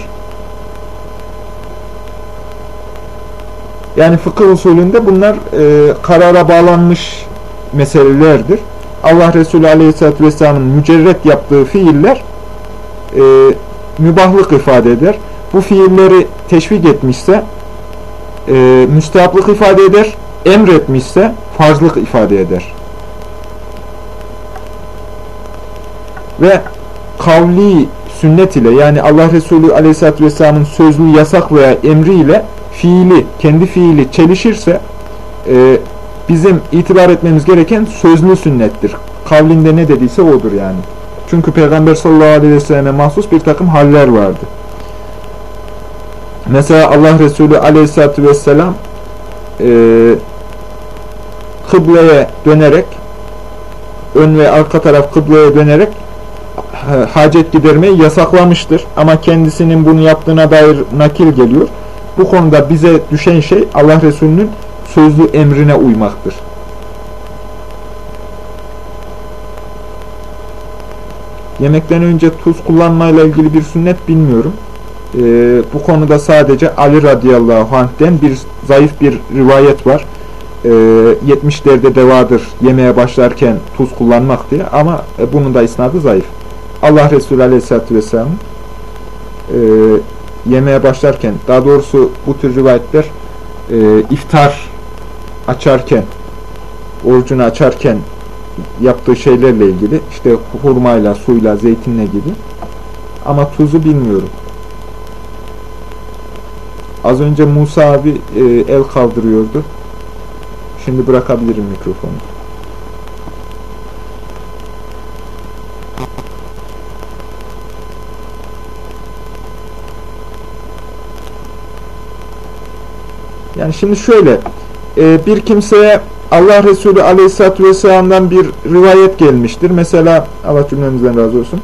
A: Yani fıkıh usulünde bunlar e, karara bağlanmış meselelerdir. Allah Resulü Aleyhisselatü Vesselam'ın mücerret yaptığı fiiller e, mübahlık ifade eder. Bu fiilleri teşvik etmişse e, müstehaplık ifade eder. Emretmişse farzlık ifade eder. Ve kavli sünnet ile yani Allah Resulü Aleyhisselatü Vesselam'ın sözlü yasak veya emri ile fiili, kendi fiili çelişirse e, bizim itibar etmemiz gereken sözlü sünnettir. Kavlinde ne dediyse odur yani. Çünkü Peygamber sallallahu aleyhi ve selleme mahsus bir takım haller vardı. Mesela Allah Resulü aleyhissalatü vesselam e, kıbleye dönerek ön ve arka taraf kıbleye dönerek ha- hacet gidermeyi yasaklamıştır. Ama kendisinin bunu yaptığına dair nakil geliyor. Bu konuda bize düşen şey Allah Resulü'nün sözlü emrine uymaktır. Yemekten önce tuz kullanmayla ilgili bir sünnet bilmiyorum. Ee, bu konuda sadece Ali radıyallahu anh'den bir zayıf bir rivayet var. Ee, 70'lerde de vardır yemeğe başlarken tuz kullanmak diye ama e, bunun da isnadı zayıf. Allah Resulü aleyhissalatü vesselam e, yemeğe başlarken daha doğrusu bu tür rivayetler e, iftar açarken orucunu açarken yaptığı şeylerle ilgili işte hurmayla, suyla, zeytinle gibi ama tuzu bilmiyorum. Az önce Musa abi e, el kaldırıyordu. Şimdi bırakabilirim mikrofonu. Yani şimdi şöyle e, bir kimseye Allah Resulü Aleyhisselatü Vesselam'dan bir rivayet gelmiştir. Mesela Allah cümlemizden razı olsun.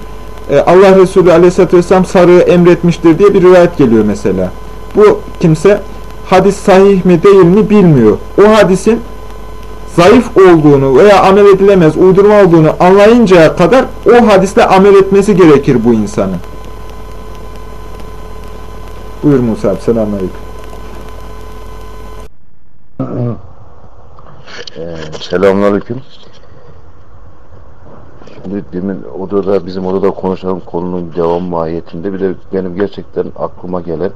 A: E, Allah Resulü Aleyhisselatü Vesselam sarığı emretmiştir diye bir rivayet geliyor mesela. Bu kimse hadis sahih mi değil mi bilmiyor. O hadisin zayıf olduğunu veya amel edilemez, uydurma olduğunu anlayıncaya kadar o hadisle amel etmesi gerekir bu insanın. Buyur Musa abi, selamünaleyküm.
B: Ee, selamünaleyküm. Şimdi demin odada bizim odada konuşan konunun devam mahiyetinde bir de benim gerçekten aklıma gelen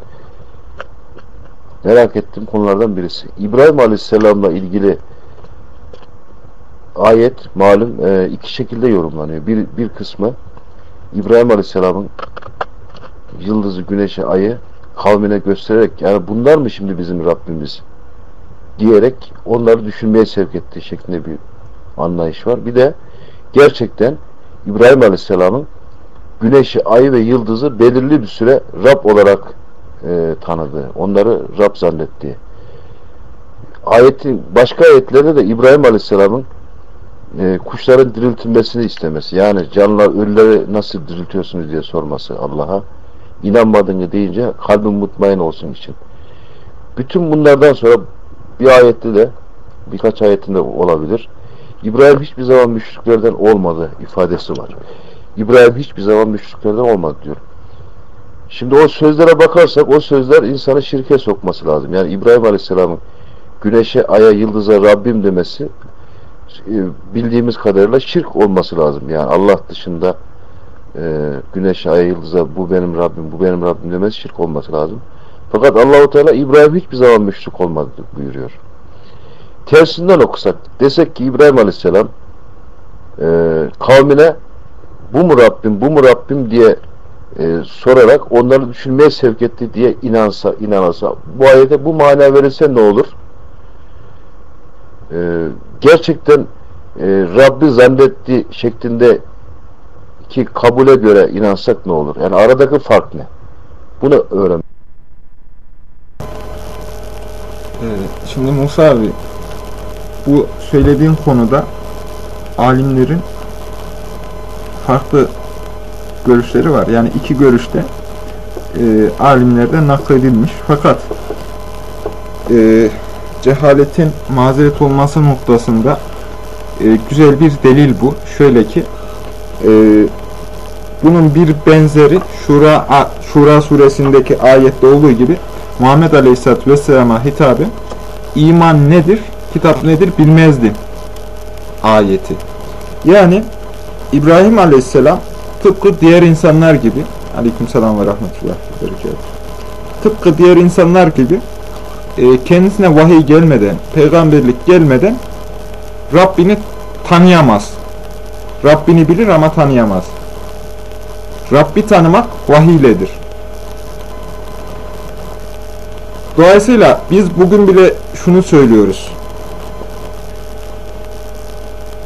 B: merak ettiğim konulardan birisi. İbrahim Aleyhisselam'la ilgili ayet malum e, iki şekilde yorumlanıyor. Bir, bir kısmı İbrahim Aleyhisselam'ın yıldızı, güneşi, ayı kavmine göstererek yani bunlar mı şimdi bizim Rabbimiz diyerek onları düşünmeye sevk ettiği şeklinde bir anlayış var. Bir de gerçekten İbrahim Aleyhisselam'ın güneşi, ayı ve yıldızı belirli bir süre Rab olarak e, tanıdı. Onları Rab zannetti. Ayetin başka ayetlerde de İbrahim Aleyhisselam'ın e, kuşların diriltilmesini istemesi. Yani canlılar ölüleri nasıl diriltiyorsunuz diye sorması Allah'a. İnanmadığını deyince kalbin mutmain olsun için. Bütün bunlardan sonra bir ayette de birkaç ayetinde olabilir. İbrahim hiçbir zaman müşriklerden olmadı ifadesi var. İbrahim hiçbir zaman müşriklerden olmadı diyor. Şimdi o sözlere bakarsak o sözler insanı şirke sokması lazım. Yani İbrahim Aleyhisselam'ın güneşe, aya, yıldıza Rabbim demesi e, bildiğimiz kadarıyla şirk olması lazım. Yani Allah dışında e, güneşe, aya, yıldıza bu benim Rabbim, bu benim Rabbim demesi şirk olması lazım. Fakat Allahu Teala İbrahim hiçbir zaman müşrik olmadı buyuruyor. Tersinden okusak desek ki İbrahim Aleyhisselam e, kavmine bu mu Rabbim, bu mu Rabbim diye e, sorarak onları düşünmeye sevk etti diye inansa, inanasa bu ayete bu mana verilse ne olur? E, gerçekten e, Rabbi zannetti şeklinde ki kabule göre inansak ne olur? Yani aradaki fark ne? Bunu öğren.
A: Evet, şimdi Musa abi bu söylediğin konuda alimlerin farklı görüşleri var. Yani iki görüşte e, alimlerden nakledilmiş. Fakat e, cehaletin mazeret olması noktasında e, güzel bir delil bu. Şöyle ki e, bunun bir benzeri Şura, Şura suresindeki ayette olduğu gibi Muhammed Aleyhisselatü Vesselam'a hitaben iman nedir, kitap nedir bilmezdim ayeti. Yani İbrahim Aleyhisselam tıpkı diğer insanlar gibi Aleykümselam ve rahmetullah. Tıpkı diğer insanlar gibi e, kendisine vahiy gelmeden, peygamberlik gelmeden Rabbini tanıyamaz. Rabbini bilir ama tanıyamaz. Rabbi tanımak vahiyledir. Dolayısıyla biz bugün bile şunu söylüyoruz.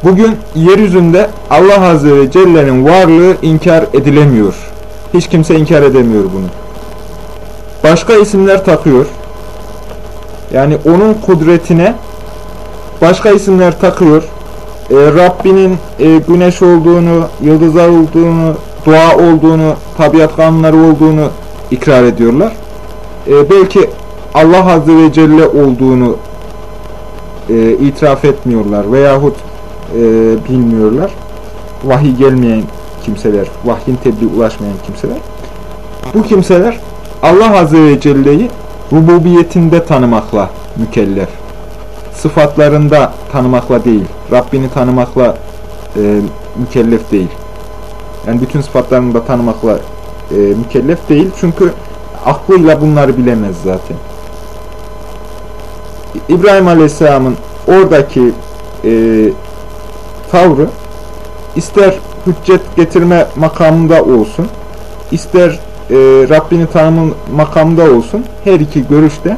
A: Bugün yeryüzünde Allah Azze ve Celle'nin varlığı inkar edilemiyor. Hiç kimse inkar edemiyor bunu. Başka isimler takıyor. Yani onun kudretine başka isimler takıyor. E, Rabbinin e, güneş olduğunu, yıldızlar olduğunu, doğa olduğunu, tabiat kanunları olduğunu ikrar ediyorlar. E, belki Allah Azze ve Celle olduğunu e, itiraf etmiyorlar veyahut e, bilmiyorlar. Vahiy gelmeyen kimseler, vahyin tebliğ ulaşmayan kimseler. Bu kimseler Allah Azze ve Celle'yi rububiyetinde tanımakla mükellef. Sıfatlarında tanımakla değil, Rabbini tanımakla e, mükellef değil. Yani bütün sıfatlarını da tanımakla e, mükellef değil. Çünkü aklıyla bunları bilemez zaten. İbrahim Aleyhisselam'ın oradaki e, tavrı ister hüccet getirme makamında olsun, ister e, Rabbini tanımın makamında olsun, her iki görüşte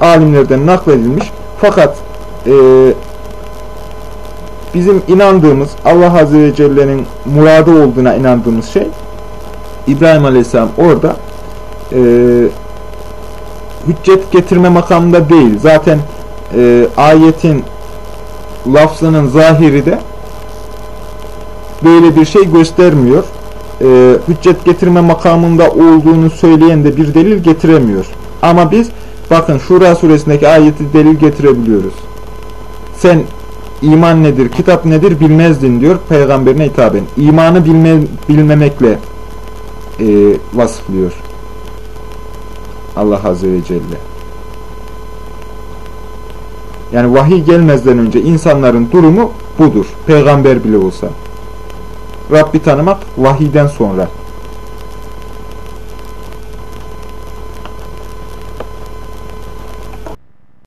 A: alimlerden nakledilmiş. Fakat e, bizim inandığımız, Allah Azze ve Celle'nin muradı olduğuna inandığımız şey, İbrahim Aleyhisselam orada e, hüccet getirme makamında değil. Zaten e, ayetin lafzının zahiri de böyle bir şey göstermiyor. E, hüccet getirme makamında olduğunu söyleyen de bir delil getiremiyor. Ama biz bakın Şura suresindeki ayeti delil getirebiliyoruz. Sen iman nedir, kitap nedir bilmezdin diyor peygamberine hitaben. İmanı bilme, bilmemekle e, vasıflıyor. Allah Azze ve Celle. Yani vahiy gelmezden önce insanların durumu budur. Peygamber bile olsa. Rabbi tanımak vahiyden sonra